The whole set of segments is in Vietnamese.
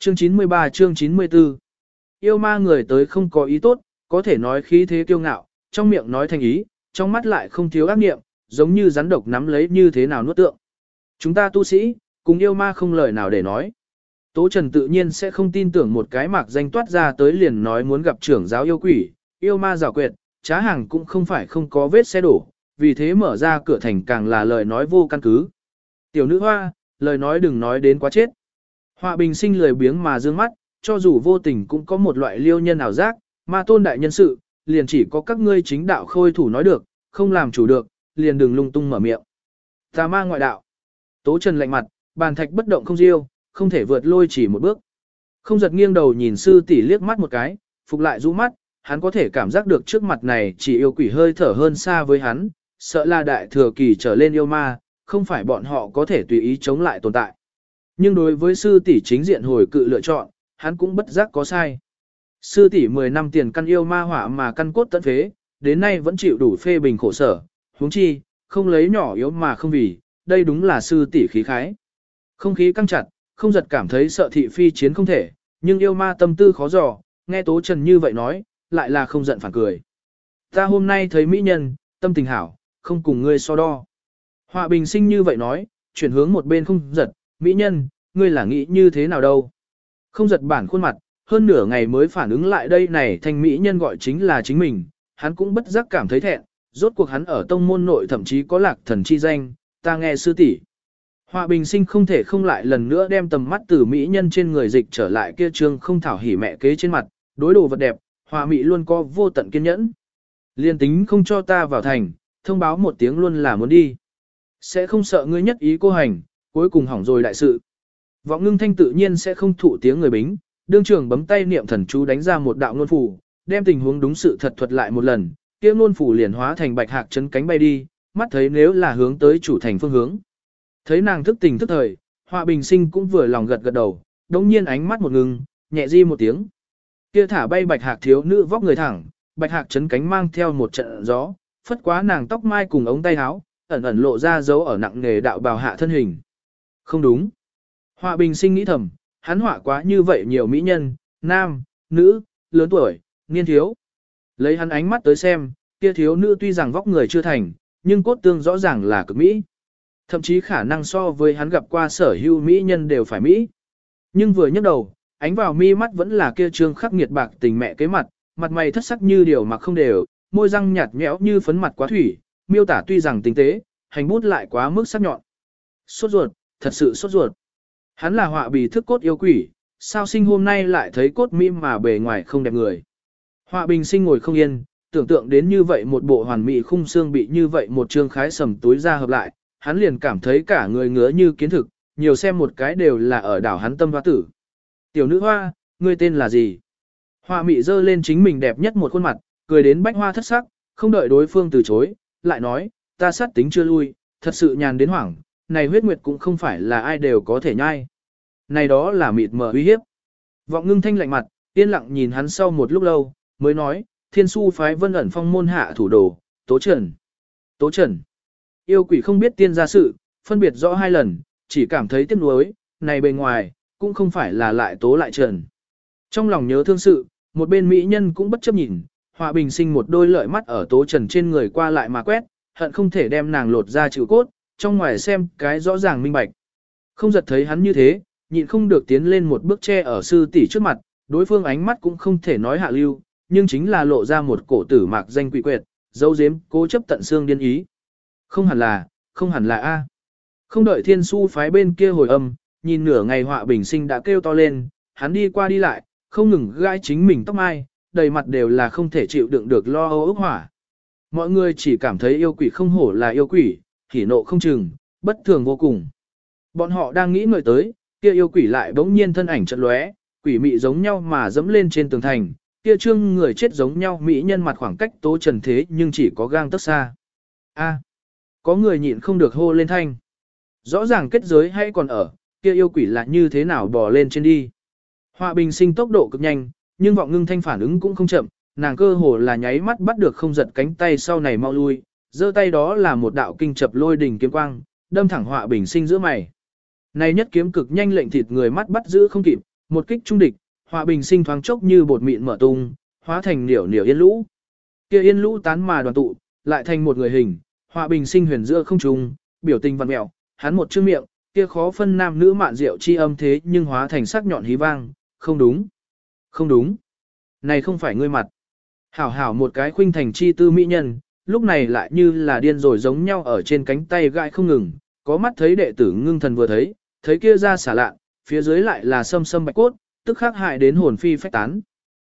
Chương 93 chương 94 Yêu ma người tới không có ý tốt, có thể nói khí thế kiêu ngạo, trong miệng nói thành ý, trong mắt lại không thiếu ác niệm, giống như rắn độc nắm lấy như thế nào nuốt tượng. Chúng ta tu sĩ, cùng yêu ma không lời nào để nói. Tố Trần tự nhiên sẽ không tin tưởng một cái mạc danh toát ra tới liền nói muốn gặp trưởng giáo yêu quỷ, yêu ma giả quyệt, trá hàng cũng không phải không có vết xe đổ, vì thế mở ra cửa thành càng là lời nói vô căn cứ. Tiểu nữ hoa, lời nói đừng nói đến quá chết. Họa bình sinh lời biếng mà dương mắt, cho dù vô tình cũng có một loại liêu nhân ảo giác, mà tôn đại nhân sự, liền chỉ có các ngươi chính đạo khôi thủ nói được, không làm chủ được, liền đừng lung tung mở miệng. Tà ma ngoại đạo. Tố Trần lạnh mặt, bàn thạch bất động không diêu, không thể vượt lôi chỉ một bước. Không giật nghiêng đầu nhìn sư tỷ liếc mắt một cái, phục lại rũ mắt, hắn có thể cảm giác được trước mặt này chỉ yêu quỷ hơi thở hơn xa với hắn, sợ là đại thừa kỳ trở lên yêu ma, không phải bọn họ có thể tùy ý chống lại tồn tại. Nhưng đối với sư tỷ chính diện hồi cự lựa chọn, hắn cũng bất giác có sai. Sư tỷ 10 năm tiền căn yêu ma hỏa mà căn cốt tận phế, đến nay vẫn chịu đủ phê bình khổ sở, huống chi, không lấy nhỏ yếu mà không vì, đây đúng là sư tỷ khí khái. Không khí căng chặt, không giật cảm thấy sợ thị phi chiến không thể, nhưng yêu ma tâm tư khó dò, nghe Tố Trần như vậy nói, lại là không giận phản cười. Ta hôm nay thấy mỹ nhân, tâm tình hảo, không cùng ngươi so đo. Họa bình sinh như vậy nói, chuyển hướng một bên không giật, mỹ nhân, ngươi là nghĩ như thế nào đâu. Không giật bản khuôn mặt, hơn nửa ngày mới phản ứng lại đây này thành mỹ nhân gọi chính là chính mình, hắn cũng bất giác cảm thấy thẹn, rốt cuộc hắn ở tông môn nội thậm chí có lạc thần chi danh, ta nghe sư tỷ. Họa bình sinh không thể không lại lần nữa đem tầm mắt từ mỹ nhân trên người dịch trở lại kia trương không thảo hỉ mẹ kế trên mặt, đối đồ vật đẹp, họa mỹ luôn có vô tận kiên nhẫn. Liên tính không cho ta vào thành, thông báo một tiếng luôn là muốn đi. Sẽ không sợ ngươi nhất ý cô hành, cuối cùng hỏng rồi đại sự. Vọng ngưng thanh tự nhiên sẽ không thụ tiếng người bính, đương trưởng bấm tay niệm thần chú đánh ra một đạo ngôn phủ, đem tình huống đúng sự thật thuật lại một lần, kia ngôn phủ liền hóa thành bạch hạc chấn cánh bay đi, mắt thấy nếu là hướng tới chủ thành phương hướng. Thấy nàng thức tình thức thời, họa bình sinh cũng vừa lòng gật gật đầu, đống nhiên ánh mắt một ngừng, nhẹ di một tiếng. Kia thả bay bạch hạc thiếu nữ vóc người thẳng, bạch hạc chấn cánh mang theo một trận gió, phất quá nàng tóc mai cùng ống tay áo, ẩn ẩn lộ ra dấu ở nặng nghề đạo bào hạ thân hình. Không đúng. Họa bình sinh nghĩ thầm, hắn họa quá như vậy nhiều mỹ nhân, nam, nữ, lớn tuổi, niên thiếu. Lấy hắn ánh mắt tới xem, kia thiếu nữ tuy rằng vóc người chưa thành, nhưng cốt tương rõ ràng là cực mỹ. Thậm chí khả năng so với hắn gặp qua sở hữu mỹ nhân đều phải mỹ. Nhưng vừa nhấc đầu, ánh vào mi mắt vẫn là kia trương khắc nghiệt bạc tình mẹ kế mặt, mặt mày thất sắc như điều mà không đều, môi răng nhạt nhẽo như phấn mặt quá thủy, miêu tả tuy rằng tinh tế, hành bút lại quá mức sắc nhọn. Sốt ruột, thật sự sốt ruột. Hắn là họa bì thức cốt yêu quỷ, sao sinh hôm nay lại thấy cốt mim mà bề ngoài không đẹp người. Họa bình sinh ngồi không yên, tưởng tượng đến như vậy một bộ hoàn mỹ khung xương bị như vậy một trương khái sầm túi ra hợp lại, hắn liền cảm thấy cả người ngứa như kiến thực, nhiều xem một cái đều là ở đảo hắn tâm hoa tử. Tiểu nữ hoa, ngươi tên là gì? Hoa mị dơ lên chính mình đẹp nhất một khuôn mặt, cười đến bách hoa thất sắc, không đợi đối phương từ chối, lại nói, ta sát tính chưa lui, thật sự nhàn đến hoảng, này huyết nguyệt cũng không phải là ai đều có thể nhai. Này đó là mịt mờ uy hiếp. Vọng ngưng thanh lạnh mặt, yên lặng nhìn hắn sau một lúc lâu, mới nói, thiên su phái vân ẩn phong môn hạ thủ đồ, tố trần. Tố trần. Yêu quỷ không biết tiên gia sự, phân biệt rõ hai lần, chỉ cảm thấy tiếc nuối, này bề ngoài, cũng không phải là lại tố lại trần. Trong lòng nhớ thương sự, một bên mỹ nhân cũng bất chấp nhìn, hòa bình sinh một đôi lợi mắt ở tố trần trên người qua lại mà quét, hận không thể đem nàng lột ra chịu cốt, trong ngoài xem cái rõ ràng minh bạch. Không giật thấy hắn như thế, nhịn không được tiến lên một bước che ở sư tỷ trước mặt, đối phương ánh mắt cũng không thể nói hạ lưu, nhưng chính là lộ ra một cổ tử mạc danh quỷ quyệt, dấu dếm cố chấp tận xương điên ý. Không hẳn là, không hẳn là A. Không đợi thiên su phái bên kia hồi âm, nhìn nửa ngày họa bình sinh đã kêu to lên, hắn đi qua đi lại, không ngừng gãi chính mình tóc mai, đầy mặt đều là không thể chịu đựng được lo âu ức hỏa. Mọi người chỉ cảm thấy yêu quỷ không hổ là yêu quỷ, hỉ nộ không chừng, bất thường vô cùng. Bọn họ đang nghĩ người tới, kia yêu quỷ lại bỗng nhiên thân ảnh chợt lóe, quỷ mị giống nhau mà dẫm lên trên tường thành, kia trương người chết giống nhau mỹ nhân mặt khoảng cách tố trần thế nhưng chỉ có gang tấc xa. A. Có người nhịn không được hô lên thanh. Rõ ràng kết giới hay còn ở, kia yêu quỷ là như thế nào bò lên trên đi. Họa bình sinh tốc độ cực nhanh, nhưng vọng ngưng thanh phản ứng cũng không chậm, nàng cơ hồ là nháy mắt bắt được không giật cánh tay sau này mau lui, giơ tay đó là một đạo kinh chập lôi đỉnh kiếm quang, đâm thẳng họa bình sinh giữa mày. Này nhất kiếm cực nhanh lệnh thịt người mắt bắt giữ không kịp, Một kích trung địch, họa bình sinh thoáng chốc như bột mịn mở tung, hóa thành niểu niểu yên lũ. Kia yên lũ tán mà đoàn tụ, lại thành một người hình, họa bình sinh huyền giữa không trung, biểu tình vặn mẹo, hắn một chữ miệng, kia khó phân nam nữ mạn rượu chi âm thế nhưng hóa thành sắc nhọn hí vang, không đúng, không đúng, này không phải ngươi mặt. Hảo hảo một cái khuynh thành chi tư mỹ nhân, lúc này lại như là điên rồi giống nhau ở trên cánh tay gãi không ngừng, có mắt thấy đệ tử ngưng thần vừa thấy, thấy kia ra xả lạ, phía dưới lại là sâm sâm bạch cốt, tức khắc hại đến hồn phi phách tán.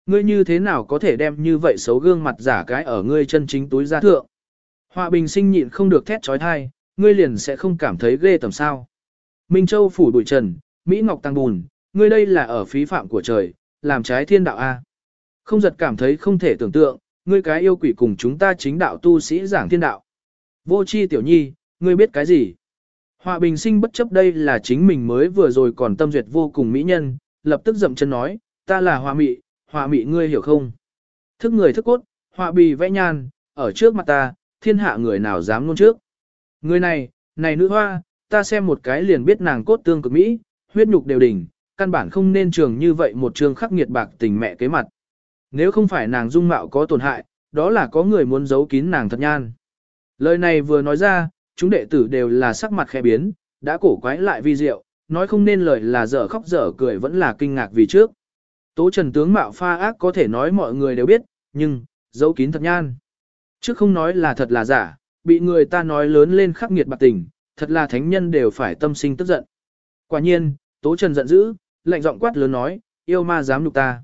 Ngươi như thế nào có thể đem như vậy xấu gương mặt giả cái ở ngươi chân chính túi ra thượng? Họa bình sinh nhịn không được thét trói thai, ngươi liền sẽ không cảm thấy ghê tầm sao. Minh Châu phủ bụi trần, Mỹ Ngọc tăng bùn, ngươi đây là ở phí phạm của trời, làm trái thiên đạo A. Không giật cảm thấy không thể tưởng tượng, ngươi cái yêu quỷ cùng chúng ta chính đạo tu sĩ giảng thiên đạo. Vô chi tiểu nhi, ngươi biết cái gì? Họa bình sinh bất chấp đây là chính mình mới vừa rồi còn tâm duyệt vô cùng mỹ nhân, lập tức dậm chân nói, ta là họa mị, họa mị ngươi hiểu không? Thức người thức cốt, họa bì vẽ nhan, ở trước mặt ta, thiên hạ người nào dám luôn trước. Người này, này nữ hoa, ta xem một cái liền biết nàng cốt tương cực mỹ, huyết nhục đều đỉnh, căn bản không nên trường như vậy một trường khắc nghiệt bạc tình mẹ kế mặt. Nếu không phải nàng dung mạo có tổn hại, đó là có người muốn giấu kín nàng thật nhan. Lời này vừa nói ra, chúng đệ tử đều là sắc mặt khẽ biến, đã cổ quái lại vi diệu, nói không nên lời là dở khóc dở cười vẫn là kinh ngạc vì trước. Tố trần tướng mạo pha ác có thể nói mọi người đều biết, nhưng, giấu kín thật nhan. Trước không nói là thật là giả, bị người ta nói lớn lên khắc nghiệt bạc tình, thật là thánh nhân đều phải tâm sinh tức giận. Quả nhiên, Tố Trần giận dữ, lạnh giọng quát lớn nói, yêu ma dám nhục ta.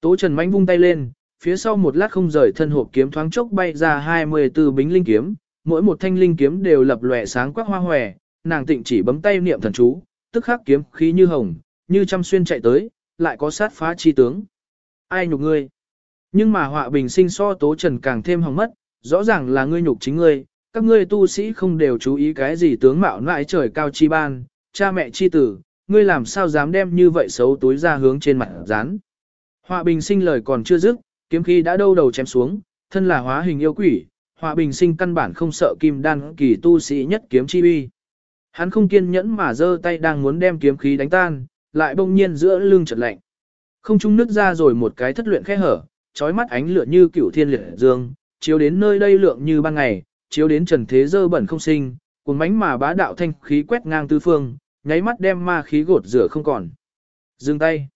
Tố Trần mạnh vung tay lên, phía sau một lát không rời thân hộp kiếm thoáng chốc bay ra 24 bính linh kiếm, mỗi một thanh linh kiếm đều lập lòe sáng quắc hoa hòe, nàng tịnh chỉ bấm tay niệm thần chú, tức khắc kiếm khí như hồng, như trăm xuyên chạy tới, lại có sát phá chi tướng. Ai nhục ngươi? Nhưng mà họa bình sinh so tố trần càng thêm hỏng mất, rõ ràng là ngươi nhục chính ngươi, các ngươi tu sĩ không đều chú ý cái gì tướng mạo nại trời cao chi ban, cha mẹ chi tử, ngươi làm sao dám đem như vậy xấu túi ra hướng trên mặt dán? Họa bình sinh lời còn chưa dứt, kiếm khí đã đâu đầu chém xuống, thân là hóa hình yêu quỷ, họa bình sinh căn bản không sợ kim đan kỳ tu sĩ nhất kiếm chi uy. Hắn không kiên nhẫn mà giơ tay đang muốn đem kiếm khí đánh tan, lại bỗng nhiên giữa lưng chợt lạnh. Không trung nứt ra rồi một cái thất luyện khe hở, chói mắt ánh lửa như cửu thiên liệt dương, chiếu đến nơi đây lượng như ban ngày, chiếu đến trần thế dơ bẩn không sinh, cuốn mánh mà bá đạo thanh khí quét ngang tứ phương, nháy mắt đem ma khí gột rửa không còn. Dừng tay.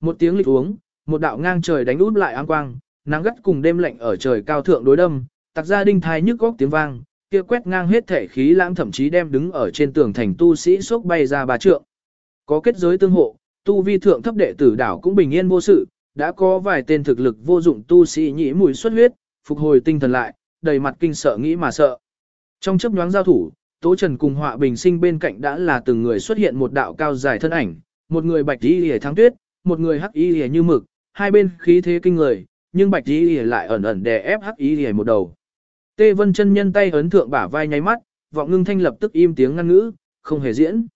Một tiếng lịch uống, một đạo ngang trời đánh út lại áng quang, nắng gắt cùng đêm lạnh ở trời cao thượng đối đâm, tạc ra đinh thai nhức góc tiếng vang, kia quét ngang hết thể khí lãng thậm chí đem đứng ở trên tường thành tu sĩ sốc bay ra ba trượng. Có kết giới tương hộ, tu vi thượng thấp đệ tử đảo cũng bình yên vô sự, đã có vài tên thực lực vô dụng tu sĩ nhĩ mùi xuất huyết, phục hồi tinh thần lại, đầy mặt kinh sợ nghĩ mà sợ. Trong chấp nhoáng giao thủ, Tố Trần cùng Họa Bình Sinh bên cạnh đã là từng người xuất hiện một đạo cao dài thân ảnh, một người bạch y liễu thắng tuyết, một người hắc y liễu như mực, hai bên khí thế kinh người, nhưng bạch y liễu lại ẩn ẩn đè ép hắc y liễu một đầu. Tê Vân chân nhân tay ấn thượng bả vai nháy mắt, vọng ngưng thanh lập tức im tiếng ngăn ngữ, không hề diễn.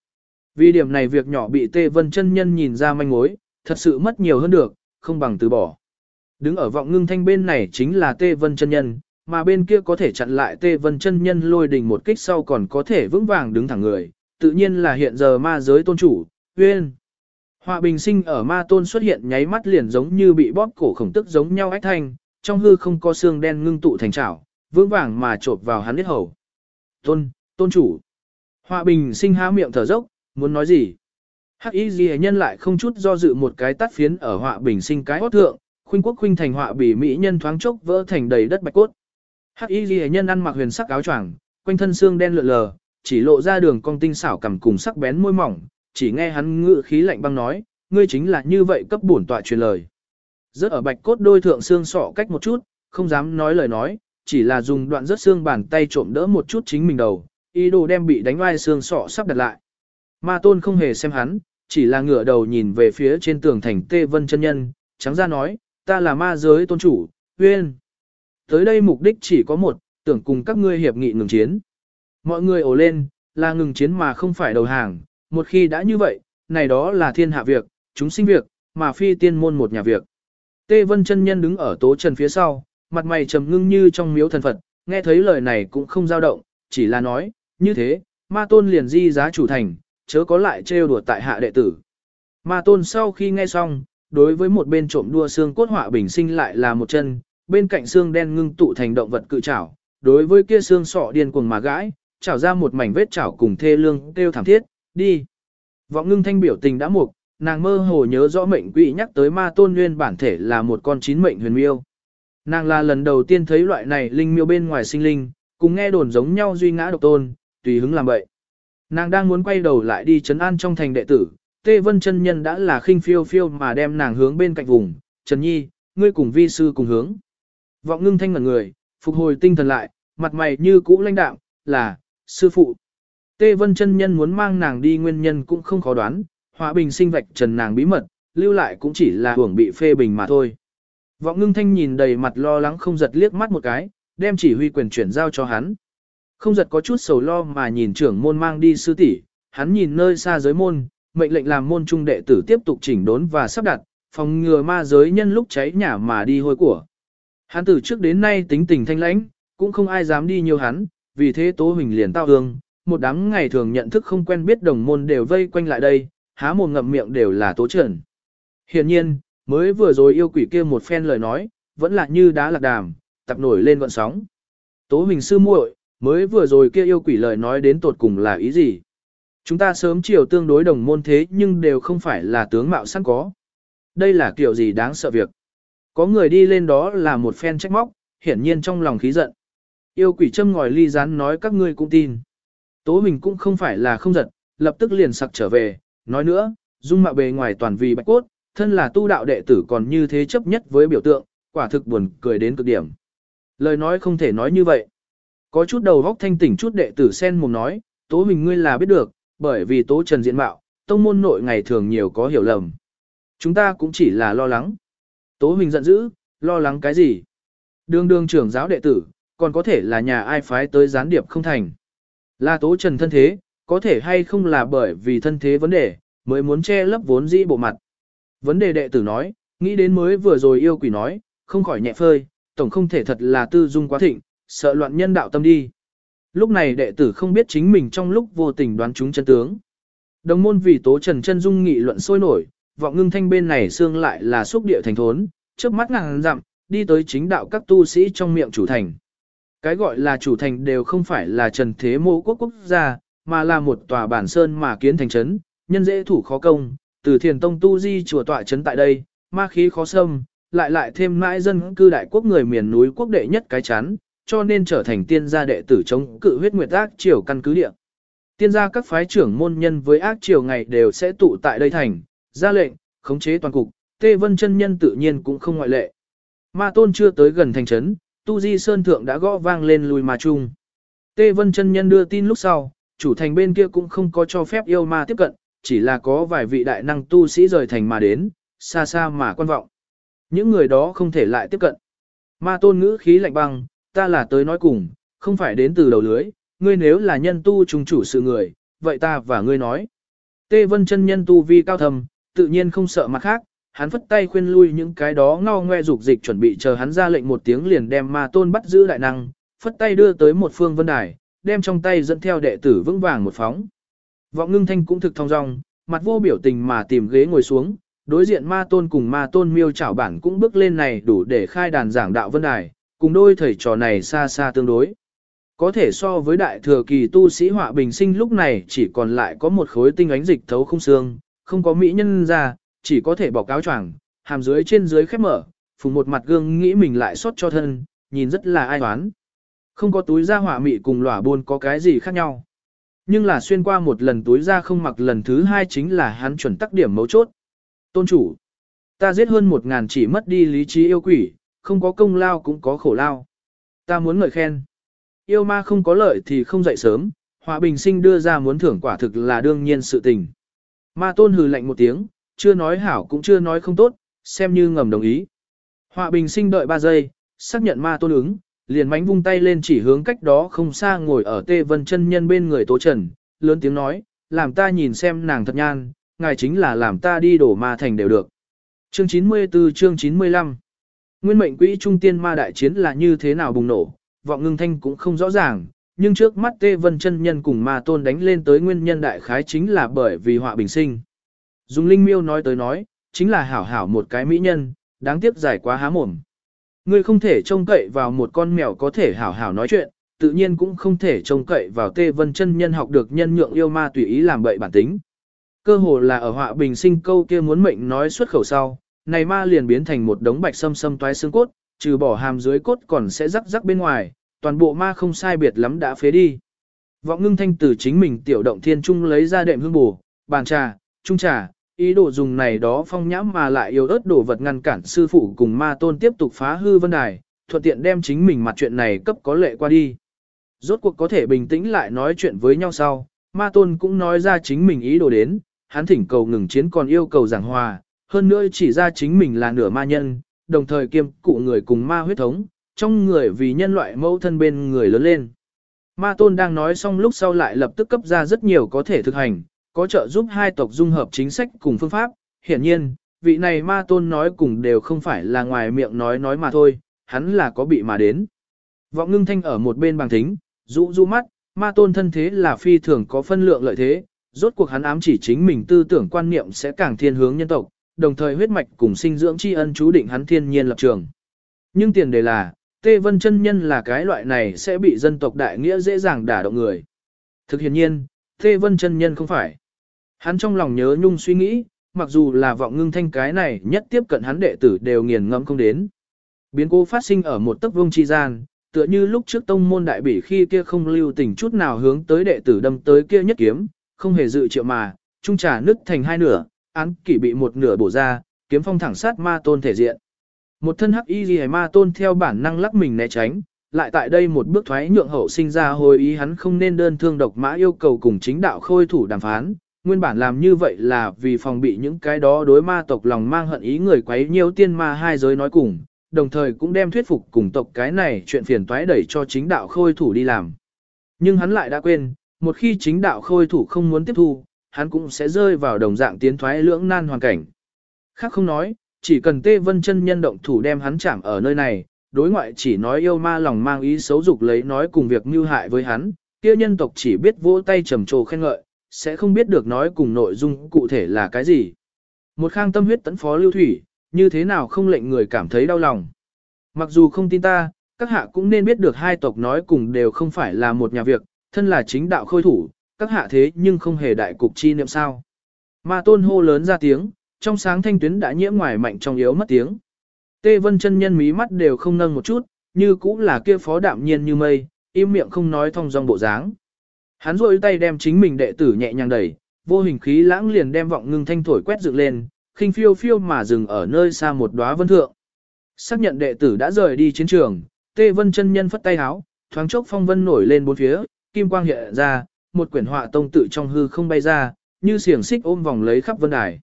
Vì điểm này việc nhỏ bị Tê Vân chân nhân nhìn ra manh mối, thật sự mất nhiều hơn được, không bằng từ bỏ. Đứng ở vọng ngưng thanh bên này chính là Tê Vân chân nhân, mà bên kia có thể chặn lại Tê Vân chân nhân lôi đình một kích sau còn có thể vững vàng đứng thẳng người, tự nhiên là hiện giờ ma giới tôn chủ, Uyên. Họa bình sinh ở ma tôn xuất hiện nháy mắt liền giống như bị bóp cổ khổng tức giống nhau ách thanh, trong hư không có xương đen ngưng tụ thành chảo, vững vàng mà trộp vào hắn huyết hầu. Tôn, tôn chủ. Họa bình sinh há miệng thở dốc, muốn nói gì? Hắc y ghi nhân lại không chút do dự một cái tắt phiến ở họa bình sinh cái hót thượng, khuynh quốc khuynh thành họa bỉ mỹ nhân thoáng chốc vỡ thành đầy đất bạch cốt. Hắc y ghi nhân ăn mặc huyền sắc áo choàng, quanh thân xương đen lượn lờ, chỉ lộ ra đường cong tinh xảo cầm cùng sắc bén môi mỏng, chỉ nghe hắn ngự khí lạnh băng nói, ngươi chính là như vậy cấp bổn tọa truyền lời. Rớt ở bạch cốt đôi thượng xương sọ cách một chút, không dám nói lời nói, chỉ là dùng đoạn rớt xương bàn tay trộm đỡ một chút chính mình đầu, ý đồ đem bị đánh oai xương sọ sắp đặt lại. Ma tôn không hề xem hắn, chỉ là ngửa đầu nhìn về phía trên tường thành Tê Vân chân nhân, trắng ra nói, ta là ma giới tôn chủ, Uyên. Tới đây mục đích chỉ có một, tưởng cùng các ngươi hiệp nghị ngừng chiến. Mọi người ổ lên, là ngừng chiến mà không phải đầu hàng, một khi đã như vậy, này đó là thiên hạ việc, chúng sinh việc, mà phi tiên môn một nhà việc. Tê Vân chân nhân đứng ở tố trần phía sau, mặt mày trầm ngưng như trong miếu thần Phật, nghe thấy lời này cũng không dao động, chỉ là nói, như thế, ma tôn liền di giá chủ thành, chớ có lại trêu đùa tại hạ đệ tử. Ma tôn sau khi nghe xong, đối với một bên trộm đua xương cốt họa bình sinh lại là một chân, bên cạnh xương đen ngưng tụ thành động vật cự trảo, đối với kia xương sọ điên cuồng mà gãi, chảo ra một mảnh vết chảo cùng thê lương kêu thảm thiết, đi. Vọng ngưng thanh biểu tình đã mục, nàng mơ hồ nhớ rõ mệnh quỷ nhắc tới ma tôn nguyên bản thể là một con chín mệnh huyền miêu. Nàng là lần đầu tiên thấy loại này linh miêu bên ngoài sinh linh, cùng nghe đồn giống nhau duy ngã độc tôn, tùy hứng làm vậy. Nàng đang muốn quay đầu lại đi chấn an trong thành đệ tử, Tê Vân chân nhân đã là khinh phiêu phiêu mà đem nàng hướng bên cạnh vùng, Trần Nhi, ngươi cùng vi sư cùng hướng. Vọng ngưng thanh ngẩn người, phục hồi tinh thần lại, mặt mày như cũ lãnh đạm, là, sư phụ. Tê Vân chân nhân muốn mang nàng đi nguyên nhân cũng không khó đoán, hòa bình sinh vạch trần nàng bí mật, lưu lại cũng chỉ là hưởng bị phê bình mà thôi. Vọng ngưng thanh nhìn đầy mặt lo lắng không giật liếc mắt một cái, đem chỉ huy quyền chuyển giao cho hắn. Không giật có chút sầu lo mà nhìn trưởng môn mang đi sư tỷ, hắn nhìn nơi xa giới môn, mệnh lệnh làm môn trung đệ tử tiếp tục chỉnh đốn và sắp đặt, phòng ngừa ma giới nhân lúc cháy nhà mà đi hôi của. Hắn từ trước đến nay tính tình thanh lãnh, cũng không ai dám đi nhiều hắn, vì thế Tố Huỳnh liền tao hương, một đám ngày thường nhận thức không quen biết đồng môn đều vây quanh lại đây, há mồm ngậm miệng đều là Tố Trần. Hiện nhiên, mới vừa rồi yêu quỷ kia một phen lời nói, vẫn là như đá lạc đàm, tập nổi lên gọn sóng. Tố mình sư muội, mới vừa rồi kia yêu quỷ lời nói đến tột cùng là ý gì? Chúng ta sớm chiều tương đối đồng môn thế nhưng đều không phải là tướng mạo sẵn có. Đây là kiểu gì đáng sợ việc. Có người đi lên đó là một phen trách móc, hiển nhiên trong lòng khí giận. Yêu quỷ châm ngòi ly rán nói các ngươi cũng tin. Tố mình cũng không phải là không giận, lập tức liền sặc trở về, nói nữa, dung mạo bề ngoài toàn vì bạch cốt, thân là tu đạo đệ tử còn như thế chấp nhất với biểu tượng, quả thực buồn cười đến cực điểm. Lời nói không thể nói như vậy. Có chút đầu góc thanh tỉnh chút đệ tử sen mồm nói, tố mình ngươi là biết được, bởi vì tố trần diện mạo, tông môn nội ngày thường nhiều có hiểu lầm. Chúng ta cũng chỉ là lo lắng. Tố Huỳnh giận dữ, lo lắng cái gì? Đường đường trưởng giáo đệ tử, còn có thể là nhà ai phái tới gián điệp không thành. Là tố trần thân thế, có thể hay không là bởi vì thân thế vấn đề, mới muốn che lấp vốn dĩ bộ mặt. Vấn đề đệ tử nói, nghĩ đến mới vừa rồi yêu quỷ nói, không khỏi nhẹ phơi, tổng không thể thật là tư dung quá thịnh, sợ loạn nhân đạo tâm đi. Lúc này đệ tử không biết chính mình trong lúc vô tình đoán chúng chân tướng. Đồng môn vì tố trần chân dung nghị luận sôi nổi, vọng ngưng thanh bên này xương lại là xúc địa thành thốn, trước mắt ngàn dặm, đi tới chính đạo các tu sĩ trong miệng chủ thành. Cái gọi là chủ thành đều không phải là trần thế mô quốc quốc gia, mà là một tòa bản sơn mà kiến thành trấn, nhân dễ thủ khó công, từ thiền tông tu di chùa tọa trấn tại đây, ma khí khó xâm, lại lại thêm mãi dân cư đại quốc người miền núi quốc đệ nhất cái chán, cho nên trở thành tiên gia đệ tử chống cự huyết nguyệt ác triều căn cứ địa. Tiên gia các phái trưởng môn nhân với ác triều ngày đều sẽ tụ tại đây thành, ra lệnh, khống chế toàn cục, Tê Vân chân nhân tự nhiên cũng không ngoại lệ. Ma tôn chưa tới gần thành trấn, Tu Di Sơn Thượng đã gõ vang lên lùi mà chung. Tê Vân chân nhân đưa tin lúc sau, chủ thành bên kia cũng không có cho phép yêu ma tiếp cận, chỉ là có vài vị đại năng tu sĩ rời thành mà đến, xa xa mà quan vọng. Những người đó không thể lại tiếp cận. Ma tôn ngữ khí lạnh băng, ta là tới nói cùng, không phải đến từ đầu lưới, ngươi nếu là nhân tu trùng chủ sự người, vậy ta và ngươi nói. Tê Vân chân nhân tu vi cao thầm, tự nhiên không sợ mặt khác, hắn phất tay khuyên lui những cái đó ngao ngoe dục dịch chuẩn bị chờ hắn ra lệnh một tiếng liền đem ma tôn bắt giữ đại năng, phất tay đưa tới một phương vân đài, đem trong tay dẫn theo đệ tử vững vàng một phóng. Vọng ngưng thanh cũng thực thong dong, mặt vô biểu tình mà tìm ghế ngồi xuống, đối diện ma tôn cùng ma tôn miêu chảo bản cũng bước lên này đủ để khai đàn giảng đạo vân đài, cùng đôi thầy trò này xa xa tương đối. Có thể so với đại thừa kỳ tu sĩ họa bình sinh lúc này chỉ còn lại có một khối tinh ánh dịch thấu không xương, không có mỹ nhân ra, chỉ có thể bỏ cáo choàng, hàm dưới trên dưới khép mở, phùng một mặt gương nghĩ mình lại xót cho thân, nhìn rất là ai oán. Không có túi da hỏa mị cùng lỏa buôn có cái gì khác nhau. Nhưng là xuyên qua một lần túi da không mặc lần thứ hai chính là hắn chuẩn tắc điểm mấu chốt. Tôn chủ, ta giết hơn một ngàn chỉ mất đi lý trí yêu quỷ, không có công lao cũng có khổ lao. Ta muốn ngợi khen. Yêu ma không có lợi thì không dậy sớm, hòa bình sinh đưa ra muốn thưởng quả thực là đương nhiên sự tình. Ma tôn hừ lạnh một tiếng, chưa nói hảo cũng chưa nói không tốt, xem như ngầm đồng ý. Họa bình sinh đợi 3 giây, xác nhận ma tôn ứng, liền mánh vung tay lên chỉ hướng cách đó không xa ngồi ở tê vân chân nhân bên người tố trần, lớn tiếng nói, làm ta nhìn xem nàng thật nhan, ngài chính là làm ta đi đổ ma thành đều được. Chương 94 chương 95 Nguyên mệnh quỹ trung tiên ma đại chiến là như thế nào bùng nổ, vọng ngưng thanh cũng không rõ ràng, nhưng trước mắt Tê Vân chân nhân cùng ma tôn đánh lên tới nguyên nhân đại khái chính là bởi vì họa bình sinh. Dùng linh miêu nói tới nói, chính là hảo hảo một cái mỹ nhân, đáng tiếc giải quá há mồm. Ngươi không thể trông cậy vào một con mèo có thể hảo hảo nói chuyện, tự nhiên cũng không thể trông cậy vào Tê Vân chân nhân học được nhân nhượng yêu ma tùy ý làm bậy bản tính. Cơ hồ là ở họa bình sinh câu kia muốn mệnh nói xuất khẩu sau, này ma liền biến thành một đống bạch sâm sâm toái xương cốt, trừ bỏ hàm dưới cốt còn sẽ rắc rắc bên ngoài, toàn bộ ma không sai biệt lắm đã phế đi. Vọng ngưng thanh từ chính mình tiểu động thiên trung lấy ra đệm hương bù, bàn trà, trung trà, ý đồ dùng này đó phong nhãm mà lại yêu ớt đổ vật ngăn cản sư phụ cùng ma tôn tiếp tục phá hư vân đài, thuận tiện đem chính mình mặt chuyện này cấp có lệ qua đi. Rốt cuộc có thể bình tĩnh lại nói chuyện với nhau sau, ma tôn cũng nói ra chính mình ý đồ đến, hắn thỉnh cầu ngừng chiến còn yêu cầu giảng hòa, hơn nữa chỉ ra chính mình là nửa ma nhân, đồng thời kiêm cụ người cùng ma huyết thống, trong người vì nhân loại mẫu thân bên người lớn lên. Ma tôn đang nói xong lúc sau lại lập tức cấp ra rất nhiều có thể thực hành, có trợ giúp hai tộc dung hợp chính sách cùng phương pháp. Hiển nhiên, vị này ma tôn nói cùng đều không phải là ngoài miệng nói nói mà thôi, hắn là có bị mà đến. Vọng ngưng thanh ở một bên bằng thính, rũ rũ mắt, ma tôn thân thế là phi thường có phân lượng lợi thế, rốt cuộc hắn ám chỉ chính mình tư tưởng quan niệm sẽ càng thiên hướng nhân tộc, đồng thời huyết mạch cùng sinh dưỡng tri ân chú định hắn thiên nhiên lập trường. Nhưng tiền đề là, Tê Vân chân nhân là cái loại này sẽ bị dân tộc đại nghĩa dễ dàng đả động người. Thực hiện nhiên, Tê Vân chân nhân không phải. Hắn trong lòng nhớ nhung suy nghĩ, mặc dù là vọng ngưng thanh cái này nhất tiếp cận hắn đệ tử đều nghiền ngẫm không đến. Biến cố phát sinh ở một tấc vương chi gian, tựa như lúc trước tông môn đại bỉ khi kia không lưu tình chút nào hướng tới đệ tử đâm tới kia nhất kiếm, không hề dự triệu mà, trung trà nứt thành hai nửa, án kỷ bị một nửa bổ ra, kiếm phong thẳng sát ma tôn thể diện. Một thân hắc y gì ma tôn theo bản năng lắc mình né tránh, lại tại đây một bước thoái nhượng hậu sinh ra hồi ý hắn không nên đơn thương độc mã yêu cầu cùng chính đạo khôi thủ đàm phán, nguyên bản làm như vậy là vì phòng bị những cái đó đối ma tộc lòng mang hận ý người quấy nhiều tiên ma hai giới nói cùng, đồng thời cũng đem thuyết phục cùng tộc cái này chuyện phiền toái đẩy cho chính đạo khôi thủ đi làm. Nhưng hắn lại đã quên, một khi chính đạo khôi thủ không muốn tiếp thu, hắn cũng sẽ rơi vào đồng dạng tiến thoái lưỡng nan hoàn cảnh. Khác không nói, chỉ cần Tê Vân chân nhân động thủ đem hắn chạm ở nơi này, đối ngoại chỉ nói yêu ma lòng mang ý xấu dục lấy nói cùng việc mưu hại với hắn, kia nhân tộc chỉ biết vỗ tay trầm trồ khen ngợi, sẽ không biết được nói cùng nội dung cụ thể là cái gì. Một khang tâm huyết tấn phó lưu thủy, như thế nào không lệnh người cảm thấy đau lòng. Mặc dù không tin ta, các hạ cũng nên biết được hai tộc nói cùng đều không phải là một nhà việc, thân là chính đạo khôi thủ, các hạ thế nhưng không hề đại cục chi niệm sao. Ma tôn hô lớn ra tiếng, trong sáng thanh tuyến đã nhiễm ngoài mạnh trong yếu mất tiếng. Tê vân chân nhân mí mắt đều không nâng một chút, như cũng là kia phó đạm nhiên như mây, im miệng không nói thông dong bộ dáng. Hắn rôi tay đem chính mình đệ tử nhẹ nhàng đẩy, vô hình khí lãng liền đem vọng ngưng thanh thổi quét dựng lên, khinh phiêu phiêu mà dừng ở nơi xa một đóa vân thượng. Xác nhận đệ tử đã rời đi chiến trường, Tê Vân chân nhân phất tay háo, thoáng chốc phong vân nổi lên bốn phía, kim quang hiện ra, một quyển họa tông tự trong hư không bay ra, như xiềng xích ôm vòng lấy khắp vân đài.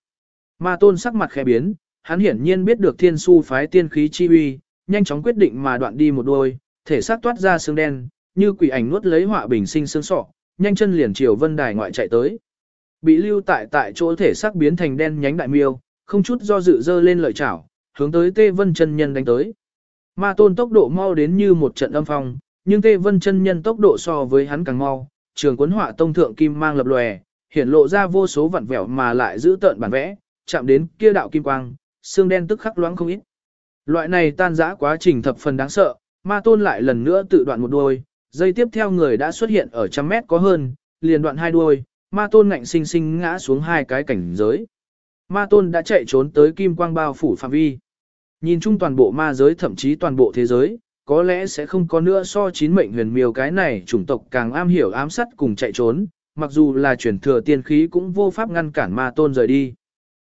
Ma tôn sắc mặt khẽ biến, hắn hiển nhiên biết được thiên su phái tiên khí chi uy, nhanh chóng quyết định mà đoạn đi một đôi, thể xác toát ra xương đen, như quỷ ảnh nuốt lấy họa bình sinh xương sọ, nhanh chân liền chiều vân đài ngoại chạy tới. Bị lưu tại tại chỗ thể xác biến thành đen nhánh đại miêu, không chút do dự dơ lên lợi chảo, hướng tới Tê Vân chân nhân đánh tới. Ma tôn tốc độ mau đến như một trận âm phong, nhưng Tê Vân chân nhân tốc độ so với hắn càng mau, trường cuốn họa tông thượng kim mang lập lòe, hiển lộ ra vô số vặn vẹo mà lại giữ tợn bản vẽ, chạm đến kia đạo kim quang, xương đen tức khắc loãng không ít. Loại này tan rã quá trình thập phần đáng sợ, ma tôn lại lần nữa tự đoạn một đuôi, dây tiếp theo người đã xuất hiện ở trăm mét có hơn, liền đoạn hai đuôi, ma tôn ngạnh sinh sinh ngã xuống hai cái cảnh giới. Ma tôn đã chạy trốn tới kim quang bao phủ phạm vi. Nhìn chung toàn bộ ma giới thậm chí toàn bộ thế giới, có lẽ sẽ không có nữa so chín mệnh huyền miêu cái này chủng tộc càng am hiểu ám sát cùng chạy trốn, mặc dù là chuyển thừa tiên khí cũng vô pháp ngăn cản ma tôn rời đi.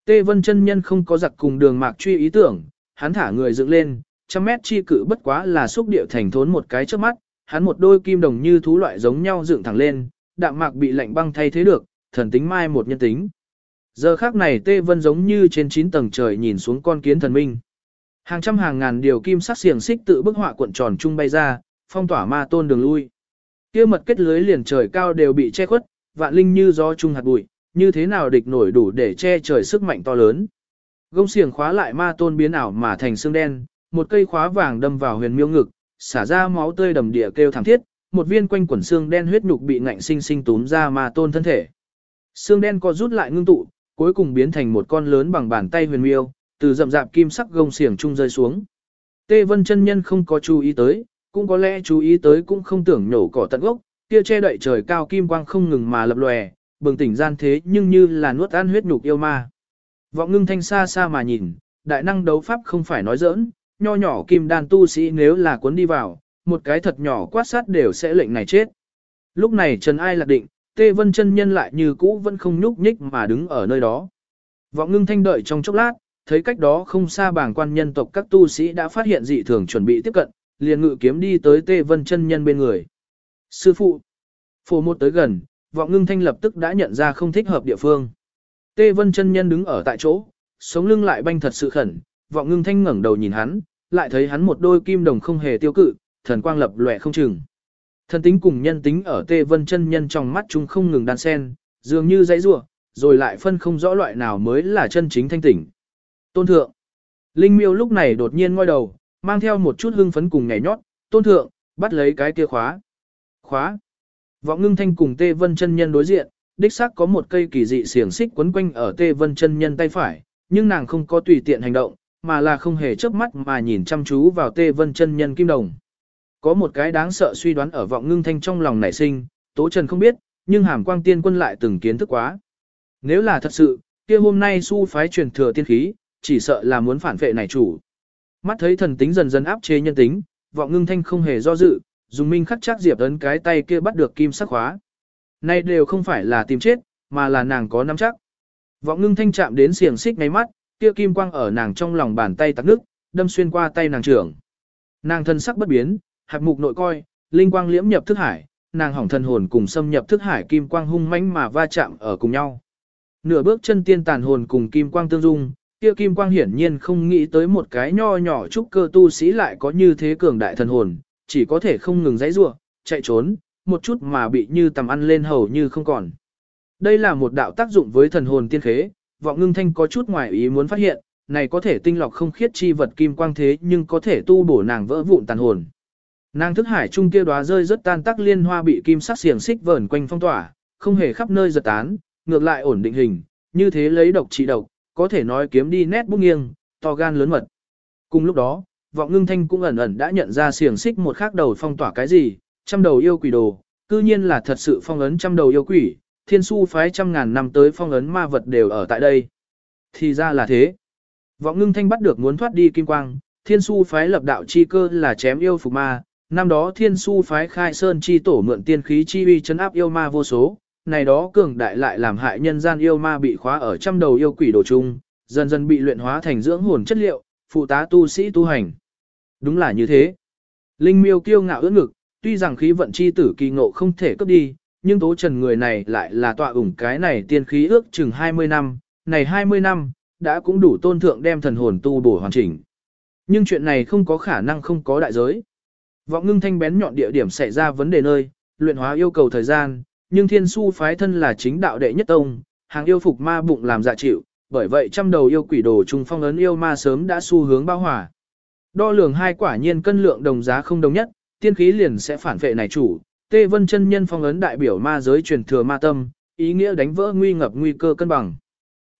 Tê Vân chân nhân không có giặc cùng đường mạc truy ý tưởng, hắn thả người dựng lên, trăm mét chi cự bất quá là xúc điệu thành thốn một cái trước mắt, hắn một đôi kim đồng như thú loại giống nhau dựng thẳng lên, đạm mạc bị lạnh băng thay thế được, thần tính mai một nhân tính. Giờ khác này Tê Vân giống như trên 9 tầng trời nhìn xuống con kiến thần minh. Hàng trăm hàng ngàn điều kim sắc xiềng xích tự bức họa cuộn tròn chung bay ra, phong tỏa ma tôn đường lui. Kia mật kết lưới liền trời cao đều bị che khuất, vạn linh như gió chung hạt bụi, như thế nào địch nổi đủ để che trời sức mạnh to lớn. Gông xiềng khóa lại ma tôn biến ảo mà thành xương đen, một cây khóa vàng đâm vào huyền miêu ngực, xả ra máu tươi đầm địa kêu thảm thiết, một viên quanh quần xương đen huyết nhục bị ngạnh sinh sinh túm ra ma tôn thân thể. Xương đen co rút lại ngưng tụ, cuối cùng biến thành một con lớn bằng bàn tay huyền miêu, từ rậm rạp kim sắc gông xiềng trung rơi xuống. Tê Vân chân nhân không có chú ý tới, cũng có lẽ chú ý tới cũng không tưởng nhổ cỏ tận gốc, kia che đậy trời cao kim quang không ngừng mà lập lòe, bừng tỉnh gian thế nhưng như là nuốt ăn huyết nhục yêu ma. Vọng ngưng thanh xa xa mà nhìn, đại năng đấu pháp không phải nói giỡn, nho nhỏ kim đan tu sĩ nếu là cuốn đi vào, một cái thật nhỏ quát sát đều sẽ lệnh này chết. Lúc này Trần Ai lạc định, Tê Vân chân nhân lại như cũ vẫn không nhúc nhích mà đứng ở nơi đó. Vọng ngưng thanh đợi trong chốc lát, thấy cách đó không xa bảng quan nhân tộc các tu sĩ đã phát hiện dị thường chuẩn bị tiếp cận, liền ngự kiếm đi tới Tê Vân chân nhân bên người. Sư phụ, phổ một tới gần, vọng ngưng thanh lập tức đã nhận ra không thích hợp địa phương. Tê Vân chân nhân đứng ở tại chỗ, sống lưng lại banh thật sự khẩn, vọng ngưng thanh ngẩng đầu nhìn hắn, lại thấy hắn một đôi kim đồng không hề tiêu cự, thần quang lập lòe không chừng. Thần tính cùng nhân tính ở Tê Vân chân nhân trong mắt chúng không ngừng đan sen, dường như dãy rủa, rồi lại phân không rõ loại nào mới là chân chính thanh tỉnh. Tôn thượng. Linh miêu lúc này đột nhiên ngoi đầu, mang theo một chút hưng phấn cùng nhảy nhót, tôn thượng, bắt lấy cái kia khóa. Khóa. Vọng ngưng thanh cùng Tê Vân chân nhân đối diện, đích xác có một cây kỳ dị xiềng xích quấn quanh ở Tê Vân chân nhân tay phải, nhưng nàng không có tùy tiện hành động, mà là không hề chớp mắt mà nhìn chăm chú vào Tê Vân chân nhân kim đồng. Có một cái đáng sợ suy đoán ở vọng ngưng thanh trong lòng nảy sinh, Tố Trần không biết, nhưng hàm quang tiên quân lại từng kiến thức quá. Nếu là thật sự, kia hôm nay su phái truyền thừa tiên khí, chỉ sợ là muốn phản vệ này chủ. Mắt thấy thần tính dần dần áp chế nhân tính, vọng ngưng thanh không hề do dự, dùng minh khắc chắc diệp ấn cái tay kia bắt được kim sắc khóa. Nay đều không phải là tìm chết, mà là nàng có nắm chắc. Vọng ngưng thanh chạm đến xiềng xích ngay mắt, kia kim quang ở nàng trong lòng bàn tay tắc nước, đâm xuyên qua tay nàng trưởng. Nàng thân sắc bất biến, hạt mục nội coi, linh quang liễm nhập thức hải, nàng hỏng thần hồn cùng xâm nhập thức hải kim quang hung mãnh mà va chạm ở cùng nhau. Nửa bước chân tiên tàn hồn cùng kim quang tương dung, kia kim quang hiển nhiên không nghĩ tới một cái nho nhỏ trúc cơ tu sĩ lại có như thế cường đại thần hồn, chỉ có thể không ngừng dãy rủa, chạy trốn, một chút mà bị như tầm ăn lên hầu như không còn. Đây là một đạo tác dụng với thần hồn tiên khế, vọng ngưng thanh có chút ngoài ý muốn phát hiện, này có thể tinh lọc không khiết chi vật kim quang thế nhưng có thể tu bổ nàng vỡ vụn tàn hồn. Nàng thức hải trung kia đóa rơi rất tan tác liên hoa bị kim sắc xiềng xích vờn quanh phong tỏa, không hề khắp nơi giật tán, ngược lại ổn định hình, như thế lấy độc trị độc, có thể nói kiếm đi nét bút nghiêng, to gan lớn mật. Cùng lúc đó, vọng ngưng thanh cũng ẩn ẩn đã nhận ra xiềng xích một khác đầu phong tỏa cái gì, trăm đầu yêu quỷ đồ, cư nhiên là thật sự phong ấn trăm đầu yêu quỷ, thiên su phái trăm ngàn năm tới phong ấn ma vật đều ở tại đây. Thì ra là thế. Vọng ngưng thanh bắt được muốn thoát đi kim quang, thiên su phái lập đạo chi cơ là chém yêu phục ma, năm đó thiên su phái khai sơn chi tổ mượn tiên khí chi uy chấn áp yêu ma vô số, này đó cường đại lại làm hại nhân gian yêu ma bị khóa ở trăm đầu yêu quỷ đồ chung, dần dần bị luyện hóa thành dưỡng hồn chất liệu, phụ tá tu sĩ tu hành. Đúng là như thế. Linh miêu kiêu ngạo ưỡn ngực, tuy rằng khí vận chi tử kỳ ngộ không thể cấp đi, nhưng tố trần người này lại là tọa ủng cái này tiên khí ước chừng 20 năm, này 20 năm, đã cũng đủ tôn thượng đem thần hồn tu bổ hoàn chỉnh. Nhưng chuyện này không có khả năng không có đại giới. Vọng ngưng thanh bén nhọn địa điểm xảy ra vấn đề nơi, luyện hóa yêu cầu thời gian, nhưng thiên su phái thân là chính đạo đệ nhất tông, hàng yêu phục ma bụng làm dạ chịu, bởi vậy trăm đầu yêu quỷ đồ trùng phong ấn yêu ma sớm đã xu hướng bao hỏa. Đo lường hai quả nhiên cân lượng đồng giá không đồng nhất, tiên khí liền sẽ phản vệ này chủ, Tê Vân chân nhân phong ấn đại biểu ma giới truyền thừa ma tâm, ý nghĩa đánh vỡ nguy ngập nguy cơ cân bằng.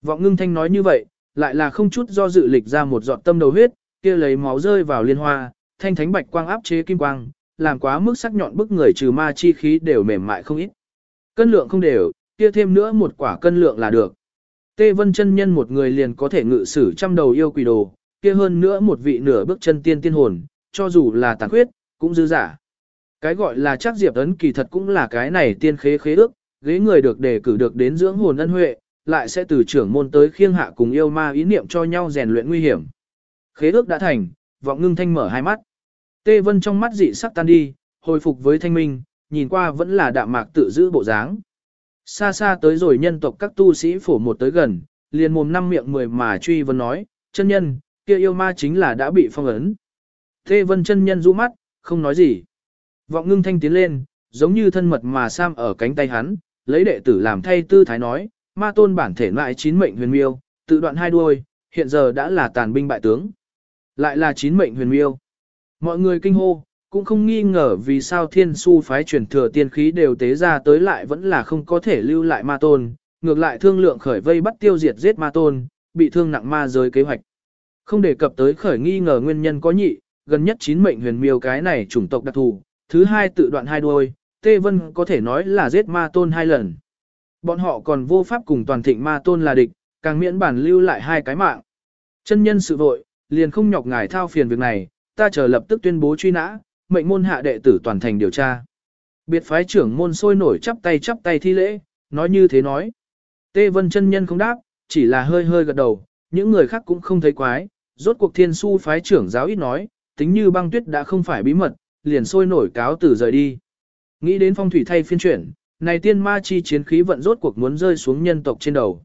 Vọng ngưng thanh nói như vậy, lại là không chút do dự lịch ra một giọt tâm đầu huyết, kia lấy máu rơi vào liên hoa, thanh thánh bạch quang áp chế kim quang, làm quá mức sắc nhọn bức người trừ ma chi khí đều mềm mại không ít. Cân lượng không đều, kia thêm nữa một quả cân lượng là được. Tê Vân chân nhân một người liền có thể ngự sử trăm đầu yêu quỷ đồ, kia hơn nữa một vị nửa bước chân tiên tiên hồn, cho dù là tàn khuyết, cũng dư giả. Cái gọi là chắc diệp ấn kỳ thật cũng là cái này tiên khế khế ước, ghế người được đề cử được đến dưỡng hồn ân huệ, lại sẽ từ trưởng môn tới khiêng hạ cùng yêu ma ý niệm cho nhau rèn luyện nguy hiểm. Khế ước đã thành, vọng ngưng thanh mở hai mắt. Tê Vân trong mắt dị sắc tan đi, hồi phục với thanh minh, nhìn qua vẫn là đạm mạc tự giữ bộ dáng. Xa xa tới rồi nhân tộc các tu sĩ phổ một tới gần, liền mồm năm miệng mười mà truy vấn nói, chân nhân, kia yêu ma chính là đã bị phong ấn. Tê Vân chân nhân rũ mắt, không nói gì. Vọng ngưng thanh tiến lên, giống như thân mật mà sam ở cánh tay hắn, lấy đệ tử làm thay tư thái nói, ma tôn bản thể lại chín mệnh huyền miêu, tự đoạn hai đuôi, hiện giờ đã là tàn binh bại tướng. Lại là chín mệnh huyền miêu. Mọi người kinh hô, cũng không nghi ngờ vì sao thiên su phái truyền thừa tiên khí đều tế ra tới lại vẫn là không có thể lưu lại ma tôn, ngược lại thương lượng khởi vây bắt tiêu diệt giết ma tôn, bị thương nặng ma giới kế hoạch. Không đề cập tới khởi nghi ngờ nguyên nhân có nhị, gần nhất chín mệnh huyền miêu cái này chủng tộc đặc thù, thứ hai tự đoạn hai đuôi, Tê Vân có thể nói là giết ma tôn hai lần. Bọn họ còn vô pháp cùng toàn thịnh ma tôn là địch, càng miễn bản lưu lại hai cái mạng. Chân nhân sự vội, liền không nhọc ngài thao phiền việc này, ta chờ lập tức tuyên bố truy nã, mệnh môn hạ đệ tử toàn thành điều tra. Biệt phái trưởng môn sôi nổi chắp tay chắp tay thi lễ, nói như thế nói. Tê Vân chân nhân không đáp, chỉ là hơi hơi gật đầu, những người khác cũng không thấy quái, rốt cuộc thiên su phái trưởng giáo ít nói, tính như băng tuyết đã không phải bí mật, liền sôi nổi cáo từ rời đi. Nghĩ đến phong thủy thay phiên chuyển, này tiên ma chi chiến khí vận rốt cuộc muốn rơi xuống nhân tộc trên đầu.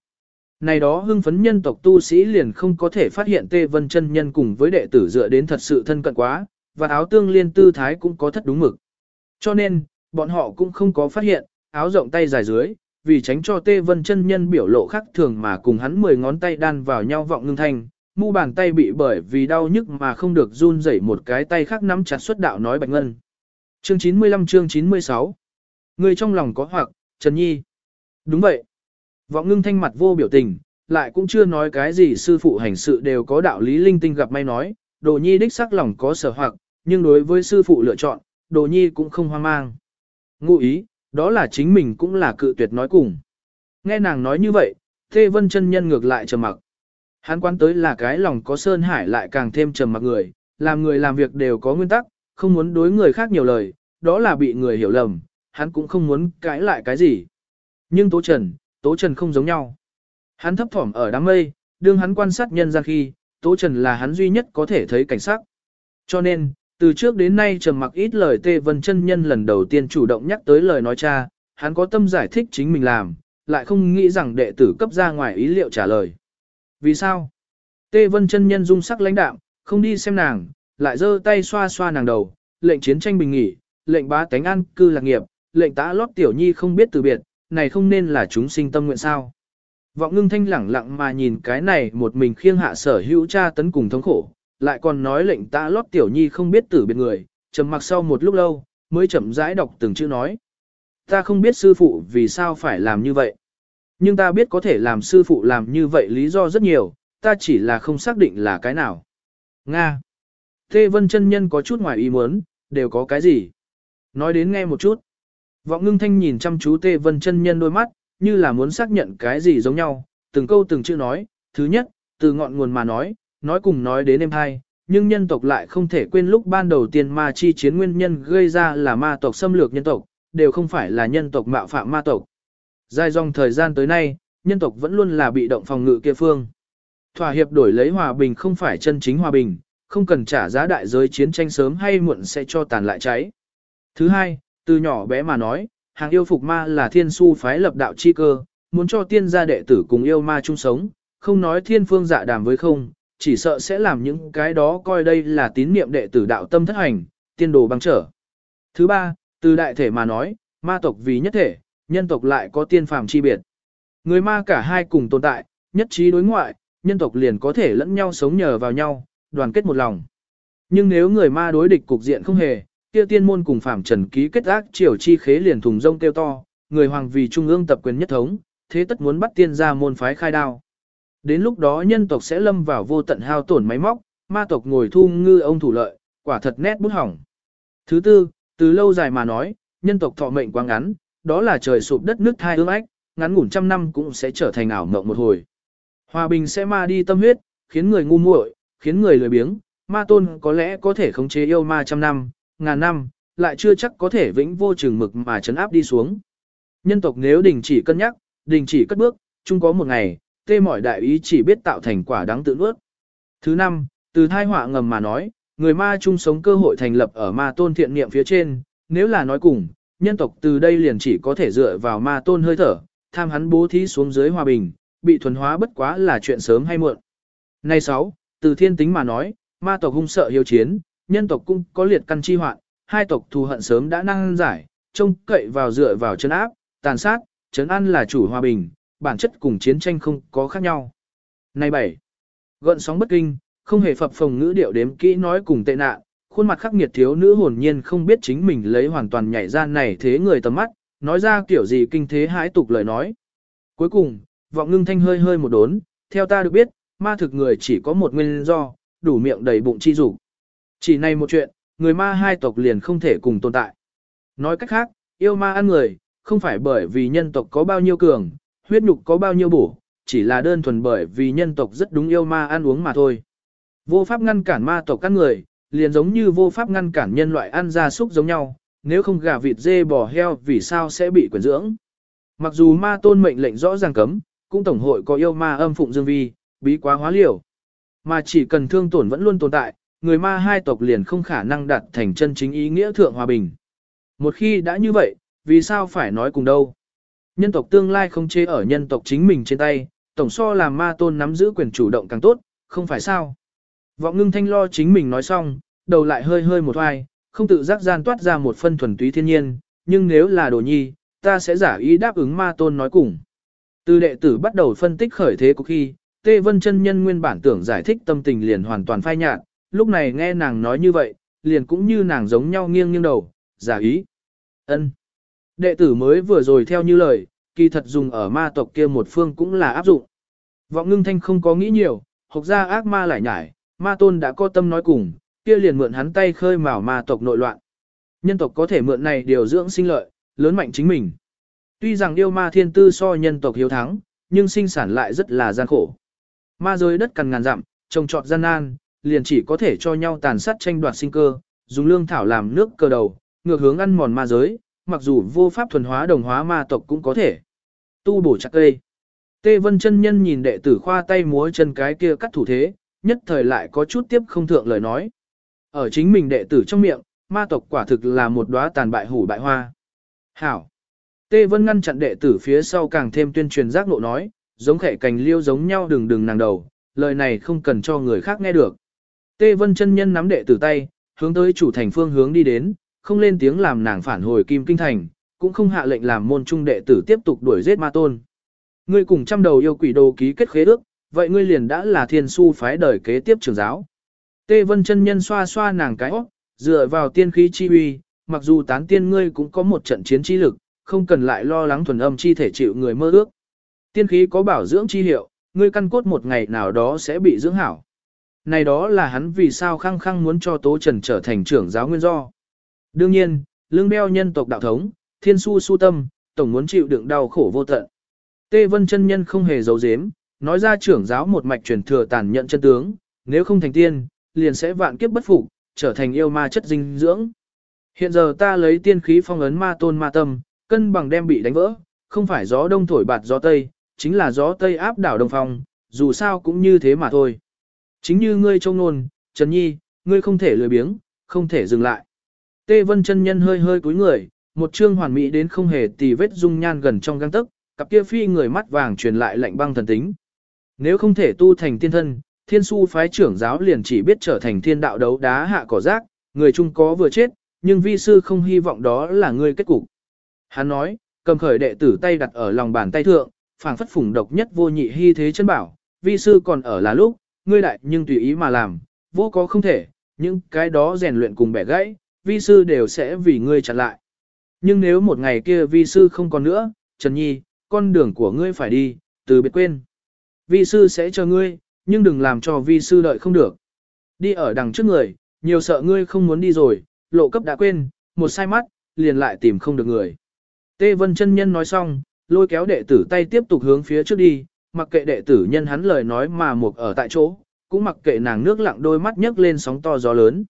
Này đó hưng phấn nhân tộc tu sĩ liền không có thể phát hiện Tê Vân chân nhân cùng với đệ tử dựa đến thật sự thân cận quá, và áo tương liên tư thái cũng có thất đúng mực. Cho nên, bọn họ cũng không có phát hiện, áo rộng tay dài dưới, vì tránh cho Tê Vân chân nhân biểu lộ khác thường mà cùng hắn mười ngón tay đan vào nhau vọng ngưng thanh, mu bàn tay bị bởi vì đau nhức mà không được run rẩy một cái tay khác nắm chặt xuất đạo nói bạch ngân. Chương 95 chương 96 Người trong lòng có hoặc, Trần Nhi. Đúng vậy. Vọng ngưng thanh mặt vô biểu tình, lại cũng chưa nói cái gì sư phụ hành sự đều có đạo lý linh tinh gặp may nói, đồ nhi đích sắc lòng có sở hoặc, nhưng đối với sư phụ lựa chọn, đồ nhi cũng không hoang mang. Ngụ ý, đó là chính mình cũng là cự tuyệt nói cùng. Nghe nàng nói như vậy, Thê Vân chân nhân ngược lại trầm mặc. Hắn quan tới là cái lòng có sơn hải lại càng thêm trầm mặc người, làm người làm việc đều có nguyên tắc, không muốn đối người khác nhiều lời, đó là bị người hiểu lầm, hắn cũng không muốn cãi lại cái gì. Nhưng Tố Trần, Tố Trần không giống nhau. Hắn thấp thỏm ở đám mây, đương hắn quan sát nhân gian khi, Tố Trần là hắn duy nhất có thể thấy cảnh sắc. Cho nên, từ trước đến nay trầm mặc ít lời Tê Vân chân nhân lần đầu tiên chủ động nhắc tới lời nói cha, hắn có tâm giải thích chính mình làm, lại không nghĩ rằng đệ tử cấp ra ngoài ý liệu trả lời. Vì sao? Tê Vân chân nhân dung sắc lãnh đạm, không đi xem nàng, lại giơ tay xoa xoa nàng đầu, lệnh chiến tranh bình nghỉ, lệnh bá tánh an cư lạc nghiệp, lệnh tá lót tiểu nhi không biết từ biệt, này không nên là chúng sinh tâm nguyện sao. Vọng ngưng thanh lẳng lặng mà nhìn cái này một mình khiêng hạ sở hữu cha tấn cùng thống khổ, lại còn nói lệnh ta lót tiểu nhi không biết từ biệt người, trầm mặc sau một lúc lâu, mới chậm rãi đọc từng chữ nói. Ta không biết sư phụ vì sao phải làm như vậy. Nhưng ta biết có thể làm sư phụ làm như vậy lý do rất nhiều, ta chỉ là không xác định là cái nào. Nga. Tê Vân chân nhân có chút ngoài ý muốn, đều có cái gì? Nói đến nghe một chút. Vọng ngưng thanh nhìn chăm chú Tê Vân chân nhân đôi mắt, như là muốn xác nhận cái gì giống nhau, từng câu từng chữ nói, thứ nhất, từ ngọn nguồn mà nói, nói cùng nói đến em hai, nhưng nhân tộc lại không thể quên lúc ban đầu tiên ma chi chiến nguyên nhân gây ra là ma tộc xâm lược nhân tộc, đều không phải là nhân tộc mạo phạm ma tộc. Dài dòng thời gian tới nay, nhân tộc vẫn luôn là bị động phòng ngự kia phương. Thỏa hiệp đổi lấy hòa bình không phải chân chính hòa bình, không cần trả giá đại giới chiến tranh sớm hay muộn sẽ cho tàn lại cháy. Thứ hai, từ nhỏ bé mà nói, hàng yêu phục ma là thiên su phái lập đạo chi cơ, muốn cho tiên gia đệ tử cùng yêu ma chung sống, không nói thiên phương dạ đàm với không, chỉ sợ sẽ làm những cái đó coi đây là tín niệm đệ tử đạo tâm thất hành, tiên đồ băng trở. Thứ ba, từ đại thể mà nói, ma tộc vì nhất thể, nhân tộc lại có tiên phàm chi biệt. Người ma cả hai cùng tồn tại, nhất trí đối ngoại, nhân tộc liền có thể lẫn nhau sống nhờ vào nhau, đoàn kết một lòng. Nhưng nếu người ma đối địch cục diện không hề, kia tiên môn cùng phạm trần ký kết ác triều chi khế liền thùng rông kêu to, người hoàng vì trung ương tập quyền nhất thống, thế tất muốn bắt tiên ra môn phái khai đao. Đến lúc đó nhân tộc sẽ lâm vào vô tận hao tổn máy móc, ma tộc ngồi thu ngư ông thủ lợi, quả thật nét bút hỏng. Thứ tư, từ lâu dài mà nói, nhân tộc thọ mệnh quá ngắn, đó là trời sụp đất nước thai ương ách, ngắn ngủn trăm năm cũng sẽ trở thành ảo mộng một hồi. Hòa bình sẽ ma đi tâm huyết, khiến người ngu muội, khiến người lười biếng, ma tôn có lẽ có thể khống chế yêu ma trăm năm, ngàn năm, lại chưa chắc có thể vĩnh vô trường mực mà chấn áp đi xuống. Nhân tộc nếu đình chỉ cân nhắc, đình chỉ cất bước, chung có một ngày, tê mỏi đại ý chỉ biết tạo thành quả đáng tự nuốt. Thứ năm, từ thai họa ngầm mà nói, người ma chung sống cơ hội thành lập ở ma tôn thiện niệm phía trên, nếu là nói cùng, nhân tộc từ đây liền chỉ có thể dựa vào ma tôn hơi thở, tham hắn bố thí xuống dưới hòa bình, bị thuần hóa bất quá là chuyện sớm hay muộn. Nay 6, từ thiên tính mà nói, ma tộc hung sợ hiếu chiến, nhân tộc cũng có liệt căn chi hoạn, hai tộc thù hận sớm đã năng giải, trông cậy vào dựa vào chân áp, tàn sát, trấn an là chủ hòa bình, bản chất cùng chiến tranh không có khác nhau. Nay 7. Gợn sóng bất kinh, không hề phập phồng ngữ điệu đếm kỹ nói cùng tệ nạn, khuôn mặt khắc nghiệt thiếu nữ hồn nhiên không biết chính mình lấy hoàn toàn nhảy ra này thế người tầm mắt, nói ra kiểu gì kinh thế hãi tục lời nói. Cuối cùng, vọng ngưng thanh hơi hơi một đốn, theo ta được biết, ma thực người chỉ có một nguyên do, đủ miệng đầy bụng chi dục. Chỉ này một chuyện, người ma hai tộc liền không thể cùng tồn tại. Nói cách khác, yêu ma ăn người, không phải bởi vì nhân tộc có bao nhiêu cường, huyết nhục có bao nhiêu bổ, chỉ là đơn thuần bởi vì nhân tộc rất đúng yêu ma ăn uống mà thôi. Vô pháp ngăn cản ma tộc ăn người, liền giống như vô pháp ngăn cản nhân loại ăn gia súc giống nhau, nếu không gà vịt dê bò heo vì sao sẽ bị quyển dưỡng. Mặc dù ma tôn mệnh lệnh rõ ràng cấm, cũng tổng hội có yêu ma âm phụng dương vi, bí quá hóa liều. Mà chỉ cần thương tổn vẫn luôn tồn tại, người ma hai tộc liền không khả năng đạt thành chân chính ý nghĩa thượng hòa bình. Một khi đã như vậy, vì sao phải nói cùng đâu? Nhân tộc tương lai không chế ở nhân tộc chính mình trên tay, tổng so làm ma tôn nắm giữ quyền chủ động càng tốt, không phải sao? Vọng ngưng thanh lo chính mình nói xong, đầu lại hơi hơi một hoài, không tự giác gian toát ra một phân thuần túy thiên nhiên, nhưng nếu là đồ nhi, ta sẽ giả ý đáp ứng ma tôn nói cùng. Từ đệ tử bắt đầu phân tích khởi thế của khi, Tê Vân chân nhân nguyên bản tưởng giải thích tâm tình liền hoàn toàn phai nhạt, lúc này nghe nàng nói như vậy, liền cũng như nàng giống nhau nghiêng nghiêng đầu, giả ý. ân Đệ tử mới vừa rồi theo như lời, kỳ thật dùng ở ma tộc kia một phương cũng là áp dụng. Vọng ngưng thanh không có nghĩ nhiều, học ra ác ma lại nhải, ma tôn đã có tâm nói cùng, kia liền mượn hắn tay khơi mào ma tộc nội loạn. Nhân tộc có thể mượn này điều dưỡng sinh lợi, lớn mạnh chính mình. Tuy rằng yêu ma thiên tư so nhân tộc hiếu thắng, nhưng sinh sản lại rất là gian khổ. Ma giới đất cằn ngàn dặm, trồng trọt gian nan, liền chỉ có thể cho nhau tàn sát tranh đoạt sinh cơ, dùng lương thảo làm nước cơ đầu, ngược hướng ăn mòn ma giới, mặc dù vô pháp thuần hóa đồng hóa ma tộc cũng có thể. Tu bổ chặt cây. Tê Vân chân nhân nhìn đệ tử khoa tay múa chân cái kia cắt thủ thế, nhất thời lại có chút tiếp không thượng lời nói. Ở chính mình đệ tử trong miệng, ma tộc quả thực là một đóa tàn bại hủ bại hoa. Hảo. Tê Vân ngăn chặn đệ tử phía sau càng thêm tuyên truyền giác nộ nói, giống khẻ cành liêu giống nhau đừng đừng nàng đầu, lời này không cần cho người khác nghe được. Tê Vân chân nhân nắm đệ tử tay, hướng tới chủ thành phương hướng đi đến, không lên tiếng làm nàng phản hồi kim kinh thành, cũng không hạ lệnh làm môn trung đệ tử tiếp tục đuổi giết ma tôn. Ngươi cùng trăm đầu yêu quỷ đồ ký kết khế ước, vậy ngươi liền đã là thiên su phái đời kế tiếp trưởng giáo. Tê Vân chân nhân xoa xoa nàng cái óc, dựa vào tiên khí chi uy, mặc dù tán tiên ngươi cũng có một trận chiến chi lực, không cần lại lo lắng thuần âm chi thể chịu người mơ ước. Tiên khí có bảo dưỡng chi hiệu, ngươi căn cốt một ngày nào đó sẽ bị dưỡng hảo. Này đó là hắn vì sao khăng khăng muốn cho Tố Trần trở thành trưởng giáo nguyên do. Đương nhiên, lương đeo nhân tộc đạo thống, thiên su su tâm, tổng muốn chịu đựng đau khổ vô tận. Tê Vân chân nhân không hề giấu giếm, nói ra trưởng giáo một mạch truyền thừa tàn nhận chân tướng, nếu không thành tiên, liền sẽ vạn kiếp bất phục, trở thành yêu ma chất dinh dưỡng. Hiện giờ ta lấy tiên khí phong ấn ma tôn ma tâm, cân bằng đem bị đánh vỡ, không phải gió đông thổi bạt gió tây, chính là gió tây áp đảo đông phong, dù sao cũng như thế mà thôi. Chính như ngươi trông nôn, Trần Nhi, ngươi không thể lười biếng, không thể dừng lại. Tê Vân chân nhân hơi hơi cúi người, một trương hoàn mỹ đến không hề tì vết dung nhan gần trong găng tức, cặp kia phi người mắt vàng truyền lại lạnh băng thần tính. Nếu không thể tu thành tiên thân, thiên su phái trưởng giáo liền chỉ biết trở thành thiên đạo đấu đá hạ cỏ rác, người chung có vừa chết, nhưng vi sư không hy vọng đó là ngươi kết cục. Hắn nói, cầm khởi đệ tử tay đặt ở lòng bàn tay thượng, phảng phất phủng độc nhất vô nhị hy thế chân bảo, vi sư còn ở là lúc, ngươi đại nhưng tùy ý mà làm, vô có không thể, những cái đó rèn luyện cùng bẻ gãy, vi sư đều sẽ vì ngươi chặn lại. Nhưng nếu một ngày kia vi sư không còn nữa, Trần Nhi, con đường của ngươi phải đi, từ biệt quên. Vi sư sẽ chờ ngươi, nhưng đừng làm cho vi sư đợi không được. Đi ở đằng trước người, nhiều sợ ngươi không muốn đi rồi, lộ cấp đã quên, một sai mắt, liền lại tìm không được người. Tê Vân chân nhân nói xong, lôi kéo đệ tử tay tiếp tục hướng phía trước đi, mặc kệ đệ tử nhân hắn lời nói mà mục ở tại chỗ, cũng mặc kệ nàng nước lặng đôi mắt nhấc lên sóng to gió lớn.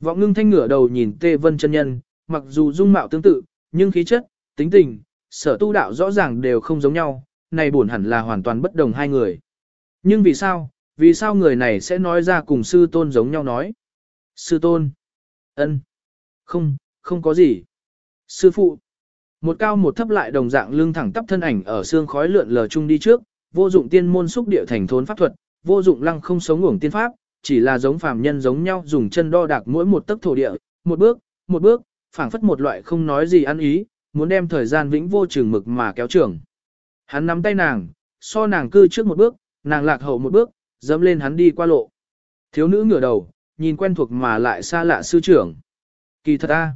Vọng ngưng thanh ngửa đầu nhìn Tê Vân chân nhân, mặc dù dung mạo tương tự, nhưng khí chất, tính tình, sở tu đạo rõ ràng đều không giống nhau, này buồn hẳn là hoàn toàn bất đồng hai người. Nhưng vì sao, vì sao người này sẽ nói ra cùng sư tôn giống nhau nói? Sư tôn. ân, Không, không có gì. Sư phụ. Một cao một thấp lại đồng dạng lưng thẳng tắp thân ảnh ở xương khói lượn lờ chung đi trước, vô dụng tiên môn xúc địa thành thốn pháp thuật, vô dụng lăng không sống ngủng tiên pháp, chỉ là giống phàm nhân giống nhau dùng chân đo đạc mỗi một tấc thổ địa, một bước, một bước, phảng phất một loại không nói gì ăn ý, muốn đem thời gian vĩnh vô trường mực mà kéo trưởng. Hắn nắm tay nàng, so nàng cư trước một bước, nàng lạc hậu một bước, dẫm lên hắn đi qua lộ. Thiếu nữ ngửa đầu, nhìn quen thuộc mà lại xa lạ sư trưởng. Kỳ thật a,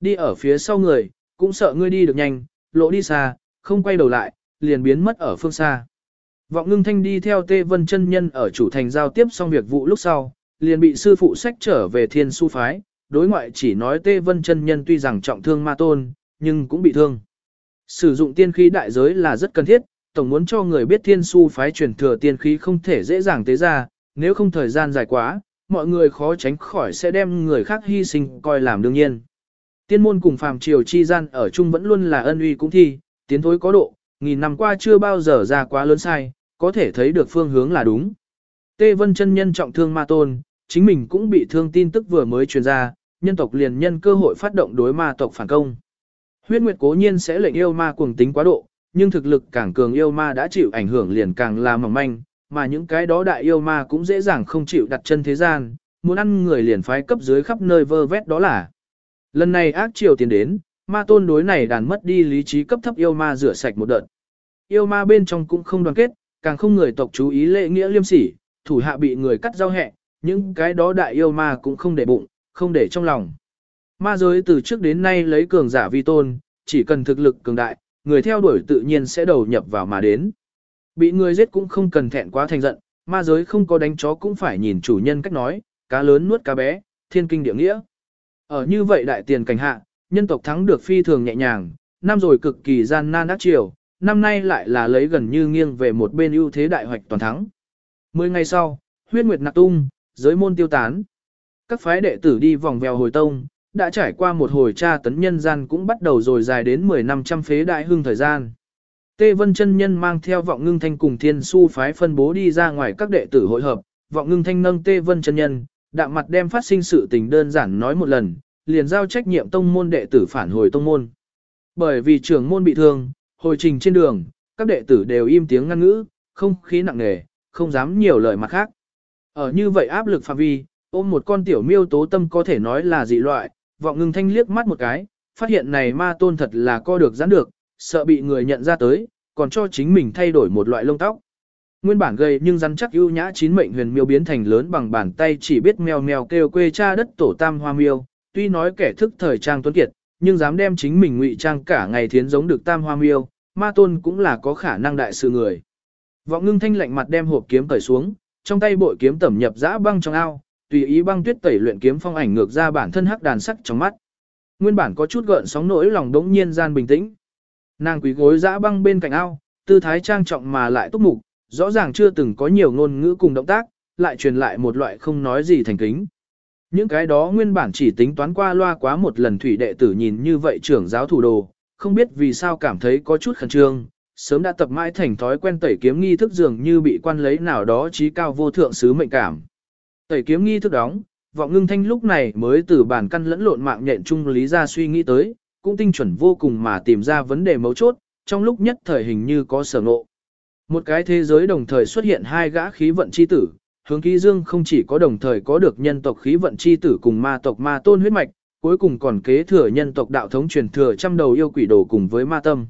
đi ở phía sau người, cũng sợ ngươi đi được nhanh, lộ đi xa, không quay đầu lại, liền biến mất ở phương xa. Vọng ngưng thanh đi theo Tê Vân chân nhân ở chủ thành giao tiếp xong việc vụ lúc sau, liền bị sư phụ sách trở về thiên su phái, đối ngoại chỉ nói Tê Vân chân nhân tuy rằng trọng thương ma tôn, nhưng cũng bị thương. Sử dụng tiên khí đại giới là rất cần thiết, tổng muốn cho người biết thiên su phái truyền thừa tiên khí không thể dễ dàng tế ra, nếu không thời gian dài quá, mọi người khó tránh khỏi sẽ đem người khác hy sinh coi làm đương nhiên. Tiên môn cùng phàm triều chi gian ở chung vẫn luôn là ân uy cũng thi, tiến thối có độ, nghìn năm qua chưa bao giờ ra quá lớn sai, có thể thấy được phương hướng là đúng. Tê Vân chân nhân trọng thương ma tôn, chính mình cũng bị thương tin tức vừa mới truyền ra, nhân tộc liền nhân cơ hội phát động đối ma tộc phản công. Huyết Nguyệt cố nhiên sẽ lệnh yêu ma cuồng tính quá độ, nhưng thực lực càng cường yêu ma đã chịu ảnh hưởng liền càng là mỏng manh, mà những cái đó đại yêu ma cũng dễ dàng không chịu đặt chân thế gian, muốn ăn người liền phái cấp dưới khắp nơi vơ vét đó là. Lần này ác triều tiến đến, ma tôn đối này đàn mất đi lý trí cấp thấp yêu ma rửa sạch một đợt. Yêu ma bên trong cũng không đoàn kết, càng không người tộc chú ý lễ nghĩa liêm sỉ, thủ hạ bị người cắt rau hẹ, những cái đó đại yêu ma cũng không để bụng, không để trong lòng. Ma giới từ trước đến nay lấy cường giả vi tôn, chỉ cần thực lực cường đại, người theo đuổi tự nhiên sẽ đầu nhập vào mà đến. Bị người giết cũng không cần thẹn quá thành giận, ma giới không có đánh chó cũng phải nhìn chủ nhân cách nói, cá lớn nuốt cá bé, thiên kinh địa nghĩa. Ở như vậy đại tiền cảnh hạ, nhân tộc thắng được phi thường nhẹ nhàng, năm rồi cực kỳ gian nan ác triều, năm nay lại là lấy gần như nghiêng về một bên ưu thế đại hoạch toàn thắng. Mười ngày sau, huyết nguyệt nạc tung, giới môn tiêu tán. Các phái đệ tử đi vòng vèo hồi tông, đã trải qua một hồi tra tấn nhân gian cũng bắt đầu rồi dài đến 10 năm trăm phế đại hưng thời gian. Tê Vân chân nhân mang theo vọng ngưng thanh cùng thiên su phái phân bố đi ra ngoài các đệ tử hội hợp, vọng ngưng thanh nâng Tê Vân chân nhân, đạm mặt đem phát sinh sự tình đơn giản nói một lần, liền giao trách nhiệm tông môn đệ tử phản hồi tông môn. Bởi vì trưởng môn bị thương, hồi trình trên đường, các đệ tử đều im tiếng ngăn ngữ, không khí nặng nề, không dám nhiều lời mặt khác. Ở như vậy áp lực phạm vi, ôm một con tiểu miêu tố tâm có thể nói là dị loại, vọng ngưng thanh liếc mắt một cái, phát hiện này ma tôn thật là co được giãn được, sợ bị người nhận ra tới, còn cho chính mình thay đổi một loại lông tóc. Nguyên bản gầy nhưng rắn chắc ưu nhã chín mệnh huyền miêu biến thành lớn bằng bàn tay chỉ biết mèo mèo kêu quê cha đất tổ tam hoa miêu, tuy nói kẻ thức thời trang tuấn kiệt, nhưng dám đem chính mình ngụy trang cả ngày thiến giống được tam hoa miêu, ma tôn cũng là có khả năng đại sự người. Vọng ngưng thanh lạnh mặt đem hộp kiếm cởi xuống, trong tay bội kiếm tẩm nhập dã băng trong ao, tùy ý băng tuyết tẩy luyện kiếm phong ảnh ngược ra bản thân hắc đàn sắc trong mắt. Nguyên bản có chút gợn sóng nỗi lòng đống nhiên gian bình tĩnh. Nàng quý gối dã băng bên cạnh ao, tư thái trang trọng mà lại túc mục, rõ ràng chưa từng có nhiều ngôn ngữ cùng động tác, lại truyền lại một loại không nói gì thành kính. Những cái đó nguyên bản chỉ tính toán qua loa quá một lần thủy đệ tử nhìn như vậy trưởng giáo thủ đồ, không biết vì sao cảm thấy có chút khẩn trương, sớm đã tập mãi thành thói quen tẩy kiếm nghi thức dường như bị quan lấy nào đó trí cao vô thượng sứ mệnh cảm. Tẩy kiếm nghi thức đóng, vọng ngưng thanh lúc này mới từ bản căn lẫn lộn mạng nhện chung lý ra suy nghĩ tới, cũng tinh chuẩn vô cùng mà tìm ra vấn đề mấu chốt, trong lúc nhất thời hình như có sở ngộ. Một cái thế giới đồng thời xuất hiện hai gã khí vận chi tử, hướng ký dương không chỉ có đồng thời có được nhân tộc khí vận chi tử cùng ma tộc ma tôn huyết mạch, cuối cùng còn kế thừa nhân tộc đạo thống truyền thừa trăm đầu yêu quỷ đồ cùng với ma tâm.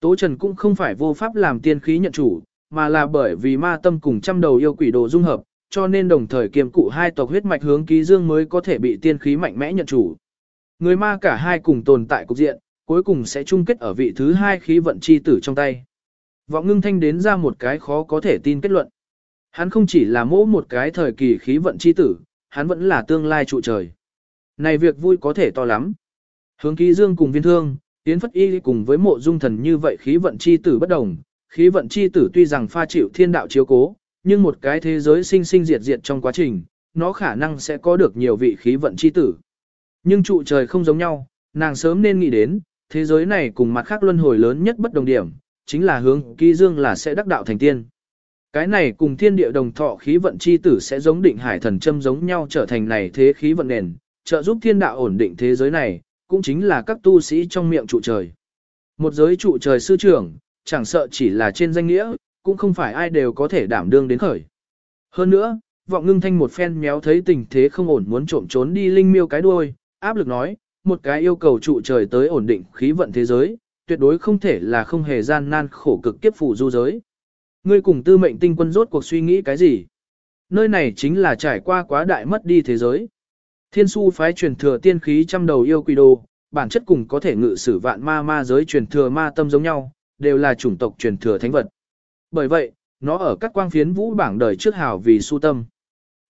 Tố Trần cũng không phải vô pháp làm tiên khí nhận chủ, mà là bởi vì ma tâm cùng trăm đầu yêu quỷ đồ dung hợp, cho nên đồng thời kiềm cụ hai tộc huyết mạch hướng ký dương mới có thể bị tiên khí mạnh mẽ nhận chủ. Người ma cả hai cùng tồn tại cục diện, cuối cùng sẽ chung kết ở vị thứ hai khí vận chi tử trong tay. Vọng ngưng thanh đến ra một cái khó có thể tin kết luận. Hắn không chỉ là mỗ một cái thời kỳ khí vận chi tử, hắn vẫn là tương lai trụ trời. Này việc vui có thể to lắm. Hướng ký dương cùng viên thương, tiến phất y cùng với mộ dung thần như vậy khí vận chi tử bất đồng. Khí vận chi tử tuy rằng pha chịu thiên đạo chiếu cố, nhưng một cái thế giới sinh sinh diệt diệt trong quá trình, nó khả năng sẽ có được nhiều vị khí vận chi tử. Nhưng trụ trời không giống nhau, nàng sớm nên nghĩ đến, thế giới này cùng mặt khác luân hồi lớn nhất bất đồng điểm, chính là hướng kỳ dương là sẽ đắc đạo thành tiên. Cái này cùng thiên địa đồng thọ khí vận chi tử sẽ giống định hải thần châm giống nhau trở thành này thế khí vận nền, trợ giúp thiên đạo ổn định thế giới này, cũng chính là các tu sĩ trong miệng trụ trời. Một giới trụ trời sư trưởng, chẳng sợ chỉ là trên danh nghĩa, cũng không phải ai đều có thể đảm đương đến khởi. Hơn nữa, vọng ngưng thanh một phen méo thấy tình thế không ổn muốn trộm trốn đi linh miêu cái đuôi, áp lực nói, một cái yêu cầu trụ trời tới ổn định khí vận thế giới, tuyệt đối không thể là không hề gian nan khổ cực kiếp phủ du giới. Ngươi cùng tư mệnh tinh quân rốt cuộc suy nghĩ cái gì? Nơi này chính là trải qua quá đại mất đi thế giới. Thiên su phái truyền thừa tiên khí trăm đầu yêu quỷ đồ, bản chất cùng có thể ngự sử vạn ma ma giới truyền thừa ma tâm giống nhau, đều là chủng tộc truyền thừa thánh vật. Bởi vậy, nó ở các quang phiến vũ bảng đời trước hào vì su tâm.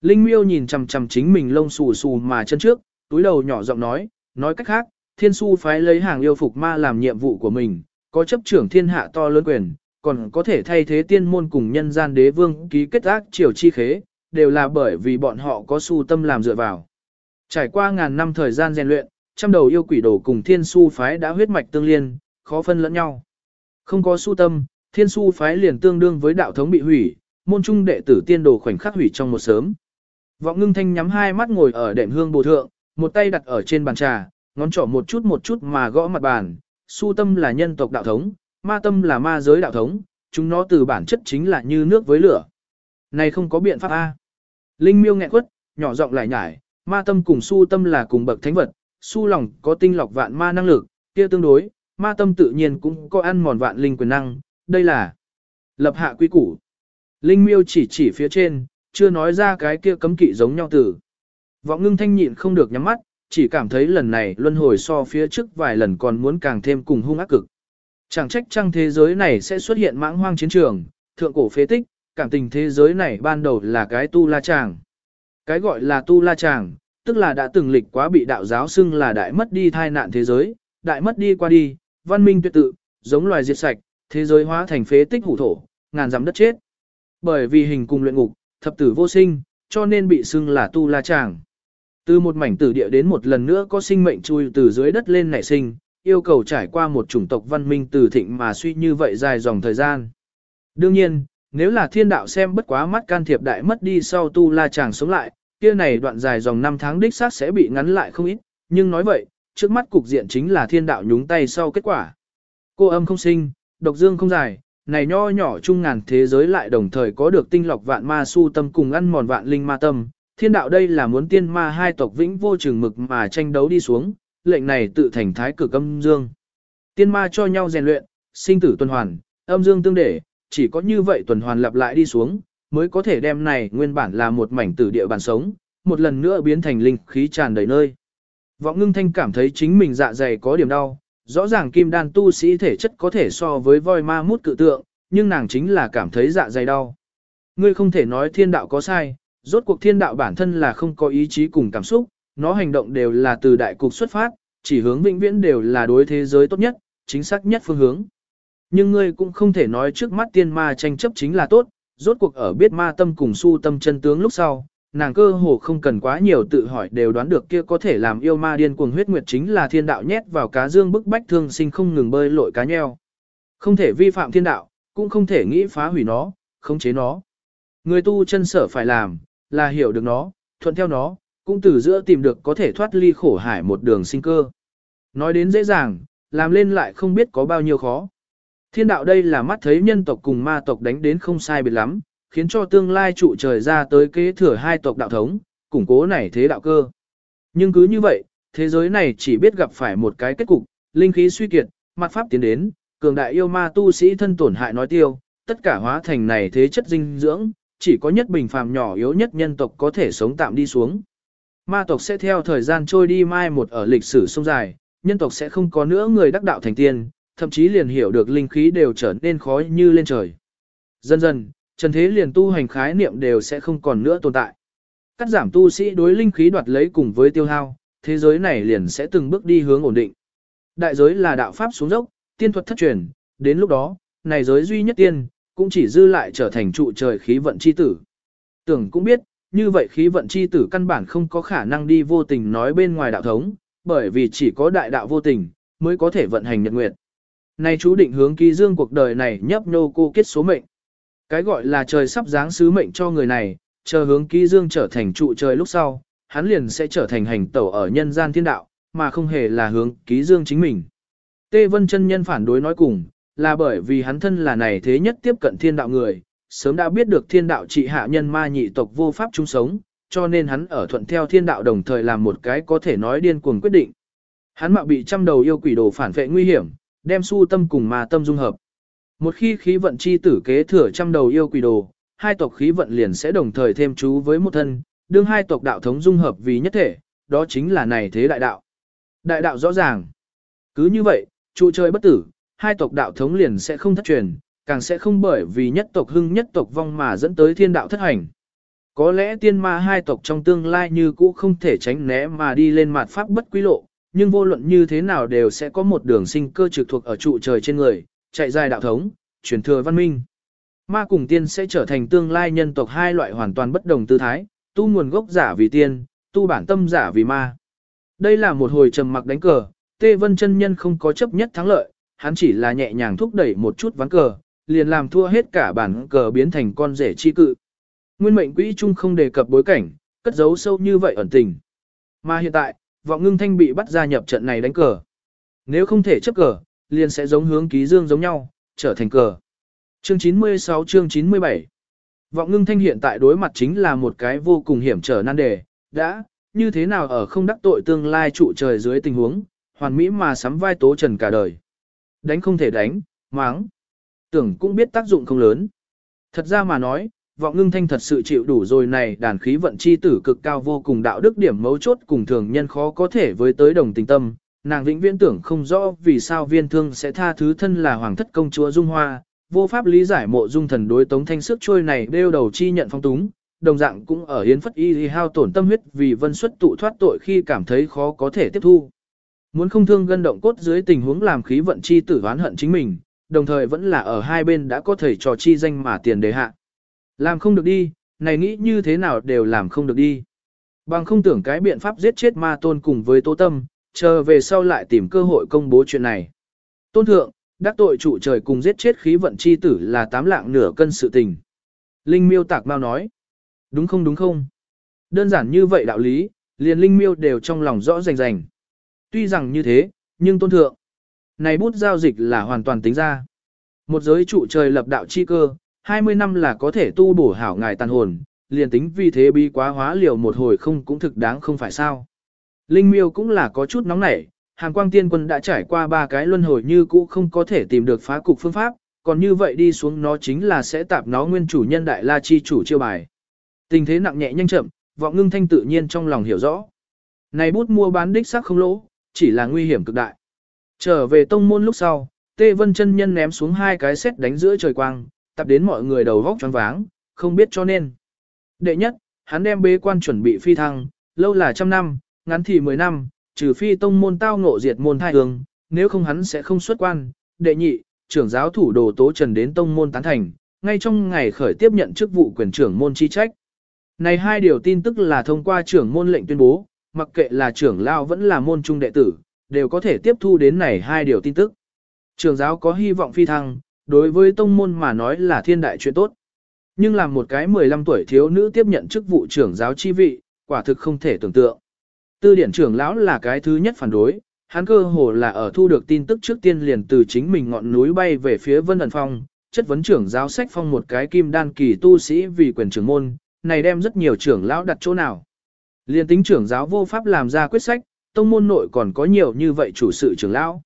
Linh miêu nhìn chằm chằm chính mình lông xù xù mà chân trước, túi đầu nhỏ giọng nói, nói cách khác, thiên su phái lấy hàng yêu phục ma làm nhiệm vụ của mình, có chấp trưởng thiên hạ to lớn quyền, còn có thể thay thế tiên môn cùng nhân gian đế vương ký kết ác triều chi khế, đều là bởi vì bọn họ có su tâm làm dựa vào. Trải qua ngàn năm thời gian rèn luyện, trăm đầu yêu quỷ đồ cùng thiên su phái đã huyết mạch tương liên, khó phân lẫn nhau. Không có su tâm, thiên su phái liền tương đương với đạo thống bị hủy, môn trung đệ tử tiên đồ khoảnh khắc hủy trong một sớm. Vọng ngưng thanh nhắm hai mắt ngồi ở đệm hương bồ thượng, một tay đặt ở trên bàn trà, ngón trỏ một chút một chút mà gõ mặt bàn. Su tâm là nhân tộc đạo thống, ma tâm là ma giới đạo thống, chúng nó từ bản chất chính là như nước với lửa. Này không có biện pháp A. Linh miêu nghẹn quất, nhỏ giọng lại nhải, ma tâm cùng su tâm là cùng bậc thánh vật, su lòng có tinh lọc vạn ma năng lực, kia tương đối, ma tâm tự nhiên cũng có ăn mòn vạn linh quyền năng, đây là lập hạ quy củ. Linh miêu chỉ chỉ phía trên, chưa nói ra cái kia cấm kỵ giống nhau từ. Vọng ngưng thanh nhịn không được nhắm mắt, chỉ cảm thấy lần này luân hồi so phía trước vài lần còn muốn càng thêm cùng hung ác cực. Chẳng trách trăng thế giới này sẽ xuất hiện mãng hoang chiến trường, thượng cổ phế tích, cảm tình thế giới này ban đầu là cái tu la chàng. Cái gọi là tu la chàng, tức là đã từng lịch quá bị đạo giáo xưng là đại mất đi thai nạn thế giới, đại mất đi qua đi, văn minh tuyệt tự, giống loài diệt sạch, thế giới hóa thành phế tích hủ thổ, ngàn dặm đất chết. Bởi vì hình cùng luyện ngục, thập tử vô sinh, cho nên bị xưng là tu la chàng. Từ một mảnh tử địa đến một lần nữa có sinh mệnh chui từ dưới đất lên nảy sinh, yêu cầu trải qua một chủng tộc văn minh từ thịnh mà suy như vậy dài dòng thời gian. Đương nhiên, nếu là thiên đạo xem bất quá mắt can thiệp đại mất đi sau tu la chàng sống lại, kia này đoạn dài dòng năm tháng đích xác sẽ bị ngắn lại không ít, nhưng nói vậy, trước mắt cục diện chính là thiên đạo nhúng tay sau kết quả. Cô âm không sinh, độc dương không dài, này nho nhỏ chung ngàn thế giới lại đồng thời có được tinh lọc vạn ma su tâm cùng ăn mòn vạn linh ma tâm. Thiên đạo đây là muốn tiên ma hai tộc vĩnh vô trường mực mà tranh đấu đi xuống, lệnh này tự thành thái cực âm dương. Tiên ma cho nhau rèn luyện, sinh tử tuần hoàn, âm dương tương để, chỉ có như vậy tuần hoàn lặp lại đi xuống, mới có thể đem này nguyên bản là một mảnh tử địa bản sống, một lần nữa biến thành linh khí tràn đầy nơi. Vọng ngưng thanh cảm thấy chính mình dạ dày có điểm đau, rõ ràng kim đan tu sĩ thể chất có thể so với voi ma mút cự tượng, nhưng nàng chính là cảm thấy dạ dày đau. Ngươi không thể nói thiên đạo có sai, rốt cuộc thiên đạo bản thân là không có ý chí cùng cảm xúc, nó hành động đều là từ đại cục xuất phát, chỉ hướng vĩnh viễn đều là đối thế giới tốt nhất, chính xác nhất phương hướng. Nhưng ngươi cũng không thể nói trước mắt tiên ma tranh chấp chính là tốt, rốt cuộc ở biết ma tâm cùng su tâm chân tướng lúc sau, nàng cơ hồ không cần quá nhiều tự hỏi đều đoán được kia có thể làm yêu ma điên cuồng huyết nguyệt chính là thiên đạo nhét vào cá dương bức bách thương sinh không ngừng bơi lội cá nheo. Không thể vi phạm thiên đạo, cũng không thể nghĩ phá hủy nó, khống chế nó. Người tu chân sở phải làm, là hiểu được nó, thuận theo nó, cũng từ giữa tìm được có thể thoát ly khổ hải một đường sinh cơ. Nói đến dễ dàng, làm lên lại không biết có bao nhiêu khó. Thiên đạo đây là mắt thấy nhân tộc cùng ma tộc đánh đến không sai biệt lắm, khiến cho tương lai trụ trời ra tới kế thừa hai tộc đạo thống, củng cố này thế đạo cơ. Nhưng cứ như vậy, thế giới này chỉ biết gặp phải một cái kết cục, linh khí suy kiệt, mặt pháp tiến đến, cường đại yêu ma tu sĩ thân tổn hại nói tiêu, tất cả hóa thành này thế chất dinh dưỡng, chỉ có nhất bình phàm nhỏ yếu nhất nhân tộc có thể sống tạm đi xuống. Ma tộc sẽ theo thời gian trôi đi mai một ở lịch sử sông dài, nhân tộc sẽ không có nữa người đắc đạo thành tiên, thậm chí liền hiểu được linh khí đều trở nên khói như lên trời. Dần dần, trần thế liền tu hành khái niệm đều sẽ không còn nữa tồn tại. Cắt giảm tu sĩ đối linh khí đoạt lấy cùng với tiêu hao, thế giới này liền sẽ từng bước đi hướng ổn định. Đại giới là đạo pháp xuống dốc, tiên thuật thất truyền, đến lúc đó, này giới duy nhất tiên, cũng chỉ dư lại trở thành trụ trời khí vận chi tử. Tưởng cũng biết, như vậy khí vận chi tử căn bản không có khả năng đi vô tình nói bên ngoài đạo thống, bởi vì chỉ có đại đạo vô tình, mới có thể vận hành nhật nguyệt. Này chú định hướng ký dương cuộc đời này nhấp nô cô kết số mệnh. Cái gọi là trời sắp giáng sứ mệnh cho người này, chờ hướng ký dương trở thành trụ trời lúc sau, hắn liền sẽ trở thành hành tẩu ở nhân gian thiên đạo, mà không hề là hướng ký dương chính mình. Tê Vân chân nhân phản đối nói cùng, là bởi vì hắn thân là này thế nhất tiếp cận thiên đạo người, sớm đã biết được thiên đạo trị hạ nhân ma nhị tộc vô pháp chung sống, cho nên hắn ở thuận theo thiên đạo đồng thời làm một cái có thể nói điên cuồng quyết định. Hắn mạo bị trăm đầu yêu quỷ đồ phản vệ nguy hiểm, đem su tâm cùng ma tâm dung hợp. Một khi khí vận chi tử kế thừa trăm đầu yêu quỷ đồ, hai tộc khí vận liền sẽ đồng thời thêm chú với một thân, đương hai tộc đạo thống dung hợp vì nhất thể, đó chính là này thế đại đạo. Đại đạo rõ ràng. Cứ như vậy, trụ trời bất tử, hai tộc đạo thống liền sẽ không thất truyền, càng sẽ không bởi vì nhất tộc hưng nhất tộc vong mà dẫn tới thiên đạo thất hành. Có lẽ tiên ma hai tộc trong tương lai như cũ không thể tránh né mà đi lên mặt pháp bất quý lộ, nhưng vô luận như thế nào đều sẽ có một đường sinh cơ trực thuộc ở trụ trời trên người, chạy dài đạo thống, truyền thừa văn minh. Ma cùng tiên sẽ trở thành tương lai nhân tộc hai loại hoàn toàn bất đồng tư thái, tu nguồn gốc giả vì tiên, tu bản tâm giả vì ma. Đây là một hồi trầm mặc đánh cờ, Tê Vân chân nhân không có chấp nhất thắng lợi, hắn chỉ là nhẹ nhàng thúc đẩy một chút ván cờ, liền làm thua hết cả bản cờ biến thành con rể chi cự. Nguyên mệnh quỹ chung không đề cập bối cảnh, cất giấu sâu như vậy ẩn tình. Mà hiện tại, vọng ngưng thanh bị bắt gia nhập trận này đánh cờ. Nếu không thể chấp cờ, liền sẽ giống hướng ký dương giống nhau, trở thành cờ. Chương 96 chương 97 Vọng ngưng thanh hiện tại đối mặt chính là một cái vô cùng hiểm trở nan đề, đã, như thế nào ở không đắc tội tương lai trụ trời dưới tình huống, hoàn mỹ mà sắm vai tố trần cả đời. Đánh không thể đánh, máng. Tưởng cũng biết tác dụng không lớn. Thật ra mà nói, vọng ngưng thanh thật sự chịu đủ rồi này đàn khí vận chi tử cực cao vô cùng đạo đức điểm mấu chốt cùng thường nhân khó có thể với tới đồng tình tâm. Nàng vĩnh viễn tưởng không rõ vì sao viên thương sẽ tha thứ thân là hoàng thất công chúa Dung Hoa, vô pháp lý giải mộ dung thần đối tống thanh sức trôi này đeo đầu chi nhận phong túng, đồng dạng cũng ở hiến phất y hao tổn tâm huyết vì vân xuất tụ thoát tội khi cảm thấy khó có thể tiếp thu. Muốn không thương gân động cốt dưới tình huống làm khí vận chi tử oán hận chính mình, đồng thời vẫn là ở hai bên đã có thể trò chi danh mà tiền đề hạ. Làm không được đi, này nghĩ như thế nào đều làm không được đi. Bằng không tưởng cái biện pháp giết chết ma tôn cùng với tố tâm, chờ về sau lại tìm cơ hội công bố chuyện này. Tôn thượng, đắc tội trụ trời cùng giết chết khí vận chi tử là tám lạng nửa cân sự tình. Linh miêu tạc mau nói. Đúng không đúng không? Đơn giản như vậy đạo lý, liền linh miêu đều trong lòng rõ rành rành. Tuy rằng như thế, nhưng tôn thượng. Này bút giao dịch là hoàn toàn tính ra. Một giới trụ trời lập đạo chi cơ, 20 năm là có thể tu bổ hảo ngài tàn hồn, liền tính vì thế bi quá hóa liều một hồi không cũng thực đáng không phải sao. Linh miêu cũng là có chút nóng nảy, hàng quang tiên quân đã trải qua ba cái luân hồi như cũ không có thể tìm được phá cục phương pháp, còn như vậy đi xuống nó chính là sẽ tạp nó nguyên chủ nhân đại la chi chủ chiêu bài. Tình thế nặng nhẹ nhanh chậm, vọng ngưng thanh tự nhiên trong lòng hiểu rõ. Này bút mua bán đích xác không lỗ, chỉ là nguy hiểm cực đại. Trở về tông môn lúc sau, Tê Vân chân nhân ném xuống hai cái xét đánh giữa trời quang, tập đến mọi người đầu vóc choáng váng, không biết cho nên. Đệ nhất, hắn đem bế quan chuẩn bị phi thăng, lâu là trăm năm, ngắn thì mười năm, trừ phi tông môn tao ngộ diệt môn thai hương, nếu không hắn sẽ không xuất quan. Đệ nhị, trưởng giáo thủ đồ tố trần đến tông môn tán thành, ngay trong ngày khởi tiếp nhận chức vụ quyền trưởng môn chi trách. Này hai điều tin tức là thông qua trưởng môn lệnh tuyên bố, mặc kệ là trưởng lao vẫn là môn trung đệ tử, đều có thể tiếp thu đến này hai điều tin tức. Trưởng giáo có hy vọng phi thăng, đối với tông môn mà nói là thiên đại chuyện tốt. Nhưng làm một cái 15 tuổi thiếu nữ tiếp nhận chức vụ trưởng giáo chi vị, quả thực không thể tưởng tượng. Tư điển trưởng lão là cái thứ nhất phản đối, hắn cơ hồ là ở thu được tin tức trước tiên liền từ chính mình ngọn núi bay về phía Vân Ẩn Phong, chất vấn trưởng giáo sách phong một cái kim đan kỳ tu sĩ vì quyền trưởng môn, này đem rất nhiều trưởng lão đặt chỗ nào. Liên tính trưởng giáo vô pháp làm ra quyết sách, tông môn nội còn có nhiều như vậy chủ sự trưởng lão.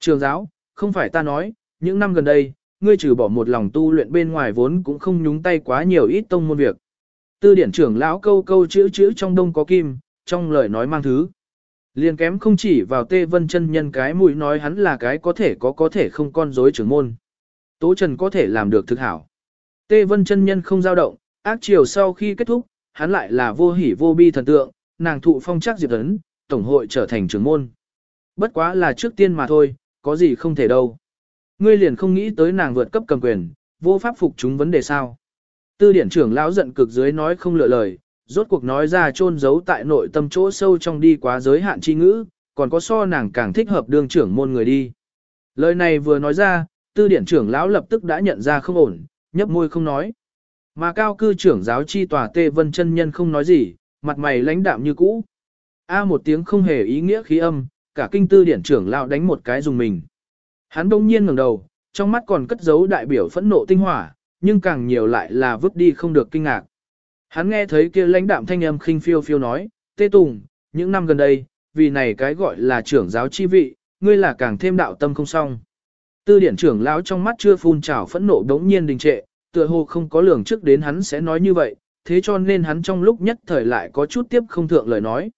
Trưởng giáo, không phải ta nói, những năm gần đây, ngươi trừ bỏ một lòng tu luyện bên ngoài vốn cũng không nhúng tay quá nhiều ít tông môn việc. Tư điển trưởng lão câu câu chữ chữ trong đông có kim, trong lời nói mang thứ. Liên kém không chỉ vào tê vân chân nhân cái mũi nói hắn là cái có thể có có thể không con dối trưởng môn. Tố Trần có thể làm được thực hảo. Tê vân chân nhân không dao động, ác chiều sau khi kết thúc, hắn lại là vô hỉ vô bi thần tượng, nàng thụ phong chắc diệp ấn, tổng hội trở thành trưởng môn. Bất quá là trước tiên mà thôi, có gì không thể đâu. Ngươi liền không nghĩ tới nàng vượt cấp cầm quyền, vô pháp phục chúng vấn đề sao. Tư điển trưởng lão giận cực dưới nói không lựa lời, rốt cuộc nói ra chôn giấu tại nội tâm chỗ sâu trong đi quá giới hạn chi ngữ, còn có so nàng càng thích hợp đương trưởng môn người đi. Lời này vừa nói ra, tư điển trưởng lão lập tức đã nhận ra không ổn, nhấp môi không nói. Mà cao cư trưởng giáo chi tòa tê vân chân nhân không nói gì, mặt mày lãnh đạm như cũ. A một tiếng không hề ý nghĩa khí âm, cả kinh tư điển trưởng lão đánh một cái dùng mình. Hắn đông nhiên ngẩng đầu, trong mắt còn cất giấu đại biểu phẫn nộ tinh hỏa, nhưng càng nhiều lại là vứt đi không được kinh ngạc. Hắn nghe thấy kia lãnh đạm thanh âm khinh phiêu phiêu nói, Tê Tùng, những năm gần đây, vì này cái gọi là trưởng giáo chi vị, ngươi là càng thêm đạo tâm không xong. Tư điển trưởng lão trong mắt chưa phun trào phẫn nộ đống nhiên đình trệ, tựa hồ không có lường trước đến hắn sẽ nói như vậy, thế cho nên hắn trong lúc nhất thời lại có chút tiếp không thượng lời nói.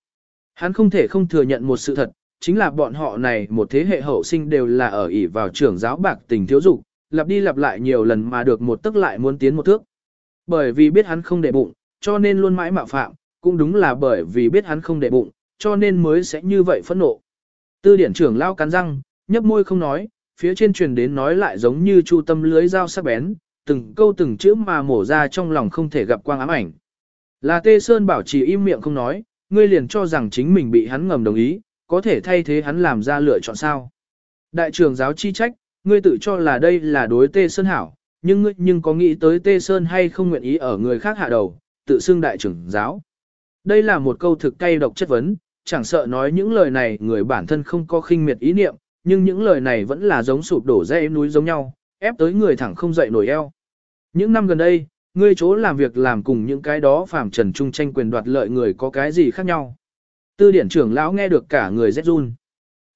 Hắn không thể không thừa nhận một sự thật, chính là bọn họ này một thế hệ hậu sinh đều là ở ỷ vào trưởng giáo bạc tình thiếu dục, lặp đi lặp lại nhiều lần mà được một tức lại muốn tiến một thước. Bởi vì biết hắn không để bụng, cho nên luôn mãi mạo phạm, cũng đúng là bởi vì biết hắn không để bụng, cho nên mới sẽ như vậy phẫn nộ. Tư điển trưởng lao cắn răng, nhấp môi không nói, phía trên truyền đến nói lại giống như chu tâm lưới dao sắc bén, từng câu từng chữ mà mổ ra trong lòng không thể gặp quang ám ảnh. Là Tê Sơn bảo trì im miệng không nói, ngươi liền cho rằng chính mình bị hắn ngầm đồng ý, có thể thay thế hắn làm ra lựa chọn sao. Đại trưởng giáo chi trách, ngươi tự cho là đây là đối Tê Sơn hảo, nhưng ngươi nhưng có nghĩ tới Tê Sơn hay không nguyện ý ở người khác hạ đầu, tự xưng đại trưởng giáo. Đây là một câu thực cay độc chất vấn, chẳng sợ nói những lời này người bản thân không có khinh miệt ý niệm, nhưng những lời này vẫn là giống sụp đổ dây núi giống nhau, ép tới người thẳng không dậy nổi eo. Những năm gần đây, ngươi chỗ làm việc làm cùng những cái đó phàm trần trung tranh quyền đoạt lợi người có cái gì khác nhau. Tư điển trưởng lão nghe được cả người rét run.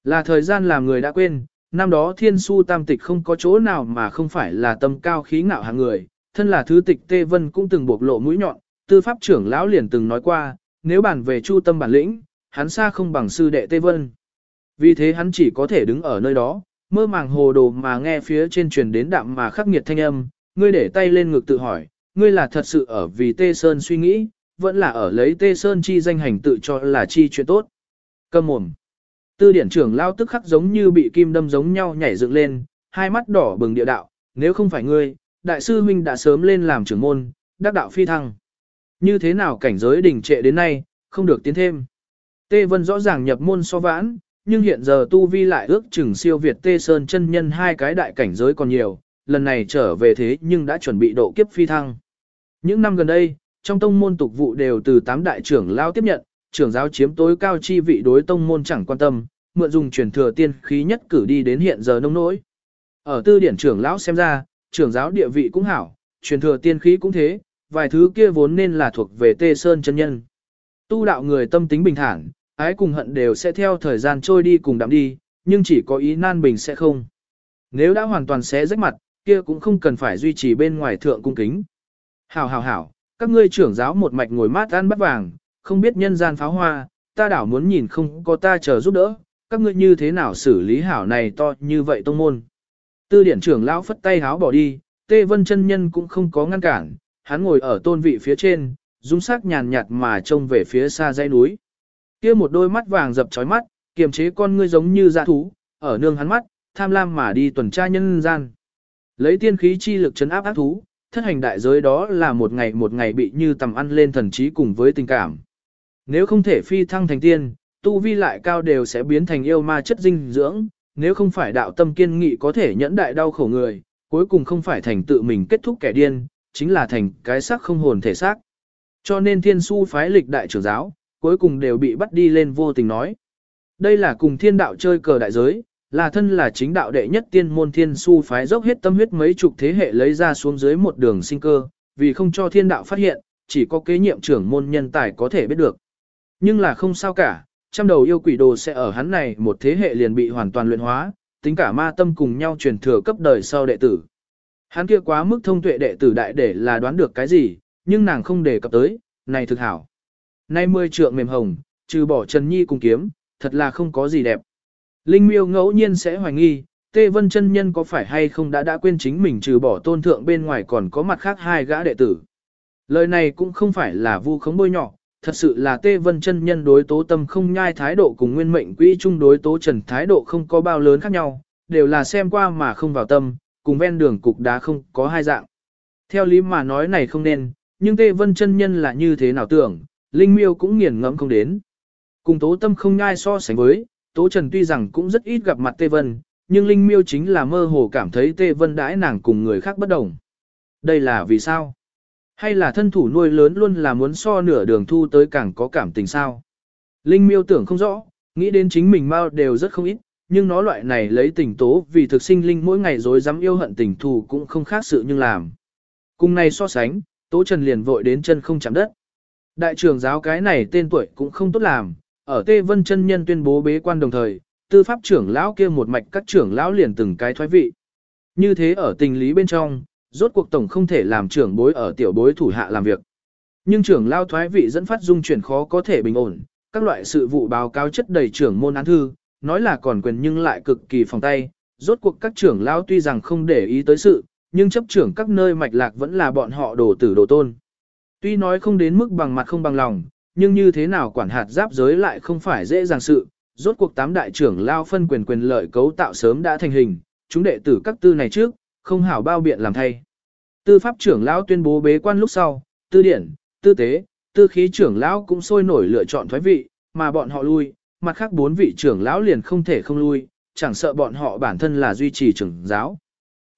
Là thời gian làm người đã quên, năm đó thiên su tam tịch không có chỗ nào mà không phải là tâm cao khí ngạo hàng người, thân là thứ tịch Tê Vân cũng từng bộc lộ mũi nhọn, tư pháp trưởng lão liền từng nói qua, nếu bàn về chu tâm bản lĩnh, hắn xa không bằng sư đệ Tê Vân. Vì thế hắn chỉ có thể đứng ở nơi đó, mơ màng hồ đồ mà nghe phía trên truyền đến đạm mà khắc nghiệt thanh âm, ngươi để tay lên ngực tự hỏi, ngươi là thật sự ở vì Tê Sơn suy nghĩ, vẫn là ở lấy Tê Sơn chi danh hành tự cho là chi chuyện tốt. Cầm mồm. Tư điển trưởng lao tức khắc giống như bị kim đâm giống nhau nhảy dựng lên, hai mắt đỏ bừng địa đạo, nếu không phải ngươi, đại sư huynh đã sớm lên làm trưởng môn, đắc đạo phi thăng. Như thế nào cảnh giới đỉnh trệ đến nay, không được tiến thêm. Tê Vân rõ ràng nhập môn so vãn, nhưng hiện giờ Tu Vi lại ước chừng siêu Việt Tê Sơn chân nhân hai cái đại cảnh giới còn nhiều, lần này trở về thế nhưng đã chuẩn bị độ kiếp phi thăng. Những năm gần đây, trong tông môn tục vụ đều từ tám đại trưởng lao tiếp nhận, trưởng giáo chiếm tối cao chi vị đối tông môn chẳng quan tâm, mượn dùng truyền thừa tiên khí nhất cử đi đến hiện giờ nông nỗi. Ở tư điển trưởng lão xem ra, trưởng giáo địa vị cũng hảo, truyền thừa tiên khí cũng thế, vài thứ kia vốn nên là thuộc về Tê Sơn chân nhân. Tu đạo người tâm tính bình thản, ái cùng hận đều sẽ theo thời gian trôi đi cùng đắm đi, nhưng chỉ có ý nan bình sẽ không. Nếu đã hoàn toàn sẽ rách mặt, kia cũng không cần phải duy trì bên ngoài thượng cung kính. Hảo hảo hảo, các ngươi trưởng giáo một mạch ngồi mát ăn bắt vàng, không biết nhân gian pháo hoa, ta đảo muốn nhìn không có ta chờ giúp đỡ, các ngươi như thế nào xử lý hảo này to như vậy tông môn. Tư điển trưởng lão phất tay háo bỏ đi, Tê Vân chân nhân cũng không có ngăn cản, hắn ngồi ở tôn vị phía trên, dung sắc nhàn nhạt mà trông về phía xa dãy núi. Kia một đôi mắt vàng dập chói mắt, kiềm chế con ngươi giống như dã thú, ở nương hắn mắt, tham lam mà đi tuần tra nhân gian. Lấy tiên khí chi lực chấn áp ác thú, thất hành đại giới đó là một ngày một ngày bị như tầm ăn lên thần trí cùng với tình cảm. Nếu không thể phi thăng thành tiên, tu vi lại cao đều sẽ biến thành yêu ma chất dinh dưỡng, nếu không phải đạo tâm kiên nghị có thể nhẫn đại đau khổ người, cuối cùng không phải thành tự mình kết thúc kẻ điên, chính là thành cái xác không hồn thể xác. Cho nên thiên su phái lịch đại trưởng giáo, cuối cùng đều bị bắt đi lên vô tình nói. Đây là cùng thiên đạo chơi cờ đại giới, là thân là chính đạo đệ nhất tiên môn thiên su phái dốc hết tâm huyết mấy chục thế hệ lấy ra xuống dưới một đường sinh cơ, vì không cho thiên đạo phát hiện, chỉ có kế nhiệm trưởng môn nhân tài có thể biết được. Nhưng là không sao cả, trăm đầu yêu quỷ đồ sẽ ở hắn này một thế hệ liền bị hoàn toàn luyện hóa, tính cả ma tâm cùng nhau truyền thừa cấp đời sau đệ tử. Hắn kia quá mức thông tuệ đệ tử đại để là đoán được cái gì, nhưng nàng không đề cập tới, này thực hảo. Nay mười trượng mềm hồng, trừ bỏ Trần Nhi cùng kiếm, thật là không có gì đẹp. Linh miêu ngẫu nhiên sẽ hoài nghi, Tê Vân chân nhân có phải hay không đã đã quên chính mình trừ bỏ tôn thượng bên ngoài còn có mặt khác hai gã đệ tử. Lời này cũng không phải là vu khống bôi nhỏ, thật sự là Tê Vân chân nhân đối tố tâm không nhai thái độ cùng nguyên mệnh quỹ chung đối tố trần thái độ không có bao lớn khác nhau, đều là xem qua mà không vào tâm, cùng ven đường cục đá không có hai dạng. Theo lý mà nói này không nên, nhưng Tê Vân chân nhân là như thế nào tưởng, Linh miêu cũng nghiền ngẫm không đến. Cùng tố tâm không nhai so sánh với, tố trần tuy rằng cũng rất ít gặp mặt Tê Vân, nhưng Linh miêu chính là mơ hồ cảm thấy Tê Vân đãi nàng cùng người khác bất đồng. Đây là vì sao? Hay là thân thủ nuôi lớn luôn là muốn so nửa đường thu tới càng có cảm tình sao? Linh miêu tưởng không rõ, nghĩ đến chính mình mau đều rất không ít, nhưng nó loại này lấy tình tố vì thực sinh linh mỗi ngày dối dám yêu hận tình thù cũng không khác sự nhưng làm. Cùng này so sánh, Tố Trần liền vội đến chân không chạm đất. Đại trưởng giáo cái này tên tuổi cũng không tốt làm, ở Tê Vân chân nhân tuyên bố bế quan đồng thời, tư pháp trưởng lão kia một mạch các trưởng lão liền từng cái thoái vị. Như thế ở tình lý bên trong, rốt cuộc tổng không thể làm trưởng bối ở tiểu bối thủ hạ làm việc. Nhưng trưởng lão thoái vị dẫn phát dung chuyển khó có thể bình ổn, các loại sự vụ báo cáo chất đầy trưởng môn án thư, nói là còn quyền nhưng lại cực kỳ phòng tay, rốt cuộc các trưởng lão tuy rằng không để ý tới sự, nhưng chấp trưởng các nơi mạch lạc vẫn là bọn họ đồ tử đồ tôn. Tuy nói không đến mức bằng mặt không bằng lòng, nhưng như thế nào quản hạt giáp giới lại không phải dễ dàng sự, rốt cuộc tám đại trưởng lao phân quyền quyền lợi cấu tạo sớm đã thành hình, chúng đệ tử các tư này trước, không hảo bao biện làm thay. Tư pháp trưởng lão tuyên bố bế quan lúc sau, tư điển, tư tế, tư khí trưởng lão cũng sôi nổi lựa chọn thoái vị, mà bọn họ lui, mặt khác bốn vị trưởng lão liền không thể không lui, chẳng sợ bọn họ bản thân là duy trì trưởng giáo.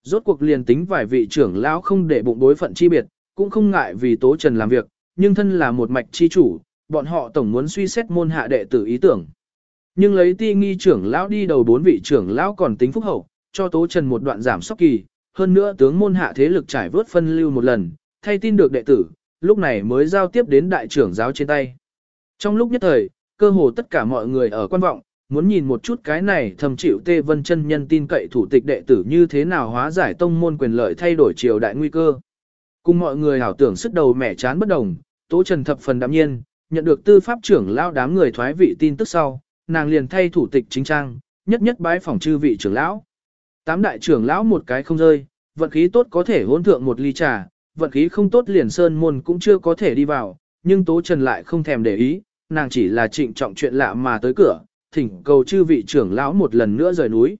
Rốt cuộc liền tính vài vị trưởng lão không để bụng đối phận chi biệt, cũng không ngại vì Tố Trần làm việc, nhưng thân là một mạch chi chủ, bọn họ tổng muốn suy xét môn hạ đệ tử ý tưởng. Nhưng lấy ti nghi trưởng lão đi đầu bốn vị trưởng lão còn tính phúc hậu, cho Tố Trần một đoạn giảm sóc kỳ, hơn nữa tướng môn hạ thế lực trải vớt phân lưu một lần, thay tin được đệ tử, lúc này mới giao tiếp đến đại trưởng giáo trên tay. Trong lúc nhất thời, cơ hồ tất cả mọi người ở quan vọng, muốn nhìn một chút cái này thầm chịu Tê Vân chân nhân tin cậy thủ tịch đệ tử như thế nào hóa giải tông môn quyền lợi thay đổi triều đại nguy cơ. Cùng mọi người hảo tưởng sức đầu mẻ chán bất đồng, Tố Trần thập phần đạm nhiên, nhận được tư pháp trưởng lao đám người thoái vị tin tức sau, nàng liền thay thủ tịch chính trang, nhất nhất bái phỏng chư vị trưởng lão. Tám đại trưởng lão một cái không rơi, vận khí tốt có thể hỗn thượng một ly trà, vận khí không tốt liền sơn môn cũng chưa có thể đi vào, nhưng Tố Trần lại không thèm để ý, nàng chỉ là trịnh trọng chuyện lạ mà tới cửa, thỉnh cầu chư vị trưởng lão một lần nữa rời núi.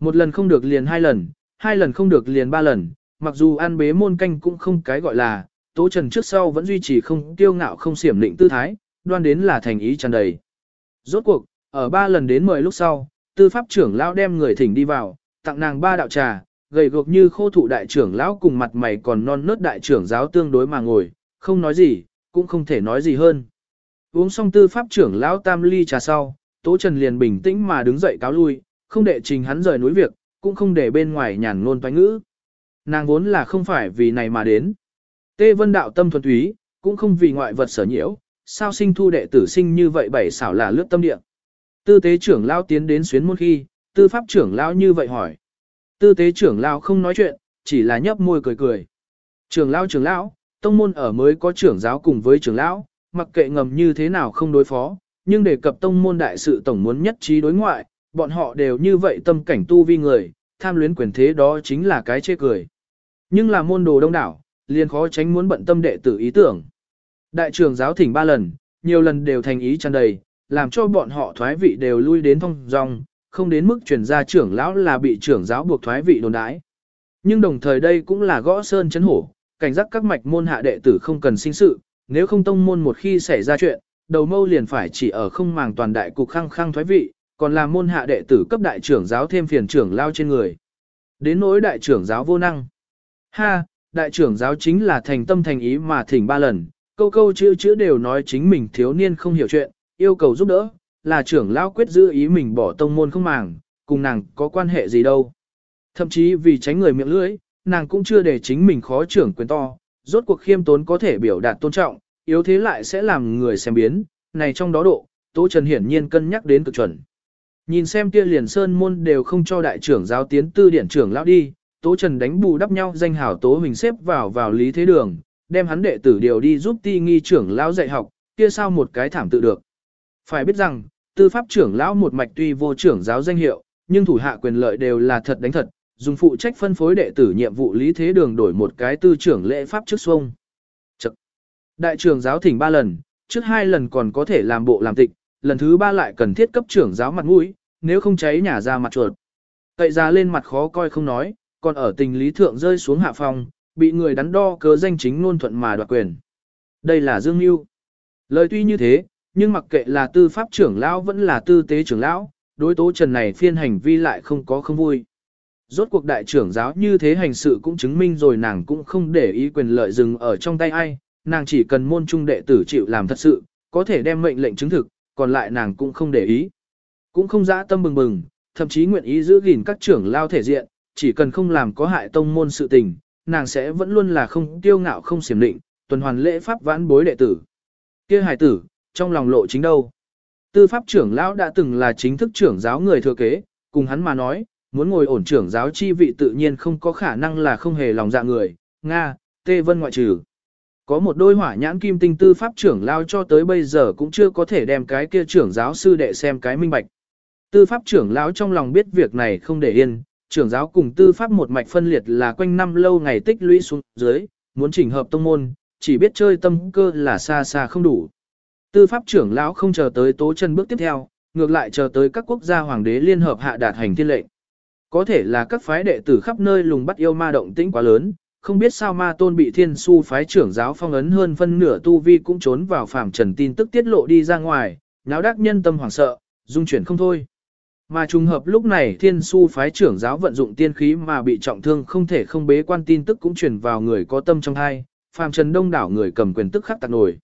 Một lần không được liền hai lần, hai lần không được liền ba lần, mặc dù ăn bế môn canh cũng không cái gọi là, Tố Trần trước sau vẫn duy trì không tiêu ngạo không xiểm định tư thái, đoan đến là thành ý tràn đầy. Rốt cuộc, ở ba lần đến mười lúc sau, tư pháp trưởng lão đem người thỉnh đi vào, tặng nàng ba đạo trà, gầy gộc như khô thụ đại trưởng lão cùng mặt mày còn non nớt đại trưởng giáo tương đối mà ngồi, không nói gì, cũng không thể nói gì hơn. Uống xong tư pháp trưởng lão tam ly trà sau, Tố Trần liền bình tĩnh mà đứng dậy cáo lui, không để trình hắn rời núi việc, cũng không để bên ngoài nhàn ngôn toán ngữ. Nàng vốn là không phải vì này mà đến. Tê Vân đạo tâm thuần túy, cũng không vì ngoại vật sở nhiễu, sao sinh thu đệ tử sinh như vậy bảy xảo là lướt tâm địa. Tư tế trưởng lão tiến đến xuyến môn khi, tư pháp trưởng lão như vậy hỏi. Tư tế trưởng lão không nói chuyện, chỉ là nhấp môi cười cười. Trưởng lão trưởng lão, tông môn ở mới có trưởng giáo cùng với trưởng lão, mặc kệ ngầm như thế nào không đối phó, nhưng đề cập tông môn đại sự tổng muốn nhất trí đối ngoại, bọn họ đều như vậy tâm cảnh tu vi người, tham luyến quyền thế đó chính là cái chê cười. Nhưng là môn đồ đông đảo, liền khó tránh muốn bận tâm đệ tử ý tưởng. Đại trưởng giáo thỉnh ba lần, nhiều lần đều thành ý tràn đầy, làm cho bọn họ thoái vị đều lui đến thông dòng, không đến mức chuyển ra trưởng lão là bị trưởng giáo buộc thoái vị đồn đãi. Nhưng đồng thời đây cũng là gõ sơn chấn hổ, cảnh giác các mạch môn hạ đệ tử không cần sinh sự, nếu không tông môn một khi xảy ra chuyện, đầu mâu liền phải chỉ ở không màng toàn đại cục khăng khăng thoái vị, còn là môn hạ đệ tử cấp đại trưởng giáo thêm phiền trưởng lao trên người. Đến nỗi đại trưởng giáo vô năng. Ha, đại trưởng giáo chính là thành tâm thành ý mà thỉnh ba lần, câu câu chữ chữ đều nói chính mình thiếu niên không hiểu chuyện, yêu cầu giúp đỡ, là trưởng lão quyết giữ ý mình bỏ tông môn không màng, cùng nàng có quan hệ gì đâu. Thậm chí vì tránh người miệng lưỡi, nàng cũng chưa để chính mình khó trưởng quyền to, rốt cuộc khiêm tốn có thể biểu đạt tôn trọng, yếu thế lại sẽ làm người xem biến, này trong đó độ, Tố Trần hiển nhiên cân nhắc đến cực chuẩn. Nhìn xem kia liền sơn môn đều không cho đại trưởng giáo tiến tư điển trưởng lão đi, Tố Trần đánh bù đắp nhau danh hảo Tố Huỳnh xếp vào vào lý thế đường, đem hắn đệ tử điều đi giúp ti nghi trưởng lão dạy học, kia sao một cái thảm tự được. Phải biết rằng, tư pháp trưởng lão một mạch tuy vô trưởng giáo danh hiệu, nhưng thủ hạ quyền lợi đều là thật đánh thật, dùng phụ trách phân phối đệ tử nhiệm vụ lý thế đường đổi một cái tư trưởng lễ pháp trước xuông. Đại trưởng giáo thỉnh ba lần, trước hai lần còn có thể làm bộ làm tịch, lần thứ ba lại cần thiết cấp trưởng giáo mặt mũi, nếu không cháy nhà ra mặt chuột. Cậy ra lên mặt khó coi không nói, còn ở tình lý thượng rơi xuống hạ phòng, bị người đắn đo cớ danh chính nôn thuận mà đoạt quyền. Đây là Dương Mưu. Lời tuy như thế, nhưng mặc kệ là tư pháp trưởng lão vẫn là tư tế trưởng lão, đối tố trần này phiên hành vi lại không có không vui. Rốt cuộc đại trưởng giáo như thế hành sự cũng chứng minh rồi nàng cũng không để ý quyền lợi dừng ở trong tay ai, nàng chỉ cần môn trung đệ tử chịu làm thật sự, có thể đem mệnh lệnh chứng thực, còn lại nàng cũng không để ý. Cũng không dã tâm bừng bừng, thậm chí nguyện ý giữ gìn các trưởng lao thể diện, chỉ cần không làm có hại tông môn sự tình, nàng sẽ vẫn luôn là không tiêu ngạo không xiểm định, tuần hoàn lễ pháp vãn bối đệ tử. Kia hài tử, trong lòng lộ chính đâu. Tư pháp trưởng lão đã từng là chính thức trưởng giáo người thừa kế, cùng hắn mà nói, muốn ngồi ổn trưởng giáo chi vị tự nhiên không có khả năng là không hề lòng dạ người, Nga, Tê Vân ngoại trừ. Có một đôi hỏa nhãn kim tinh tư pháp trưởng lao cho tới bây giờ cũng chưa có thể đem cái kia trưởng giáo sư đệ xem cái minh bạch. Tư pháp trưởng lão trong lòng biết việc này không để yên, trưởng giáo cùng tư pháp một mạch phân liệt là quanh năm lâu ngày tích lũy xuống dưới, muốn chỉnh hợp tông môn, chỉ biết chơi tâm cơ là xa xa không đủ. Tư pháp trưởng lão không chờ tới tố chân bước tiếp theo, ngược lại chờ tới các quốc gia hoàng đế liên hợp hạ đạt hành thiên lệnh. Có thể là các phái đệ tử khắp nơi lùng bắt yêu ma động tĩnh quá lớn, không biết sao ma tôn bị thiên su phái trưởng giáo phong ấn hơn phân nửa tu vi cũng trốn vào phạm trần tin tức tiết lộ đi ra ngoài, náo đắc nhân tâm hoảng sợ, dung chuyển không thôi. Mà trùng hợp lúc này thiên su phái trưởng giáo vận dụng tiên khí mà bị trọng thương không thể không bế quan tin tức cũng truyền vào người có tâm trong hai, phàm trần đông đảo người cầm quyền tức khắc tạc nổi.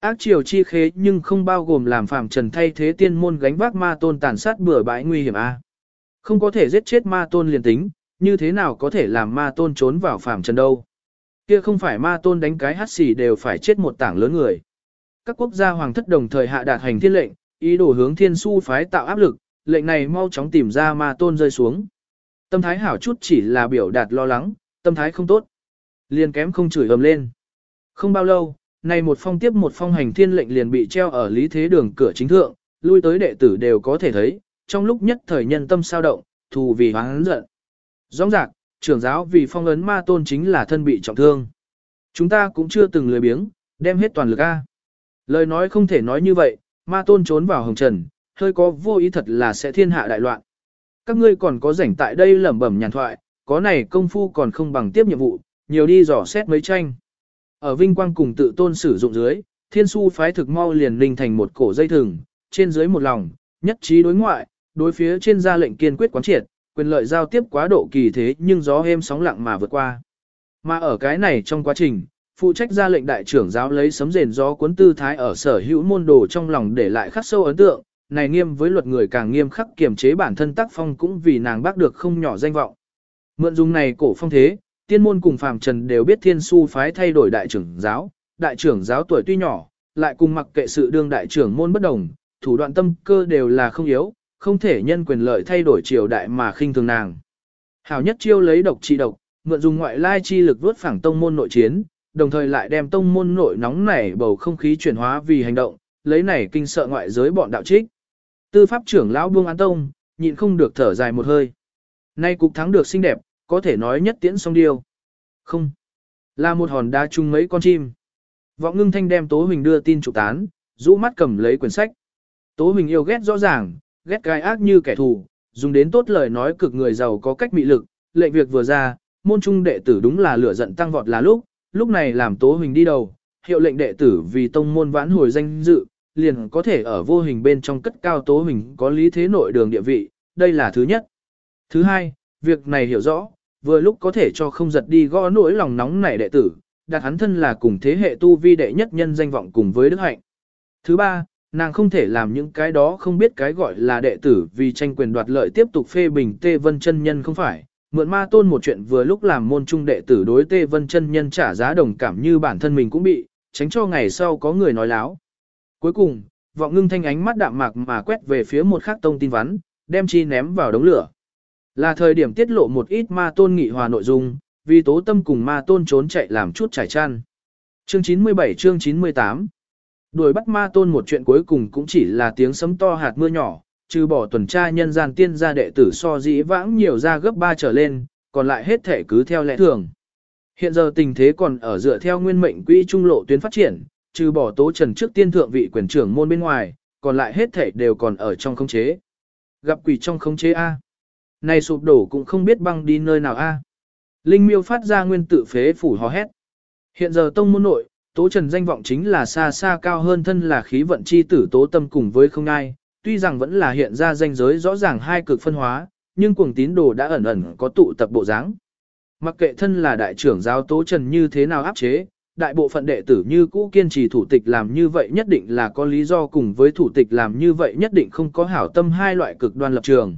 Ác triều chi khế nhưng không bao gồm làm phàm trần thay thế tiên môn gánh vác ma tôn tàn sát bừa bãi nguy hiểm a. Không có thể giết chết ma tôn liền tính, như thế nào có thể làm ma tôn trốn vào phàm trần đâu. Kia không phải ma tôn đánh cái hát xì đều phải chết một tảng lớn người. Các quốc gia hoàng thất đồng thời hạ đạt hành thiên lệnh, ý đồ hướng thiên su phái tạo áp lực, lệnh này mau chóng tìm ra ma tôn rơi xuống. Tâm thái hảo chút chỉ là biểu đạt lo lắng, tâm thái không tốt. Liền kém không chửi ầm lên. Không bao lâu, này một phong tiếp một phong hành thiên lệnh liền bị treo ở lý thế đường cửa chính thượng, lui tới đệ tử đều có thể thấy, trong lúc nhất thời nhân tâm sao động, thù vì hoáng giận. Rõ ràng, trưởng giáo vì phong ấn ma tôn chính là thân bị trọng thương. Chúng ta cũng chưa từng lười biếng, đem hết toàn lực A. Lời nói không thể nói như vậy, ma tôn trốn vào hồng trần, hơi có vô ý thật là sẽ thiên hạ đại loạn. Các ngươi còn có rảnh tại đây lẩm bẩm nhàn thoại, có này công phu còn không bằng tiếp nhiệm vụ, nhiều đi dò xét mấy tranh. Ở vinh quang cùng tự tôn sử dụng dưới, thiên su phái thực mau liền linh thành một cổ dây thừng, trên dưới một lòng, nhất trí đối ngoại, đối phía trên ra lệnh kiên quyết quán triệt, quyền lợi giao tiếp quá độ kỳ thế nhưng gió êm sóng lặng mà vượt qua. Mà ở cái này trong quá trình, phụ trách ra lệnh đại trưởng giáo lấy sấm rền gió cuốn tư thái ở sở hữu môn đồ trong lòng để lại khắc sâu ấn tượng, này nghiêm với luật người càng nghiêm khắc kiềm chế bản thân tác phong cũng vì nàng bác được không nhỏ danh vọng. Mượn dùng này cổ phong thế, tiên môn cùng phàm trần đều biết thiên su phái thay đổi đại trưởng giáo, đại trưởng giáo tuổi tuy nhỏ, lại cùng mặc kệ sự đương đại trưởng môn bất đồng, thủ đoạn tâm cơ đều là không yếu, không thể nhân quyền lợi thay đổi triều đại mà khinh thường nàng. Hảo nhất chiêu lấy độc trị độc, mượn dùng ngoại lai chi lực vớt phẳng tông môn nội chiến, đồng thời lại đem tông môn nội nóng nảy bầu không khí chuyển hóa vì hành động, lấy này kinh sợ ngoại giới bọn đạo trích. Tư pháp trưởng lão buông án tông, nhịn không được thở dài một hơi. Nay cục thắng được xinh đẹp, có thể nói nhất tiễn song điêu. Không. Là một hòn đá chung mấy con chim. Vọng ngưng thanh đem Tố Huỳnh đưa tin trục tán, rũ mắt cầm lấy quyển sách. Tố Huỳnh yêu ghét rõ ràng, ghét gai ác như kẻ thù, dùng đến tốt lời nói cực người giàu có cách mị lực, lệnh việc vừa ra, môn trung đệ tử đúng là lửa giận tăng vọt là lúc, lúc này làm Tố Huỳnh đi đầu, hiệu lệnh đệ tử vì tông môn vãn hồi danh dự, liền có thể ở vô hình bên trong cất cao Tố Huỳnh có lý thế nội đường địa vị, đây là thứ nhất. Thứ hai, việc này hiểu rõ, vừa lúc có thể cho không giật đi gõ nỗi lòng nóng nảy đệ tử, đặt hắn thân là cùng thế hệ tu vi đệ nhất nhân danh vọng cùng với đức hạnh. Thứ ba, nàng không thể làm những cái đó không biết cái gọi là đệ tử vì tranh quyền đoạt lợi tiếp tục phê bình Tê Vân chân nhân không phải. Mượn ma tôn một chuyện vừa lúc làm môn trung đệ tử đối Tê Vân chân nhân trả giá đồng cảm như bản thân mình cũng bị, tránh cho ngày sau có người nói láo. Cuối cùng, vọng ngưng thanh ánh mắt đạm mạc mà quét về phía một khắc tông tin vắn, đem chi ném vào đống lửa. Là thời điểm tiết lộ một ít ma tôn nghị hòa nội dung, vì tố tâm cùng ma tôn trốn chạy làm chút trải chăn. Chương 97 chương 98 Đuổi bắt ma tôn một chuyện cuối cùng cũng chỉ là tiếng sấm to hạt mưa nhỏ, trừ bỏ tuần tra nhân gian tiên gia đệ tử so dĩ vãng nhiều ra gấp 3 trở lên, còn lại hết thể cứ theo lẽ thường. Hiện giờ tình thế còn ở dựa theo nguyên mệnh quỹ trung lộ tuyến phát triển, trừ bỏ tố trần trước tiên thượng vị quyền trưởng môn bên ngoài, còn lại hết thể đều còn ở trong khống chế. Gặp quỷ trong khống chế A. Này sụp đổ cũng không biết băng đi nơi nào A. Linh miêu phát ra nguyên tự phế phủ hò hét. Hiện giờ tông môn nội, tố trần danh vọng chính là xa xa cao hơn thân là khí vận chi tử tố tâm cùng với không ai, tuy rằng vẫn là hiện ra danh giới rõ ràng hai cực phân hóa, nhưng cuồng tín đồ đã ẩn ẩn có tụ tập bộ dáng. Mặc kệ thân là đại trưởng giáo tố trần như thế nào áp chế, đại bộ phận đệ tử như cũ kiên trì thủ tịch làm như vậy nhất định là có lý do cùng với thủ tịch làm như vậy nhất định không có hảo tâm hai loại cực đoan lập trường.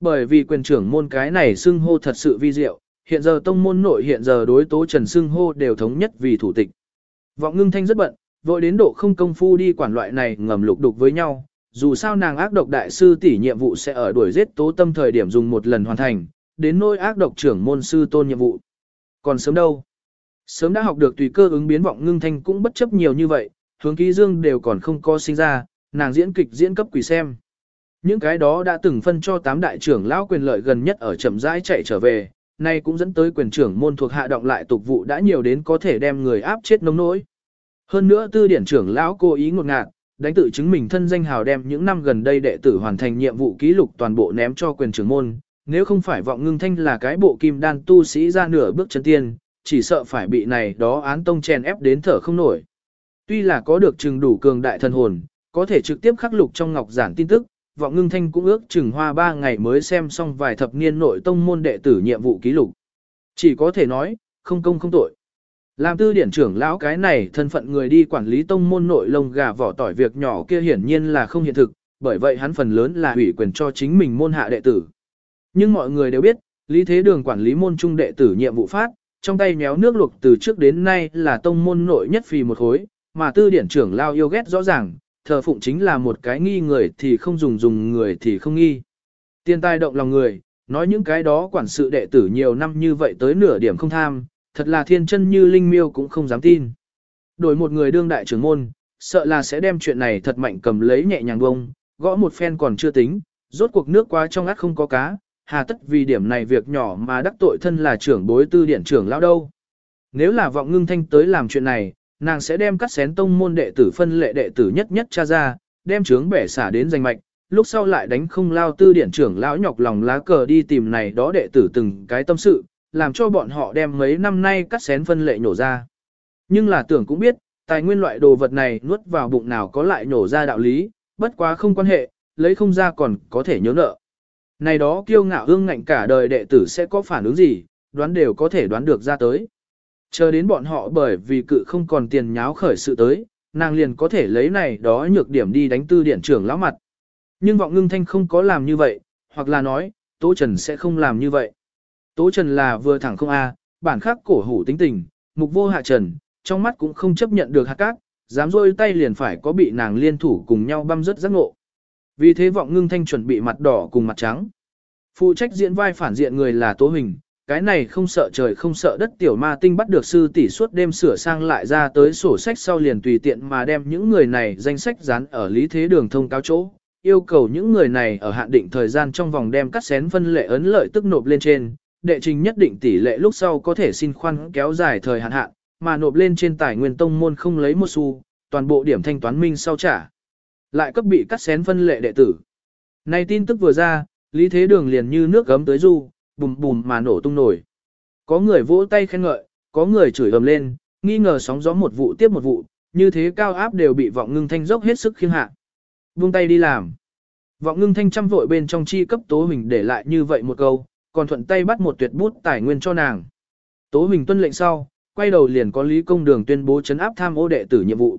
Bởi vì quyền trưởng môn cái này xưng hô thật sự vi diệu, hiện giờ tông môn nội hiện giờ đối tố trần xưng hô đều thống nhất vì thủ tịch. Vọng ngưng thanh rất bận, vội đến độ không công phu đi quản loại này ngầm lục đục với nhau, dù sao nàng ác độc đại sư tỷ nhiệm vụ sẽ ở đuổi giết tố tâm thời điểm dùng một lần hoàn thành, đến nỗi ác độc trưởng môn sư tôn nhiệm vụ. Còn sớm đâu? Sớm đã học được tùy cơ ứng biến vọng ngưng thanh cũng bất chấp nhiều như vậy, hướng ký dương đều còn không có sinh ra, nàng diễn kịch diễn cấp quỷ xem. Những cái đó đã từng phân cho tám đại trưởng lão quyền lợi gần nhất ở chậm rãi chạy trở về, nay cũng dẫn tới quyền trưởng môn thuộc hạ động lại tục vụ đã nhiều đến có thể đem người áp chết nông nỗi. Hơn nữa tư điển trưởng lão cố ý ngột ngạt, đánh tự chứng mình thân danh hào đem những năm gần đây đệ tử hoàn thành nhiệm vụ ký lục toàn bộ ném cho quyền trưởng môn, nếu không phải vọng ngưng thanh là cái bộ kim đan tu sĩ ra nửa bước chân tiên, chỉ sợ phải bị này đó án tông chèn ép đến thở không nổi. Tuy là có được chừng đủ cường đại thần hồn, có thể trực tiếp khắc lục trong ngọc giản tin tức, vọng ngưng thanh cũng ước chừng hoa ba ngày mới xem xong vài thập niên nội tông môn đệ tử nhiệm vụ ký lục. Chỉ có thể nói, không công không tội. Làm tư điển trưởng lão cái này thân phận người đi quản lý tông môn nội lông gà vỏ tỏi việc nhỏ kia hiển nhiên là không hiện thực, bởi vậy hắn phần lớn là ủy quyền cho chính mình môn hạ đệ tử. Nhưng mọi người đều biết, lý thế đường quản lý môn trung đệ tử nhiệm vụ phát, trong tay nhéo nước luộc từ trước đến nay là tông môn nội nhất phì một khối, mà tư điển trưởng lao yêu ghét rõ ràng, thờ phụng chính là một cái nghi người thì không dùng dùng người thì không nghi. Tiên tai động lòng người, nói những cái đó quản sự đệ tử nhiều năm như vậy tới nửa điểm không tham, thật là thiên chân như linh miêu cũng không dám tin. Đổi một người đương đại trưởng môn, sợ là sẽ đem chuyện này thật mạnh cầm lấy nhẹ nhàng bông, gõ một phen còn chưa tính, rốt cuộc nước quá trong át không có cá, hà tất vì điểm này việc nhỏ mà đắc tội thân là trưởng bối tư điển trưởng lão đâu. Nếu là vọng ngưng thanh tới làm chuyện này, nàng sẽ đem cắt xén tông môn đệ tử phân lệ đệ tử nhất nhất cha ra, đem trướng bẻ xả đến danh mạch, lúc sau lại đánh không lao tư điển trưởng lão nhọc lòng lá cờ đi tìm này đó đệ tử từng cái tâm sự, làm cho bọn họ đem mấy năm nay cắt xén phân lệ nhổ ra. Nhưng là tưởng cũng biết, tài nguyên loại đồ vật này nuốt vào bụng nào có lại nhổ ra đạo lý, bất quá không quan hệ, lấy không ra còn có thể nhớ nợ. Này đó kiêu ngạo hương ngạnh cả đời đệ tử sẽ có phản ứng gì, đoán đều có thể đoán được ra tới. Chờ đến bọn họ bởi vì cự không còn tiền nháo khởi sự tới, nàng liền có thể lấy này đó nhược điểm đi đánh tư điện trưởng lão mặt. Nhưng vọng ngưng thanh không có làm như vậy, hoặc là nói, Tố Trần sẽ không làm như vậy. Tố Trần là vừa thẳng không a, bản khắc cổ hủ tính tình, mục vô hạ trần, trong mắt cũng không chấp nhận được hạt cát, dám rôi tay liền phải có bị nàng liên thủ cùng nhau băm rớt giác ngộ. Vì thế vọng ngưng thanh chuẩn bị mặt đỏ cùng mặt trắng. Phụ trách diễn vai phản diện người là Tố Hình, cái này không sợ trời không sợ đất tiểu ma tinh bắt được sư tỷ suốt đêm sửa sang lại ra tới sổ sách sau liền tùy tiện mà đem những người này danh sách dán ở lý thế đường thông cáo chỗ, yêu cầu những người này ở hạn định thời gian trong vòng đem cắt xén phân lệ ấn lợi tức nộp lên trên, đệ trình nhất định tỷ lệ lúc sau có thể xin khoan kéo dài thời hạn hạn, mà nộp lên trên tài nguyên tông môn không lấy một xu, toàn bộ điểm thanh toán minh sau trả. Lại cấp bị cắt xén phân lệ đệ tử. Này tin tức vừa ra, lý thế đường liền như nước gấm tới du, bùm bùm mà nổ tung nổi. Có người vỗ tay khen ngợi, có người chửi ầm lên, nghi ngờ sóng gió một vụ tiếp một vụ, như thế cao áp đều bị vọng ngưng thanh dốc hết sức khiêng hạ. Buông tay đi làm. Vọng ngưng thanh chăm vội bên trong chi cấp tố hình để lại như vậy một câu, còn thuận tay bắt một tuyệt bút tài nguyên cho nàng. Tố hình tuân lệnh sau, quay đầu liền có lý công đường tuyên bố chấn áp tham ô đệ tử nhiệm vụ.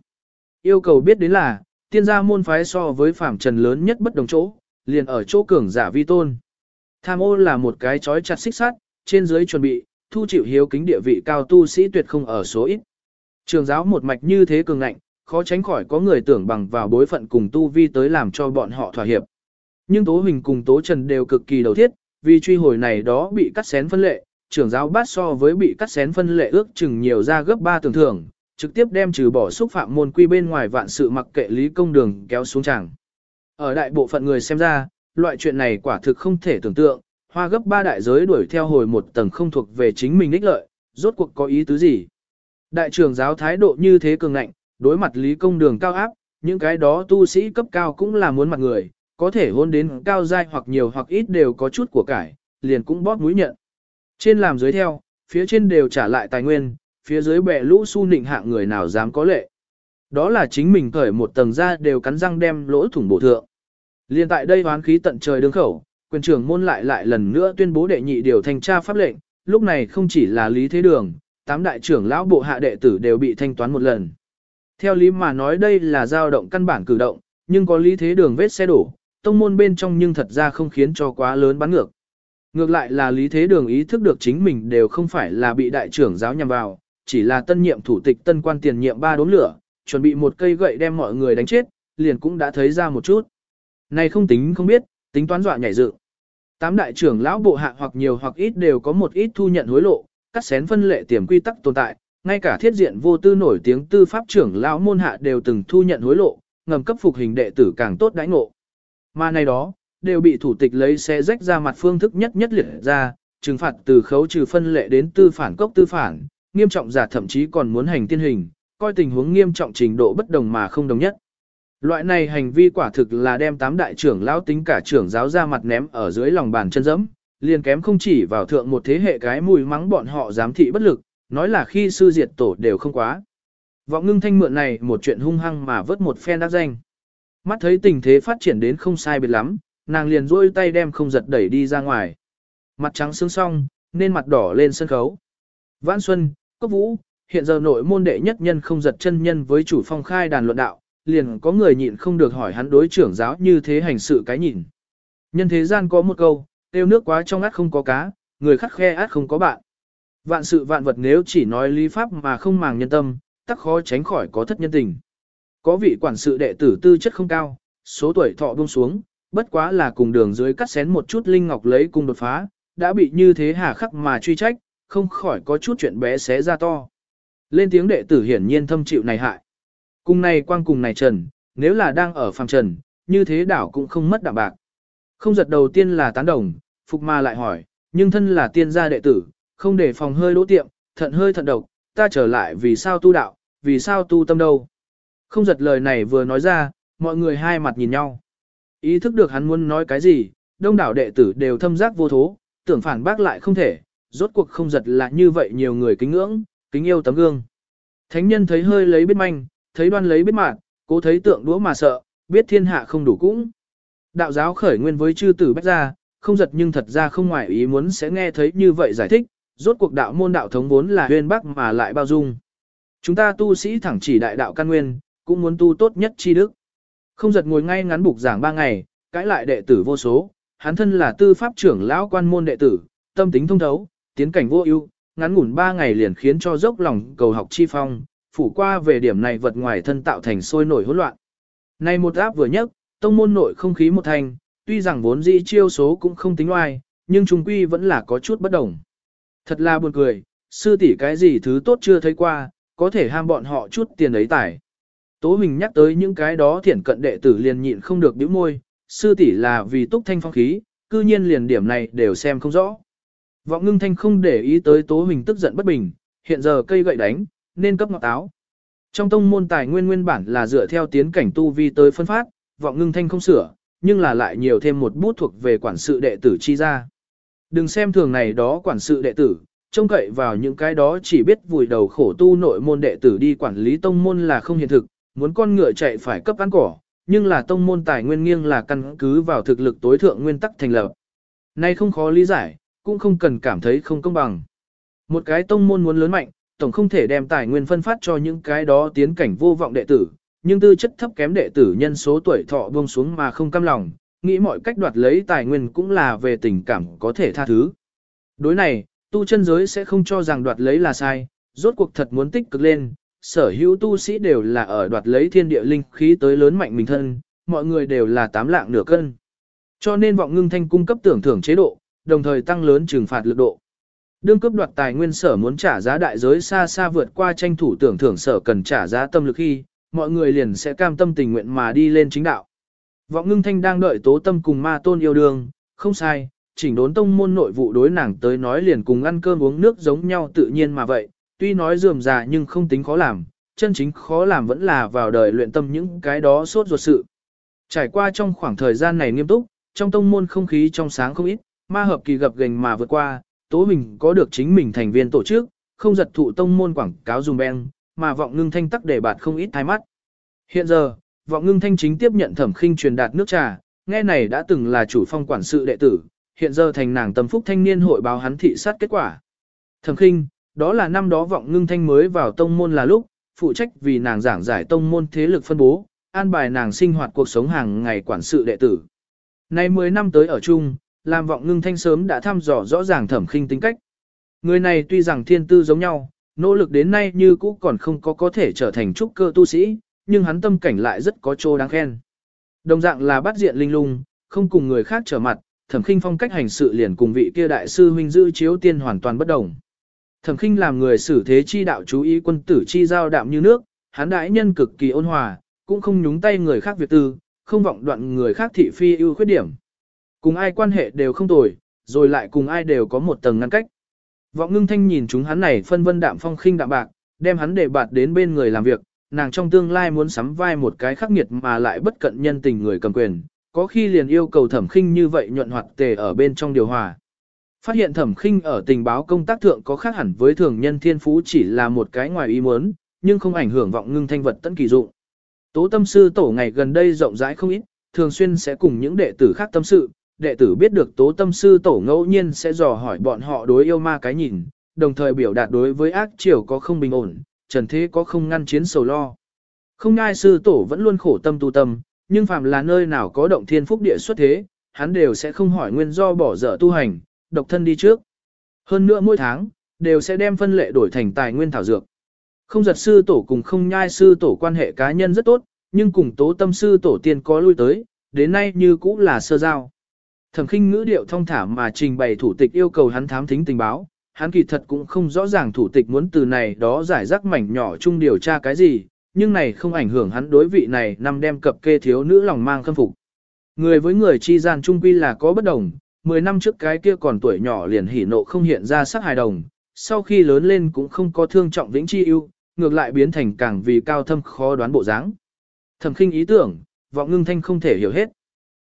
Yêu cầu biết đến là, tiên gia môn phái so với phạm trần lớn nhất bất đồng chỗ, liền ở chỗ cường giả vi tôn. Tham ô là một cái chói chặt xích sát, trên dưới chuẩn bị, thu chịu hiếu kính địa vị cao tu sĩ tuyệt không ở số ít. Trường giáo một mạch như thế cường ngạnh, khó tránh khỏi có người tưởng bằng vào bối phận cùng tu vi tới làm cho bọn họ thỏa hiệp. Nhưng Tố Huỳnh cùng Tố Trần đều cực kỳ đầu thiết, vì truy hồi này đó bị cắt xén phân lệ, trưởng giáo bát so với bị cắt xén phân lệ ước chừng nhiều ra gấp 3 tưởng thưởng, trực tiếp đem trừ bỏ xúc phạm môn quy bên ngoài vạn sự mặc kệ lý công đường kéo xuống chẳng. Ở đại bộ phận người xem ra, loại chuyện này quả thực không thể tưởng tượng, hoa gấp ba đại giới đuổi theo hồi một tầng không thuộc về chính mình ích lợi, rốt cuộc có ý tứ gì. Đại trưởng giáo thái độ như thế cường ngạnh, đối mặt lý công đường cao áp, những cái đó tu sĩ cấp cao cũng là muốn mặt người, có thể hôn đến cao giai hoặc nhiều hoặc ít đều có chút của cải, liền cũng bóp mũi nhận. Trên làm dưới theo, phía trên đều trả lại tài nguyên, phía dưới bẻ lũ su nịnh hạng người nào dám có lệ. Đó là chính mình cởi một tầng ra đều cắn răng đem lỗ thủng bổ thượng. Liên tại đây hoán khí tận trời đương khẩu, quyền trưởng môn lại lại lần nữa tuyên bố đệ nhị điều thanh tra pháp lệnh, lúc này không chỉ là lý thế đường, tám đại trưởng lão bộ hạ đệ tử đều bị thanh toán một lần. Theo lý mà nói đây là dao động căn bản cử động, nhưng có lý thế đường vết xe đổ, tông môn bên trong nhưng thật ra không khiến cho quá lớn bắn ngược. Ngược lại là lý thế đường ý thức được chính mình đều không phải là bị đại trưởng giáo nhằm vào, chỉ là tân nhiệm thủ tịch tân quan tiền nhiệm ba đốm lửa, chuẩn bị một cây gậy đem mọi người đánh chết, liền cũng đã thấy ra một chút. Này không tính không biết, tính toán dọa nhảy dựng. Tám đại trưởng lão bộ hạ hoặc nhiều hoặc ít đều có một ít thu nhận hối lộ, cắt xén phân lệ tiềm quy tắc tồn tại, ngay cả thiết diện vô tư nổi tiếng tư pháp trưởng lão môn hạ đều từng thu nhận hối lộ, ngầm cấp phục hình đệ tử càng tốt đãi ngộ. mà này đó, đều bị thủ tịch lấy xe rách ra mặt phương thức nhất nhất liệt ra, trừng phạt từ khấu trừ phân lệ đến tư phản cốc tư phản, nghiêm trọng giả thậm chí còn muốn hành tiên hình, coi tình huống nghiêm trọng trình độ bất đồng mà không đồng nhất. Loại này hành vi quả thực là đem tám đại trưởng lão tính cả trưởng giáo ra mặt ném ở dưới lòng bàn chân dẫm, liền kém không chỉ vào thượng một thế hệ cái mùi mắng bọn họ giám thị bất lực, nói là khi sư diệt tổ đều không quá. Vọng ngưng thanh mượn này một chuyện hung hăng mà vớt một phen đắc danh. Mắt thấy tình thế phát triển đến không sai biệt lắm, nàng liền rôi tay đem không giật đẩy đi ra ngoài. Mặt trắng sương song, nên mặt đỏ lên sân khấu. Vãn Xuân, Cốc Vũ, hiện giờ nội môn đệ nhất nhân không giật chân nhân với chủ phong khai đàn luận đạo, liền có người nhịn không được hỏi hắn đối trưởng giáo như thế hành sự cái nhìn. Nhân thế gian có một câu, tiêu nước quá trong át không có cá, người khắc khe át không có bạn. Vạn sự vạn vật nếu chỉ nói lý pháp mà không màng nhân tâm, tắc khó tránh khỏi có thất nhân tình. Có vị quản sự đệ tử tư chất không cao, số tuổi thọ buông xuống, bất quá là cùng đường dưới cắt xén một chút linh ngọc lấy cùng đột phá, đã bị như thế hà khắc mà truy trách, không khỏi có chút chuyện bé xé ra to. Lên tiếng đệ tử hiển nhiên thâm chịu này hại. Cùng này quang cùng này trần, nếu là đang ở phàm trần, như thế đảo cũng không mất đạm bạc. Không giật đầu tiên là tán đồng, phục ma lại hỏi, nhưng thân là tiên gia đệ tử, không để phòng hơi đỗ tiệm, thận hơi thận độc, ta trở lại vì sao tu đạo, vì sao tu tâm đâu. Không giật lời này vừa nói ra, mọi người hai mặt nhìn nhau. Ý thức được hắn muốn nói cái gì, đông đảo đệ tử đều thâm giác vô thố, tưởng phản bác lại không thể, rốt cuộc không giật là như vậy nhiều người kính ngưỡng, kính yêu tấm gương. Thánh nhân thấy hơi lấy biết manh, thấy đoan lấy biết mạng, cố thấy tượng đũa mà sợ, biết thiên hạ không đủ cũng. Đạo giáo khởi nguyên với chư tử bách gia, không giật nhưng thật ra không ngoài ý muốn sẽ nghe thấy như vậy giải thích, rốt cuộc đạo môn đạo thống vốn là huyên bắc mà lại bao dung. Chúng ta tu sĩ thẳng chỉ đại đạo căn nguyên, cũng muốn tu tốt nhất chi đức. Không giật ngồi ngay ngắn bục giảng ba ngày, cãi lại đệ tử vô số, hắn thân là tư pháp trưởng lão quan môn đệ tử, tâm tính thông thấu, tiến cảnh vô ưu, ngắn ngủn ba ngày liền khiến cho dốc lòng cầu học chi phong, phủ qua về điểm này vật ngoài thân tạo thành sôi nổi hỗn loạn. Này một áp vừa nhất, tông môn nội không khí một thành, tuy rằng vốn dĩ chiêu số cũng không tính oai, nhưng trung quy vẫn là có chút bất đồng. Thật là buồn cười, sư tỷ cái gì thứ tốt chưa thấy qua, có thể ham bọn họ chút tiền ấy tải. Tố Huỳnh nhắc tới những cái đó thiển cận đệ tử liền nhịn không được bĩu môi, sư tỷ là vì túc thanh phong khí, cư nhiên liền điểm này đều xem không rõ. Vọng ngưng thanh không để ý tới Tố Huỳnh tức giận bất bình, hiện giờ cây gậy đánh, nên cấp ngọc táo. Trong tông môn tài nguyên nguyên bản là dựa theo tiến cảnh tu vi tới phân phát, vọng ngưng thanh không sửa, nhưng là lại nhiều thêm một bút thuộc về quản sự đệ tử chi ra. Đừng xem thường này đó quản sự đệ tử, trông cậy vào những cái đó chỉ biết vùi đầu khổ tu nội môn đệ tử đi quản lý tông môn là không hiện thực, muốn con ngựa chạy phải cấp ăn cỏ, nhưng là tông môn tài nguyên nghiêng là căn cứ vào thực lực tối thượng nguyên tắc thành lập. Nay không khó lý giải, cũng không cần cảm thấy không công bằng. Một cái tông môn muốn lớn mạnh, tổng không thể đem tài nguyên phân phát cho những cái đó tiến cảnh vô vọng đệ tử, nhưng tư chất thấp kém đệ tử nhân số tuổi thọ buông xuống mà không cam lòng, nghĩ mọi cách đoạt lấy tài nguyên cũng là về tình cảm có thể tha thứ. Đối này, tu chân giới sẽ không cho rằng đoạt lấy là sai, rốt cuộc thật muốn tích cực lên, sở hữu tu sĩ đều là ở đoạt lấy thiên địa linh khí tới lớn mạnh mình thân, mọi người đều là tám lạng nửa cân. Cho nên vọng ngưng thanh cung cấp tưởng thưởng chế độ, đồng thời tăng lớn trừng phạt lực độ. Đương cấp đoạt tài nguyên sở muốn trả giá đại giới xa xa vượt qua tranh thủ tưởng thưởng sở cần trả giá tâm lực khi, mọi người liền sẽ cam tâm tình nguyện mà đi lên chính đạo. Vọng ngưng thanh đang đợi tố tâm cùng ma tôn yêu đương, không sai, chỉnh đốn tông môn nội vụ đối nàng tới nói liền cùng ăn cơm uống nước giống nhau tự nhiên mà vậy, tuy nói dườm già nhưng không tính khó làm, chân chính khó làm vẫn là vào đời luyện tâm những cái đó sốt ruột sự. Trải qua trong khoảng thời gian này nghiêm túc, trong tông môn không khí trong sáng không ít, ma hợp kỳ gặp gành mà vượt qua, tố mình có được chính mình thành viên tổ chức, không giật thụ tông môn quảng cáo dùm beng, mà vọng ngưng thanh tắc để bạt không ít thái mắt. Hiện giờ, vọng ngưng thanh chính tiếp nhận thẩm khinh truyền đạt nước trà, nghe này đã từng là chủ phong quản sự đệ tử, hiện giờ thành nàng tâm phúc thanh niên hội báo hắn thị sát kết quả. Thẩm khinh, đó là năm đó vọng ngưng thanh mới vào tông môn là lúc, phụ trách vì nàng giảng giải tông môn thế lực phân bố, an bài nàng sinh hoạt cuộc sống hàng ngày quản sự đệ tử. Nay 10 năm tới ở chung, làm vọng ngưng thanh sớm đã thăm dò rõ ràng thẩm khinh tính cách. Người này tuy rằng thiên tư giống nhau, nỗ lực đến nay như cũ còn không có có thể trở thành trúc cơ tu sĩ, nhưng hắn tâm cảnh lại rất có chỗ đáng khen. Đồng dạng là bắt diện linh lung, không cùng người khác trở mặt, thẩm khinh phong cách hành sự liền cùng vị kia đại sư huynh giữ chiếu tiên hoàn toàn bất đồng. Thẩm khinh làm người xử thế chi đạo chú ý quân tử chi giao đạm như nước, hắn đại nhân cực kỳ ôn hòa, cũng không nhúng tay người khác việc tư, không vọng đoạn người khác thị phi ưu khuyết điểm. Cùng ai quan hệ đều không tồi, rồi lại cùng ai đều có một tầng ngăn cách. Vọng ngưng thanh nhìn chúng hắn này phân vân đạm phong khinh đạm bạc, đem hắn để bạt đến bên người làm việc, nàng trong tương lai muốn sắm vai một cái khắc nghiệt mà lại bất cận nhân tình người cầm quyền, có khi liền yêu cầu thẩm khinh như vậy nhuận hoạt tề ở bên trong điều hòa. Phát hiện thẩm khinh ở tình báo công tác thượng có khác hẳn với thường nhân thiên phú chỉ là một cái ngoài ý muốn, nhưng không ảnh hưởng vọng ngưng thanh vật tận kỳ dụng. Tố tâm sư tổ ngày gần đây rộng rãi không ít, thường xuyên sẽ cùng những đệ tử khác tâm sự, đệ tử biết được tố tâm sư tổ ngẫu nhiên sẽ dò hỏi bọn họ đối yêu ma cái nhìn, đồng thời biểu đạt đối với ác triều có không bình ổn, trần thế có không ngăn chiến sầu lo. Không ngai sư tổ vẫn luôn khổ tâm tu tâm, nhưng phàm là nơi nào có động thiên phúc địa xuất thế, hắn đều sẽ không hỏi nguyên do bỏ dở tu hành, độc thân đi trước. Hơn nữa mỗi tháng, đều sẽ đem phân lệ đổi thành tài nguyên thảo dược. Không giật sư tổ cùng không nhai sư tổ quan hệ cá nhân rất tốt, nhưng cùng tố tâm sư tổ tiên có lui tới, đến nay như cũng là sơ giao. Thẩm khinh ngữ điệu thông thả mà trình bày thủ tịch yêu cầu hắn thám thính tình báo, hắn kỳ thật cũng không rõ ràng thủ tịch muốn từ này đó giải rác mảnh nhỏ chung điều tra cái gì, nhưng này không ảnh hưởng hắn đối vị này năm đem cập kê thiếu nữ lòng mang khâm phục. Người với người chi gian trung quy là có bất đồng, 10 năm trước cái kia còn tuổi nhỏ liền hỉ nộ không hiện ra sắc hài đồng, sau khi lớn lên cũng không có thương trọng vĩnh chi ưu, ngược lại biến thành càng vì cao thâm khó đoán bộ dáng. Thẩm khinh ý tưởng, vọng ngưng thanh không thể hiểu hết.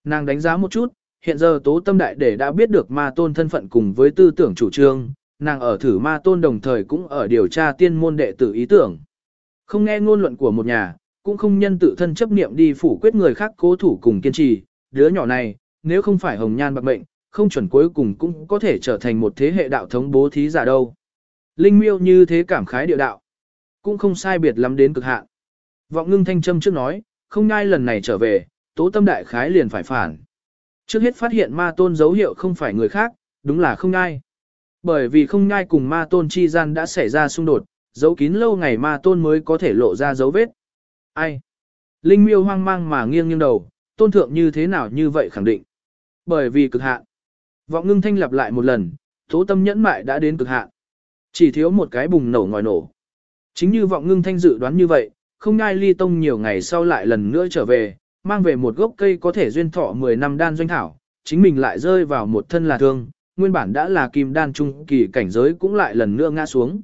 Nàng đánh giá một chút, hiện giờ tố tâm đại để đã biết được ma tôn thân phận cùng với tư tưởng chủ trương, nàng ở thử ma tôn đồng thời cũng ở điều tra tiên môn đệ tử ý tưởng. Không nghe ngôn luận của một nhà, cũng không nhân tự thân chấp niệm đi phủ quyết người khác cố thủ cùng kiên trì, đứa nhỏ này, nếu không phải hồng nhan bạc mệnh, không chuẩn cuối cùng cũng có thể trở thành một thế hệ đạo thống bố thí giả đâu. Linh miêu như thế cảm khái địa đạo, cũng không sai biệt lắm đến cực hạn. Vọng ngưng thanh châm trước nói, không ngai lần này trở về, tố tâm đại khái liền phải phản. Trước hết phát hiện ma tôn dấu hiệu không phải người khác, đúng là không ngai. Bởi vì không ngai cùng ma tôn chi gian đã xảy ra xung đột, dấu kín lâu ngày ma tôn mới có thể lộ ra dấu vết. Ai? Linh miêu hoang mang mà nghiêng nghiêng đầu, tôn thượng như thế nào như vậy khẳng định. Bởi vì cực hạn. Vọng ngưng thanh lặp lại một lần, tố tâm nhẫn mại đã đến cực hạn. Chỉ thiếu một cái bùng nổ ngòi nổ. Chính như vọng ngưng thanh dự đoán như vậy, không ngai ly tông nhiều ngày sau lại lần nữa trở về, mang về một gốc cây có thể duyên thọ 10 năm đan doanh thảo, chính mình lại rơi vào một thân là thương, nguyên bản đã là kim đan trung kỳ cảnh giới cũng lại lần nữa ngã xuống.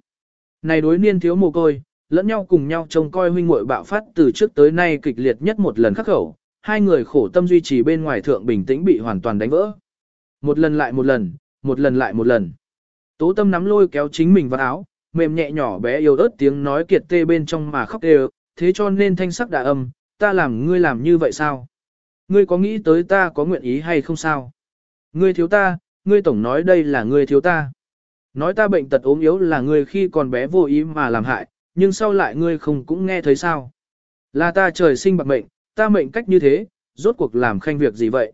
Này đối niên thiếu mồ côi, lẫn nhau cùng nhau trông coi huynh muội bạo phát từ trước tới nay kịch liệt nhất một lần khắc khẩu, hai người khổ tâm duy trì bên ngoài thượng bình tĩnh bị hoàn toàn đánh vỡ. Một lần lại một lần, một lần lại một lần. Tố tâm nắm lôi kéo chính mình vào áo, mềm nhẹ nhỏ bé yêu ớt tiếng nói kiệt tê bên trong mà khóc đều, thế cho nên thanh sắc đã âm, ta làm ngươi làm như vậy sao? Ngươi có nghĩ tới ta có nguyện ý hay không sao? Ngươi thiếu ta, ngươi tổng nói đây là ngươi thiếu ta. Nói ta bệnh tật ốm yếu là ngươi khi còn bé vô ý mà làm hại, nhưng sau lại ngươi không cũng nghe thấy sao? Là ta trời sinh bạc mệnh, ta mệnh cách như thế, rốt cuộc làm khanh việc gì vậy?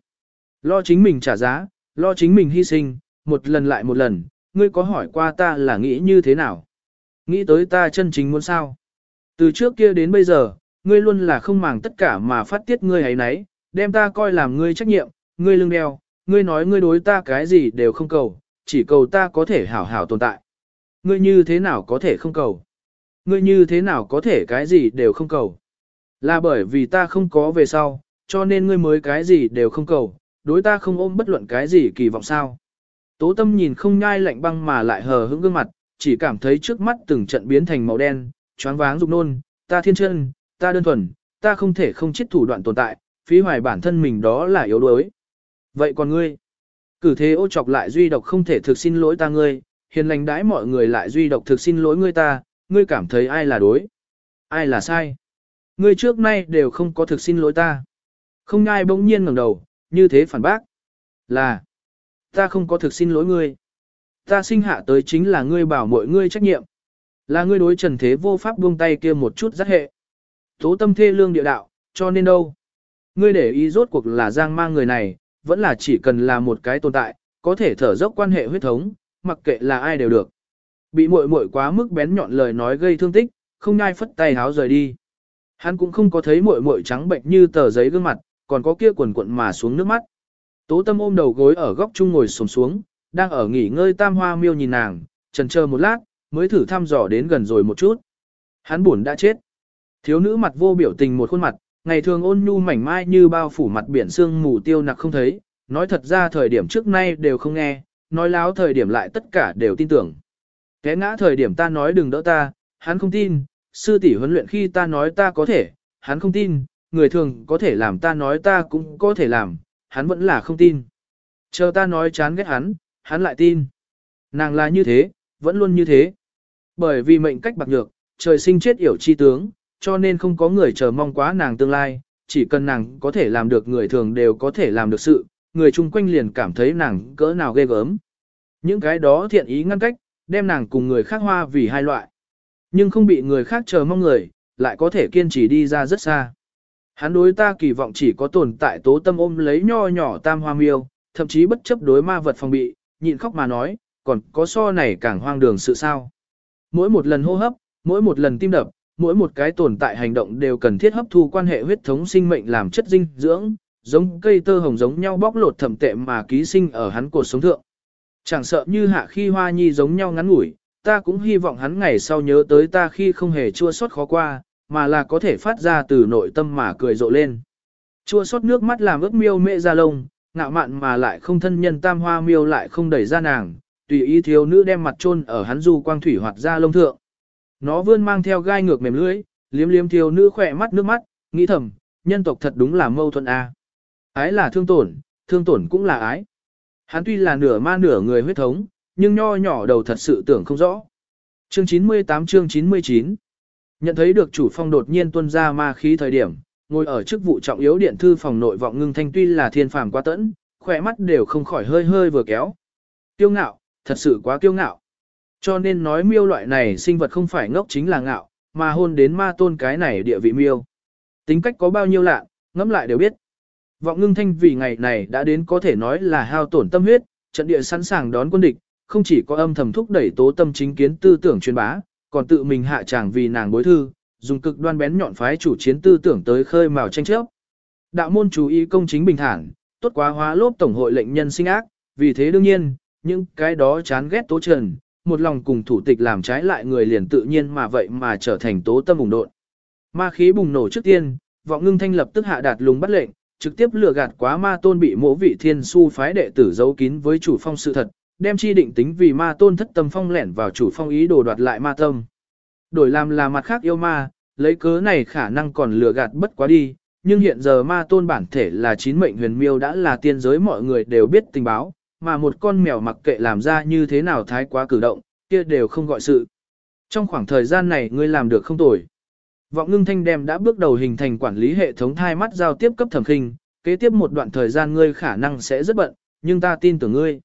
Lo chính mình trả giá, lo chính mình hy sinh, một lần lại một lần, ngươi có hỏi qua ta là nghĩ như thế nào? Nghĩ tới ta chân chính muốn sao? Từ trước kia đến bây giờ, ngươi luôn là không màng tất cả mà phát tiết ngươi ấy nấy, đem ta coi làm ngươi trách nhiệm, ngươi lưng đeo, ngươi nói ngươi đối ta cái gì đều không cầu, chỉ cầu ta có thể hảo hảo tồn tại. Ngươi như thế nào có thể không cầu? Ngươi như thế nào có thể cái gì đều không cầu? Là bởi vì ta không có về sau, cho nên ngươi mới cái gì đều không cầu, đối ta không ôm bất luận cái gì kỳ vọng sao. Tố tâm nhìn không nhai lạnh băng mà lại hờ hững gương mặt, chỉ cảm thấy trước mắt từng trận biến thành màu đen, choáng váng rục nôn, ta thiên chân, ta đơn thuần, ta không thể không chết thủ đoạn tồn tại, phí hoài bản thân mình đó là yếu đuối. Vậy còn ngươi? Cử thế ô chọc lại duy độc không thể thực xin lỗi ta ngươi, hiền lành đãi mọi người lại duy độc thực xin lỗi ngươi ta, ngươi cảm thấy ai là đối? Ai là sai? Ngươi trước nay đều không có thực xin lỗi ta. Không ai bỗng nhiên ngẩng đầu, như thế phản bác. Là, ta không có thực xin lỗi ngươi. Ta sinh hạ tới chính là ngươi bảo mọi ngươi trách nhiệm. Là ngươi đối trần thế vô pháp buông tay kia một chút rất hệ. Tố tâm thê lương địa đạo, cho nên đâu? Ngươi để ý rốt cuộc là giang mang người này, vẫn là chỉ cần là một cái tồn tại, có thể thở dốc quan hệ huyết thống, mặc kệ là ai đều được. Bị muội muội quá mức bén nhọn lời nói gây thương tích, không nhai phất tay háo rời đi. Hắn cũng không có thấy muội muội trắng bệnh như tờ giấy gương mặt, còn có kia quần cuộn mà xuống nước mắt. Tố tâm ôm đầu gối ở góc chung ngồi sồm xuống, đang ở nghỉ ngơi tam hoa miêu nhìn nàng, trần chờ một lát, mới thử thăm dò đến gần rồi một chút. Hắn buồn đã chết. Thiếu nữ mặt vô biểu tình một khuôn mặt, ngày thường ôn nhu mảnh mai như bao phủ mặt biển sương mù tiêu nặc không thấy, nói thật ra thời điểm trước nay đều không nghe, nói láo thời điểm lại tất cả đều tin tưởng. Té ngã thời điểm ta nói đừng đỡ ta, hắn không tin, sư tỷ huấn luyện khi ta nói ta có thể, hắn không tin, người thường có thể làm ta nói ta cũng có thể làm, hắn vẫn là không tin. Chờ ta nói chán ghét hắn, hắn lại tin. Nàng là như thế, vẫn luôn như thế. Bởi vì mệnh cách bạc nhược, trời sinh chết yểu chi tướng, cho nên không có người chờ mong quá nàng tương lai, chỉ cần nàng có thể làm được người thường đều có thể làm được sự, người chung quanh liền cảm thấy nàng cỡ nào ghê gớm. Những cái đó thiện ý ngăn cách, đem nàng cùng người khác hoa vì hai loại. Nhưng không bị người khác chờ mong người, lại có thể kiên trì đi ra rất xa. Hắn đối ta kỳ vọng chỉ có tồn tại tố tâm ôm lấy nho nhỏ tam hoa miêu, thậm chí bất chấp đối ma vật phòng bị, nhịn khóc mà nói, còn có so này càng hoang đường sự sao. Mỗi một lần hô hấp, mỗi một lần tim đập, mỗi một cái tồn tại hành động đều cần thiết hấp thu quan hệ huyết thống sinh mệnh làm chất dinh dưỡng, giống cây tơ hồng giống nhau bóc lột thẩm tệ mà ký sinh ở hắn cuộc sống thượng. Chẳng sợ như hạ khi hoa nhi giống nhau ngắn ngủi, ta cũng hy vọng hắn ngày sau nhớ tới ta khi không hề chua xót khó qua, mà là có thể phát ra từ nội tâm mà cười rộ lên. Chua xót nước mắt làm ướt miêu mẹ ra lông, ngạo mạn mà lại không thân nhân tam hoa miêu lại không đẩy ra nàng, tùy ý thiếu nữ đem mặt chôn ở hắn du quang thủy hoạt ra lông thượng. Nó vươn mang theo gai ngược mềm lưỡi, liếm liếm thiếu nữ khỏe mắt nước mắt, nghĩ thầm, nhân tộc thật đúng là mâu thuẫn a. Ái là thương tổn, thương tổn cũng là ái. Hắn tuy là nửa ma nửa người huyết thống, nhưng nho nhỏ đầu thật sự tưởng không rõ. Chương 98 chương 99 Nhận thấy được chủ phong đột nhiên tuân ra ma khí thời điểm, ngồi ở chức vụ trọng yếu điện thư phòng nội vọng ngưng thanh tuy là thiên phàm quá tẫn, khỏe mắt đều không khỏi hơi hơi vừa kéo. Kiêu ngạo, thật sự quá kiêu ngạo. Cho nên nói miêu loại này sinh vật không phải ngốc chính là ngạo, mà hôn đến ma tôn cái này địa vị miêu. Tính cách có bao nhiêu lạ, ngẫm lại đều biết. Vọng ngưng thanh vì ngày này đã đến có thể nói là hao tổn tâm huyết, trận địa sẵn sàng đón quân địch, không chỉ có âm thầm thúc đẩy tố tâm chính kiến tư tưởng truyền bá, còn tự mình hạ tràng vì nàng bối thư, dùng cực đoan bén nhọn phái chủ chiến tư tưởng tới khơi mào tranh chấp. Đạo môn chú ý công chính bình thản, tốt quá hóa lốp tổng hội lệnh nhân sinh ác, vì thế đương nhiên, những cái đó chán ghét tố trần, một lòng cùng thủ tịch làm trái lại người liền tự nhiên mà vậy mà trở thành tố tâm bùng độn. Ma khí bùng nổ trước tiên, vọng ngưng thanh lập tức hạ đạt lùng bắt lệnh, trực tiếp lừa gạt quá ma tôn bị mỗ vị thiên su phái đệ tử giấu kín với chủ phong sự thật, đem chi định tính vì ma tôn thất tâm phong lẻn vào chủ phong ý đồ đoạt lại ma tâm. Đổi làm là mặt khác yêu ma, lấy cớ này khả năng còn lừa gạt bất quá đi, nhưng hiện giờ ma tôn bản thể là chín mệnh huyền miêu đã là tiên giới mọi người đều biết tình báo, mà một con mèo mặc kệ làm ra như thế nào thái quá cử động, kia đều không gọi sự. Trong khoảng thời gian này ngươi làm được không tồi. Vọng ngưng thanh đem đã bước đầu hình thành quản lý hệ thống thai mắt giao tiếp cấp thẩm khinh, kế tiếp một đoạn thời gian ngươi khả năng sẽ rất bận, nhưng ta tin tưởng ngươi.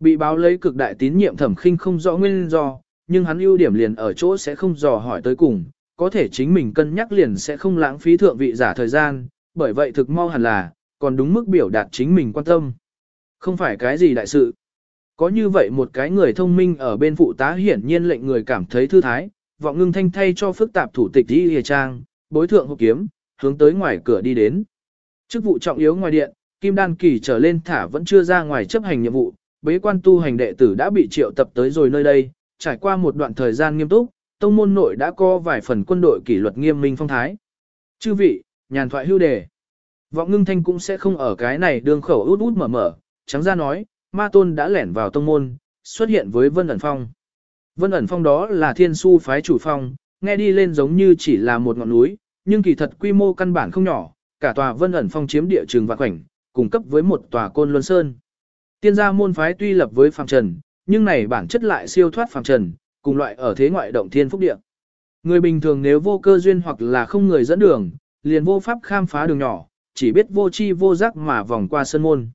Bị báo lấy cực đại tín nhiệm thẩm khinh không rõ nguyên do, nhưng hắn ưu điểm liền ở chỗ sẽ không dò hỏi tới cùng, có thể chính mình cân nhắc liền sẽ không lãng phí thượng vị giả thời gian, bởi vậy thực mau hẳn là, còn đúng mức biểu đạt chính mình quan tâm. Không phải cái gì đại sự. Có như vậy một cái người thông minh ở bên phụ tá hiển nhiên lệnh người cảm thấy thư thái, vọng ngưng thanh thay cho phức tạp thủ tịch đi hề trang, bối thượng hộp kiếm, hướng tới ngoài cửa đi đến. Chức vụ trọng yếu ngoài điện, Kim Đan Kỳ trở lên thả vẫn chưa ra ngoài chấp hành nhiệm vụ, bế quan tu hành đệ tử đã bị triệu tập tới rồi nơi đây, trải qua một đoạn thời gian nghiêm túc, tông môn nội đã có vài phần quân đội kỷ luật nghiêm minh phong thái. Chư vị, nhàn thoại hưu đề. Vọng ngưng thanh cũng sẽ không ở cái này đường khẩu út út mở mở, trắng ra nói, ma tôn đã lẻn vào tông môn, xuất hiện với Vân ẩn phong. Vân ẩn phong đó là thiên su phái chủ phong, nghe đi lên giống như chỉ là một ngọn núi, nhưng kỳ thật quy mô căn bản không nhỏ, cả tòa Vân ẩn phong chiếm địa trường và khoảnh, cung cấp với một tòa côn luân sơn. Tiên gia môn phái tuy lập với phàm trần, nhưng này bản chất lại siêu thoát phàm trần, cùng loại ở thế ngoại động thiên phúc địa. Người bình thường nếu vô cơ duyên hoặc là không người dẫn đường, liền vô pháp khám phá đường nhỏ, chỉ biết vô chi vô giác mà vòng qua sân môn.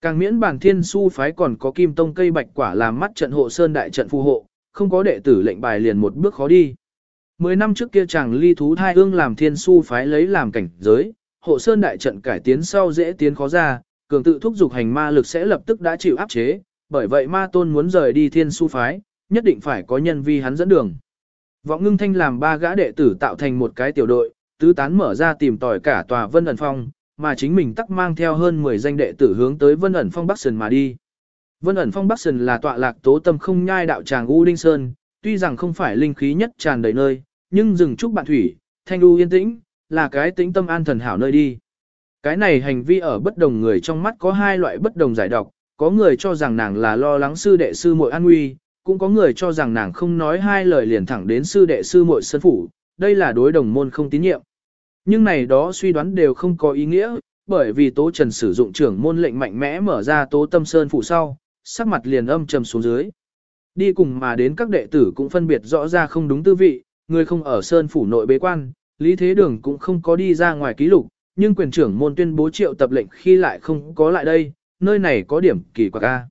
Càng miễn bản thiên su phái còn có kim tông cây bạch quả làm mắt trận hộ sơn đại trận phù hộ, không có đệ tử lệnh bài liền một bước khó đi. Mười năm trước kia chàng ly thú thai ương làm thiên su phái lấy làm cảnh giới, hộ sơn đại trận cải tiến sau dễ tiến khó ra, cường tự thúc dục hành ma lực sẽ lập tức đã chịu áp chế, bởi vậy ma tôn muốn rời đi thiên su phái, nhất định phải có nhân vi hắn dẫn đường. Vọng ngưng thanh làm ba gã đệ tử tạo thành một cái tiểu đội, tứ tán mở ra tìm tòi cả tòa vân ẩn phong, mà chính mình tắc mang theo hơn 10 danh đệ tử hướng tới vân ẩn phong Bắc Sơn mà đi. Vân ẩn phong Bắc Sơn là tọa lạc tố tâm không nhai đạo tràng U Linh Sơn, tuy rằng không phải linh khí nhất tràn đầy nơi, nhưng rừng trúc bạn thủy, thanh u yên tĩnh, là cái tĩnh tâm an thần hảo nơi đi. Cái này hành vi ở bất đồng người trong mắt có hai loại bất đồng giải độc, có người cho rằng nàng là lo lắng sư đệ sư muội an nguy, cũng có người cho rằng nàng không nói hai lời liền thẳng đến sư đệ sư muội sân phủ, đây là đối đồng môn không tín nhiệm. Nhưng này đó suy đoán đều không có ý nghĩa, bởi vì Tố Trần sử dụng trưởng môn lệnh mạnh mẽ mở ra Tố Tâm Sơn phủ sau, sắc mặt liền âm trầm xuống dưới. Đi cùng mà đến các đệ tử cũng phân biệt rõ ra không đúng tư vị, người không ở Sơn phủ nội bế quan, Lý Thế Đường cũng không có đi ra ngoài ký lục, nhưng quyền trưởng môn tuyên bố triệu tập lệnh khi lại không có lại đây, nơi này có điểm kỳ quặc a.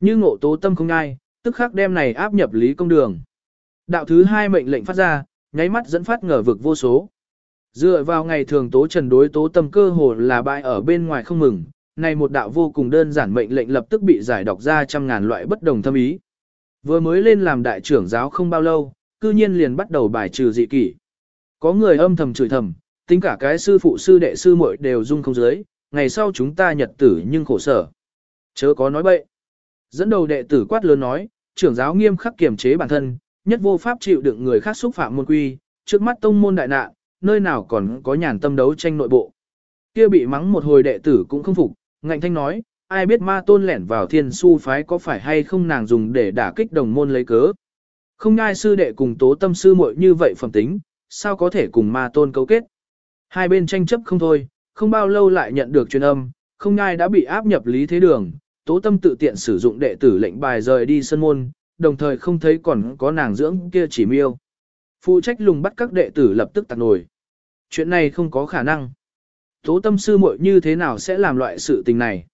Như ngộ tố tâm không ai, tức khắc đem này áp nhập lý công đường. Đạo thứ hai mệnh lệnh phát ra, nháy mắt dẫn phát ngờ vực vô số. Dựa vào ngày thường tố trần đối tố tâm cơ hồ là bại ở bên ngoài không mừng, này một đạo vô cùng đơn giản mệnh lệnh lập tức bị giải đọc ra trăm ngàn loại bất đồng thâm ý. Vừa mới lên làm đại trưởng giáo không bao lâu, cư nhiên liền bắt đầu bài trừ dị kỷ. Có người âm thầm chửi thầm, tính cả cái sư phụ sư đệ sư muội đều dung không dưới, ngày sau chúng ta nhật tử nhưng khổ sở. Chớ có nói bậy. Dẫn đầu đệ tử quát lớn nói, trưởng giáo nghiêm khắc kiềm chế bản thân, nhất vô pháp chịu đựng người khác xúc phạm môn quy, trước mắt tông môn đại nạn, nơi nào còn có nhàn tâm đấu tranh nội bộ. Kia bị mắng một hồi đệ tử cũng không phục, ngạnh thanh nói, ai biết ma tôn lẻn vào thiên su phái có phải hay không nàng dùng để đả kích đồng môn lấy cớ. Không ngai sư đệ cùng tố tâm sư muội như vậy phẩm tính, sao có thể cùng ma tôn cấu kết. Hai bên tranh chấp không thôi, không bao lâu lại nhận được truyền âm, không ngai đã bị áp nhập lý thế đường, tố tâm tự tiện sử dụng đệ tử lệnh bài rời đi sân môn, đồng thời không thấy còn có nàng dưỡng kia chỉ miêu. Phụ trách lùng bắt các đệ tử lập tức tạc nổi. Chuyện này không có khả năng. Tố tâm sư muội như thế nào sẽ làm loại sự tình này?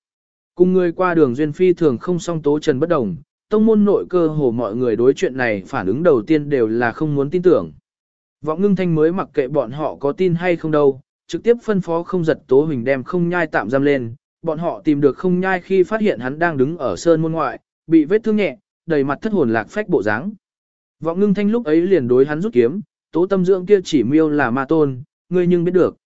Cùng người qua đường duyên phi thường không song tố trần bất đồng, tông môn nội cơ hồ mọi người đối chuyện này phản ứng đầu tiên đều là không muốn tin tưởng. Vọng ngưng thanh mới mặc kệ bọn họ có tin hay không đâu, trực tiếp phân phó không giật tố huỳnh đem không nhai tạm giam lên, bọn họ tìm được không nhai khi phát hiện hắn đang đứng ở sơn môn ngoại, bị vết thương nhẹ, đầy mặt thất hồn lạc phách bộ dáng. Vọng ngưng thanh lúc ấy liền đối hắn rút kiếm, tố tâm dưỡng kia chỉ miêu là ma tôn, ngươi nhưng biết được.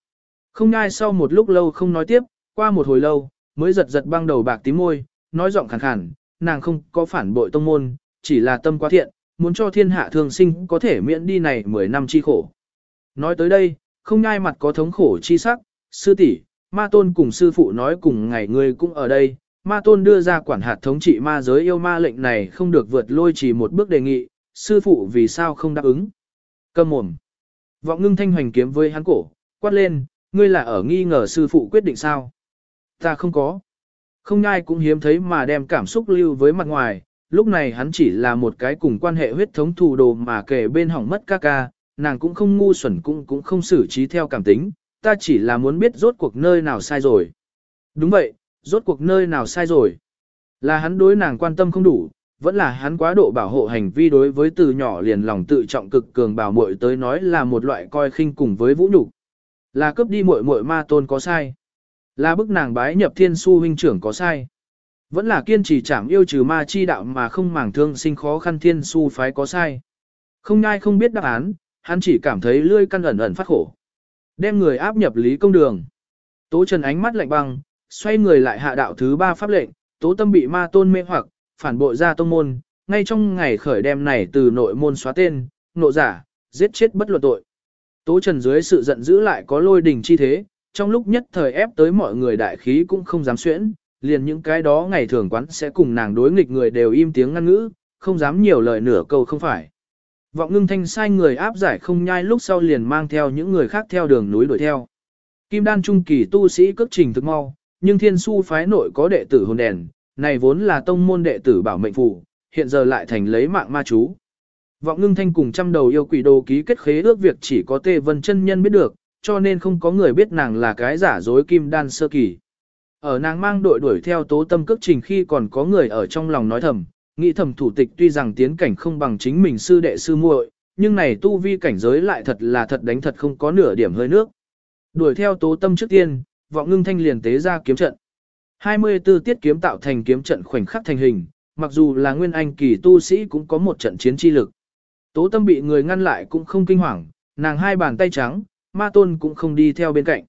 Không nhai sau một lúc lâu không nói tiếp, qua một hồi lâu, mới giật giật băng đầu bạc tím môi, nói giọng khàn khàn, nàng không có phản bội tông môn, chỉ là tâm quá thiện, muốn cho thiên hạ thường sinh có thể miễn đi này 10 năm chi khổ. Nói tới đây, không nhai mặt có thống khổ chi sắc, sư tỷ, ma tôn cùng sư phụ nói cùng ngày ngươi cũng ở đây, ma tôn đưa ra quản hạt thống trị ma giới yêu ma lệnh này không được vượt lôi chỉ một bước đề nghị, sư phụ vì sao không đáp ứng. Cầm mồm. Vọng ngưng thanh hoành kiếm với hắn cổ, quát lên, ngươi là ở nghi ngờ sư phụ quyết định sao? Ta không có. Không nhai cũng hiếm thấy mà đem cảm xúc lưu với mặt ngoài, lúc này hắn chỉ là một cái cùng quan hệ huyết thống thù đồ mà kể bên hỏng mất ca ca, nàng cũng không ngu xuẩn cũng cũng không xử trí theo cảm tính, ta chỉ là muốn biết rốt cuộc nơi nào sai rồi. Đúng vậy, rốt cuộc nơi nào sai rồi. Là hắn đối nàng quan tâm không đủ, vẫn là hắn quá độ bảo hộ hành vi đối với từ nhỏ liền lòng tự trọng cực cường bảo muội tới nói là một loại coi khinh cùng với vũ nhục. Là cướp đi muội muội ma tôn có sai. Là bức nàng bái nhập thiên su huynh trưởng có sai. Vẫn là kiên trì chảm yêu trừ ma chi đạo mà không màng thương sinh khó khăn thiên su phái có sai. Không ngai không biết đáp án, hắn chỉ cảm thấy lươi căn ẩn ẩn phát khổ. Đem người áp nhập lý công đường. Tố Trần ánh mắt lạnh băng, xoay người lại hạ đạo thứ ba pháp lệnh, tố tâm bị ma tôn mê hoặc, phản bội ra tông môn, ngay trong ngày khởi đem này từ nội môn xóa tên, nộ giả, giết chết bất luận tội. Tố Trần dưới sự giận dữ lại có lôi đình chi thế, trong lúc nhất thời ép tới mọi người đại khí cũng không dám xuyễn, liền những cái đó ngày thường quán sẽ cùng nàng đối nghịch người đều im tiếng ngăn ngữ, không dám nhiều lời nửa câu không phải. Vọng ngưng thanh sai người áp giải không nhai lúc sau liền mang theo những người khác theo đường núi đuổi theo. Kim đan trung kỳ tu sĩ cước trình thực mau, nhưng thiên su phái nội có đệ tử hồn đèn, này vốn là tông môn đệ tử bảo mệnh phù, hiện giờ lại thành lấy mạng ma chú. Vọng ngưng thanh cùng trăm đầu yêu quỷ đồ ký kết khế ước việc chỉ có tê vân chân nhân biết được, cho nên không có người biết nàng là cái giả dối kim đan sơ kỳ. Ở nàng mang đội đuổi theo tố tâm cước trình khi còn có người ở trong lòng nói thầm, nghĩ thầm thủ tịch tuy rằng tiến cảnh không bằng chính mình sư đệ sư muội, nhưng này tu vi cảnh giới lại thật là thật đánh thật không có nửa điểm hơi nước. Đuổi theo tố tâm trước tiên, vọng ngưng thanh liền tế ra kiếm trận. 24 tiết kiếm tạo thành kiếm trận khoảnh khắc thành hình, mặc dù là nguyên anh kỳ tu sĩ cũng có một trận chiến chi lực. Tố tâm bị người ngăn lại cũng không kinh hoàng, nàng hai bàn tay trắng, ma tôn cũng không đi theo bên cạnh.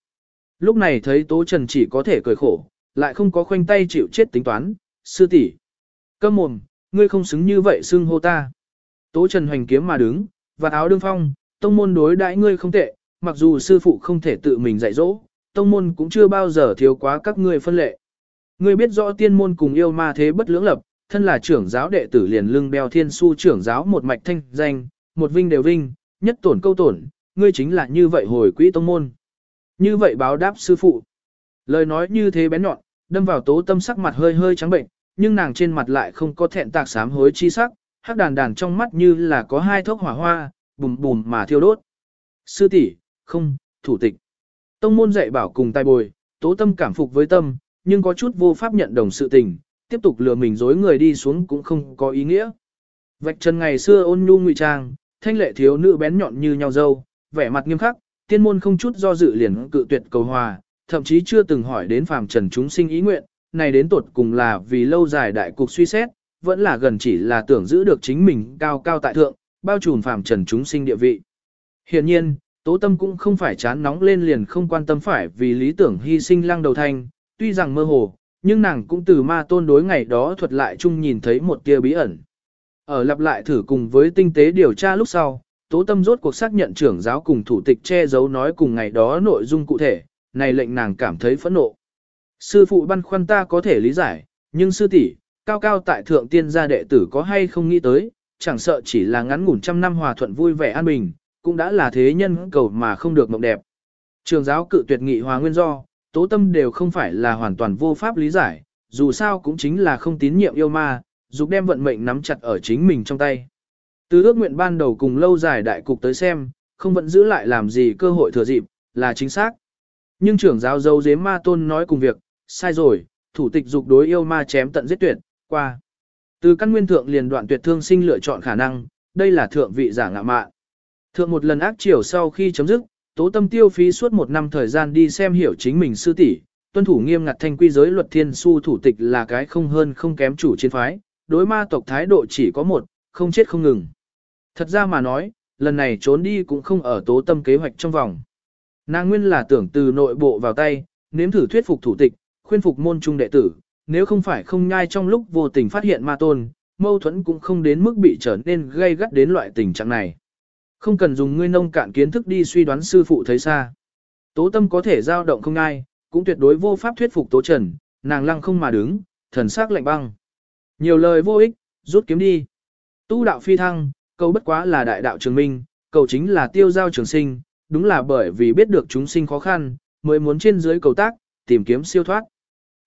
Lúc này thấy tố trần chỉ có thể cười khổ, lại không có khoanh tay chịu chết tính toán, sư tỷ Câm mồm, ngươi không xứng như vậy xưng hô ta. Tố trần hoành kiếm mà đứng, và áo đương phong, tông môn đối đãi ngươi không tệ, mặc dù sư phụ không thể tự mình dạy dỗ, tông môn cũng chưa bao giờ thiếu quá các ngươi phân lệ. Ngươi biết rõ tiên môn cùng yêu ma thế bất lưỡng lập, thân là trưởng giáo đệ tử liền lưng bèo thiên su trưởng giáo một mạch thanh danh, một vinh đều vinh, nhất tổn câu tổn, ngươi chính là như vậy hồi quỹ tông môn. Như vậy báo đáp sư phụ. Lời nói như thế bén nhọn, đâm vào tố tâm sắc mặt hơi hơi trắng bệnh, nhưng nàng trên mặt lại không có thẹn tạc sám hối chi sắc, hắc đàn đàn trong mắt như là có hai thốc hỏa hoa, bùm bùm mà thiêu đốt. Sư tỷ, không, thủ tịch. Tông môn dạy bảo cùng tai bồi, tố tâm cảm phục với tâm, nhưng có chút vô pháp nhận đồng sự tình, tiếp tục lừa mình dối người đi xuống cũng không có ý nghĩa. Vạch trần ngày xưa ôn nhu ngụy trang, thanh lệ thiếu nữ bén nhọn như nhau dâu, vẻ mặt nghiêm khắc, tiên môn không chút do dự liền cự tuyệt cầu hòa, thậm chí chưa từng hỏi đến phàm trần chúng sinh ý nguyện, này đến tột cùng là vì lâu dài đại cục suy xét, vẫn là gần chỉ là tưởng giữ được chính mình cao cao tại thượng, bao trùm phàm trần chúng sinh địa vị. Hiện nhiên, Tố Tâm cũng không phải chán nóng lên liền không quan tâm phải vì lý tưởng hy sinh lăng đầu thanh, tuy rằng mơ hồ, nhưng nàng cũng từ ma tôn đối ngày đó thuật lại chung nhìn thấy một tia bí ẩn. Ở lặp lại thử cùng với tinh tế điều tra lúc sau, Tố Tâm rốt cuộc xác nhận trưởng giáo cùng thủ tịch che giấu nói cùng ngày đó nội dung cụ thể, này lệnh nàng cảm thấy phẫn nộ. Sư phụ băn khoăn ta có thể lý giải, nhưng sư tỷ cao cao tại thượng tiên gia đệ tử có hay không nghĩ tới, chẳng sợ chỉ là ngắn ngủn trăm năm hòa thuận vui vẻ an bình, cũng đã là thế nhân cầu mà không được mộng đẹp. Trường giáo cự tuyệt nghị hòa nguyên do, tố tâm đều không phải là hoàn toàn vô pháp lý giải, dù sao cũng chính là không tín nhiệm yêu ma, dục đem vận mệnh nắm chặt ở chính mình trong tay. Từ ước nguyện ban đầu cùng lâu dài đại cục tới xem, không vẫn giữ lại làm gì cơ hội thừa dịp, là chính xác. Nhưng trưởng giáo dâu dế ma tôn nói cùng việc, sai rồi, thủ tịch dục đối yêu ma chém tận giết tuyệt, qua. Từ căn nguyên thượng liền đoạn tuyệt thương sinh lựa chọn khả năng, đây là thượng vị giả ngạ mạn. Thượng một lần ác chiều sau khi chấm dứt, tố tâm tiêu phí suốt một năm thời gian đi xem hiểu chính mình sư tỷ, tuân thủ nghiêm ngặt thanh quy giới luật thiên su thủ tịch là cái không hơn không kém chủ chiến phái, đối ma tộc thái độ chỉ có một, không chết không ngừng. Thật ra mà nói, lần này trốn đi cũng không ở tố tâm kế hoạch trong vòng. Nàng nguyên là tưởng từ nội bộ vào tay, nếm thử thuyết phục thủ tịch, khuyên phục môn trung đệ tử, nếu không phải không nhai trong lúc vô tình phát hiện ma tôn, mâu thuẫn cũng không đến mức bị trở nên gây gắt đến loại tình trạng này. Không cần dùng ngươi nông cạn kiến thức đi suy đoán sư phụ thấy xa. Tố tâm có thể dao động không ai, cũng tuyệt đối vô pháp thuyết phục tố trần, nàng lăng không mà đứng, thần sắc lạnh băng. Nhiều lời vô ích, rút kiếm đi. Tu đạo phi thăng, cầu bất quá là đại đạo trường minh, cầu chính là tiêu giao trường sinh, đúng là bởi vì biết được chúng sinh khó khăn, mới muốn trên dưới cầu tác, tìm kiếm siêu thoát.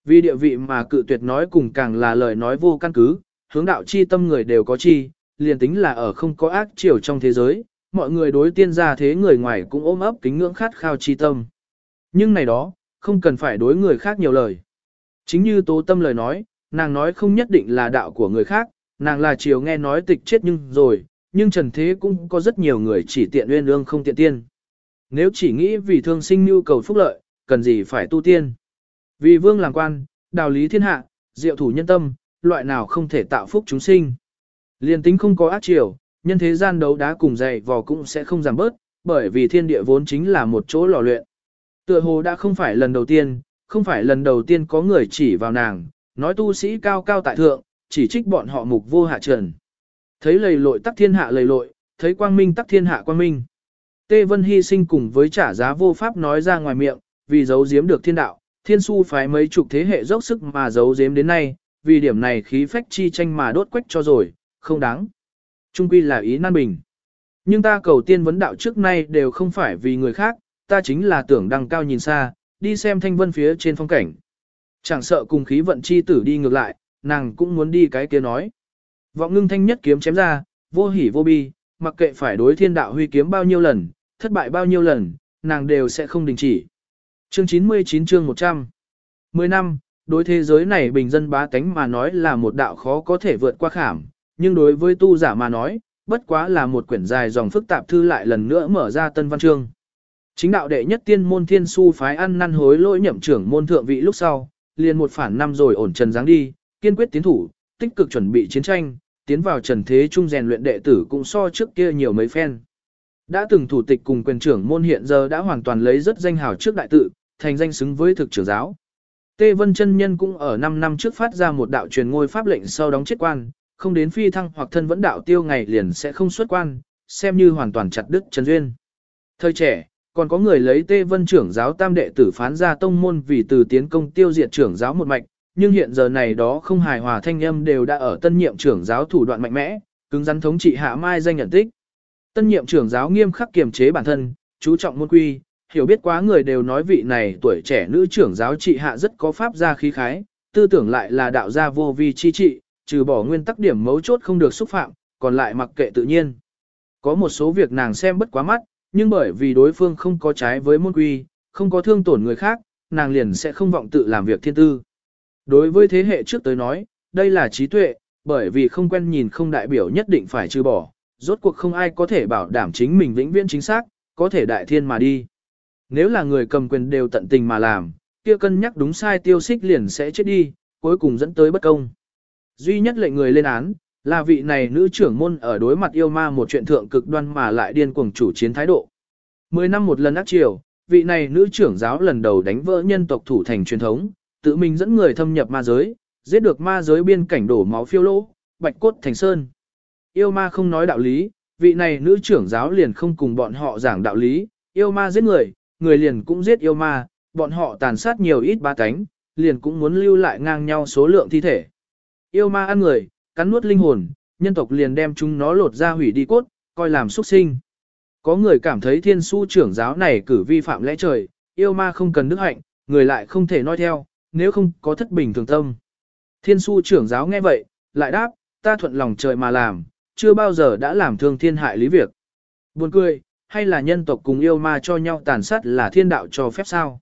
Vì địa vị mà cự tuyệt nói cùng càng là lời nói vô căn cứ, hướng đạo chi tâm người đều có chi, liền tính là ở không có ác chiều trong thế giới, mọi người đối tiên gia thế người ngoài cũng ôm ấp kính ngưỡng khát khao chi tâm. Nhưng này đó, không cần phải đối người khác nhiều lời. Chính như tố tâm lời nói, nàng nói không nhất định là đạo của người khác, nàng là chiều nghe nói tịch chết nhưng rồi, nhưng trần thế cũng có rất nhiều người chỉ tiện uyên ương không tiện tiên. Nếu chỉ nghĩ vì thương sinh nhu cầu phúc lợi, cần gì phải tu tiên. Vì vương làm quan, đạo lý thiên hạ, diệu thủ nhân tâm, loại nào không thể tạo phúc chúng sinh. Liên tính không có ác triều nhân thế gian đấu đá cùng dày vò cũng sẽ không giảm bớt, bởi vì thiên địa vốn chính là một chỗ lò luyện. Tựa hồ đã không phải lần đầu tiên, không phải lần đầu tiên có người chỉ vào nàng, nói tu sĩ cao cao tại thượng, chỉ trích bọn họ mục vô hạ trần. Thấy lầy lội tắc thiên hạ lầy lội, thấy quang minh tắc thiên hạ quang minh. Tê Vân hy sinh cùng với trả giá vô pháp nói ra ngoài miệng, vì giấu giếm được thiên đạo, thiên su phái mấy chục thế hệ dốc sức mà giấu giếm đến nay, vì điểm này khí phách chi tranh mà đốt quách cho rồi, không đáng. Trung quy là ý nan bình. Nhưng ta cầu tiên vấn đạo trước nay đều không phải vì người khác, ta chính là tưởng đăng cao nhìn xa, đi xem thanh vân phía trên phong cảnh. Chẳng sợ cùng khí vận chi tử đi ngược lại, nàng cũng muốn đi cái kia nói. Vọng ngưng thanh nhất kiếm chém ra, vô hỉ vô bi, mặc kệ phải đối thiên đạo huy kiếm bao nhiêu lần, thất bại bao nhiêu lần, nàng đều sẽ không đình chỉ. Chương 99 chương 100 Mười năm, đối thế giới này bình dân bá tánh mà nói là một đạo khó có thể vượt qua khảm, nhưng đối với tu giả mà nói, bất quá là một quyển dài dòng phức tạp thư lại lần nữa mở ra tân văn chương. Chính đạo đệ nhất tiên môn thiên su phái ăn năn hối lỗi nhậm trưởng môn thượng vị lúc sau, liền một phản năm rồi ổn trần dáng đi, kiên quyết tiến thủ, tích cực chuẩn bị chiến tranh, tiến vào trần thế trung rèn luyện đệ tử cũng so trước kia nhiều mấy phen. Đã từng thủ tịch cùng quyền trưởng môn hiện giờ đã hoàn toàn lấy rất danh hào trước đại tự, thành danh xứng với thực trưởng giáo. Tê Vân chân nhân cũng ở 5 năm trước phát ra một đạo truyền ngôi pháp lệnh sau đóng chết quan, không đến phi thăng hoặc thân vẫn đạo tiêu ngày liền sẽ không xuất quan, xem như hoàn toàn chặt đứt chân duyên. Thời trẻ, còn có người lấy Tê Vân trưởng giáo tam đệ tử phán ra tông môn vì từ tiến công tiêu diệt trưởng giáo một mạch, nhưng hiện giờ này đó không hài hòa thanh âm đều đã ở tân nhiệm trưởng giáo thủ đoạn mạnh mẽ, cứng rắn thống trị hạ mai danh nhận tích. Tân nhiệm trưởng giáo nghiêm khắc kiềm chế bản thân, chú trọng môn quy, hiểu biết quá người đều nói vị này tuổi trẻ nữ trưởng giáo trị hạ rất có pháp gia khí khái, tư tưởng lại là đạo gia vô vi chi trị, trừ bỏ nguyên tắc điểm mấu chốt không được xúc phạm, còn lại mặc kệ tự nhiên. Có một số việc nàng xem bất quá mắt, nhưng bởi vì đối phương không có trái với môn quy, không có thương tổn người khác, nàng liền sẽ không vọng tự làm việc thiên tư. Đối với thế hệ trước tới nói, đây là trí tuệ, bởi vì không quen nhìn không đại biểu nhất định phải trừ bỏ, rốt cuộc không ai có thể bảo đảm chính mình vĩnh viễn chính xác, có thể đại thiên mà đi. Nếu là người cầm quyền đều tận tình mà làm, kia cân nhắc đúng sai tiêu xích liền sẽ chết đi, cuối cùng dẫn tới bất công. Duy nhất lệnh người lên án, là vị này nữ trưởng môn ở đối mặt yêu ma một chuyện thượng cực đoan mà lại điên cuồng chủ chiến thái độ. Mười năm một lần ác triều, vị này nữ trưởng giáo lần đầu đánh vỡ nhân tộc thủ thành truyền thống, tự mình dẫn người thâm nhập ma giới, giết được ma giới biên cảnh đổ máu phiêu lỗ, bạch cốt thành sơn. Yêu ma không nói đạo lý, vị này nữ trưởng giáo liền không cùng bọn họ giảng đạo lý, yêu ma giết người, người liền cũng giết yêu ma, bọn họ tàn sát nhiều ít ba cánh, liền cũng muốn lưu lại ngang nhau số lượng thi thể. Yêu ma ăn người, cắn nuốt linh hồn, nhân tộc liền đem chúng nó lột ra hủy đi cốt, coi làm xuất sinh. Có người cảm thấy thiên su trưởng giáo này cử vi phạm lẽ trời, yêu ma không cần đức hạnh, người lại không thể nói theo, nếu không có thất bình thường tâm. Thiên su trưởng giáo nghe vậy, lại đáp, ta thuận lòng trời mà làm, chưa bao giờ đã làm thương thiên hại lý việc. Buồn cười, hay là nhân tộc cùng yêu ma cho nhau tàn sát là thiên đạo cho phép sao?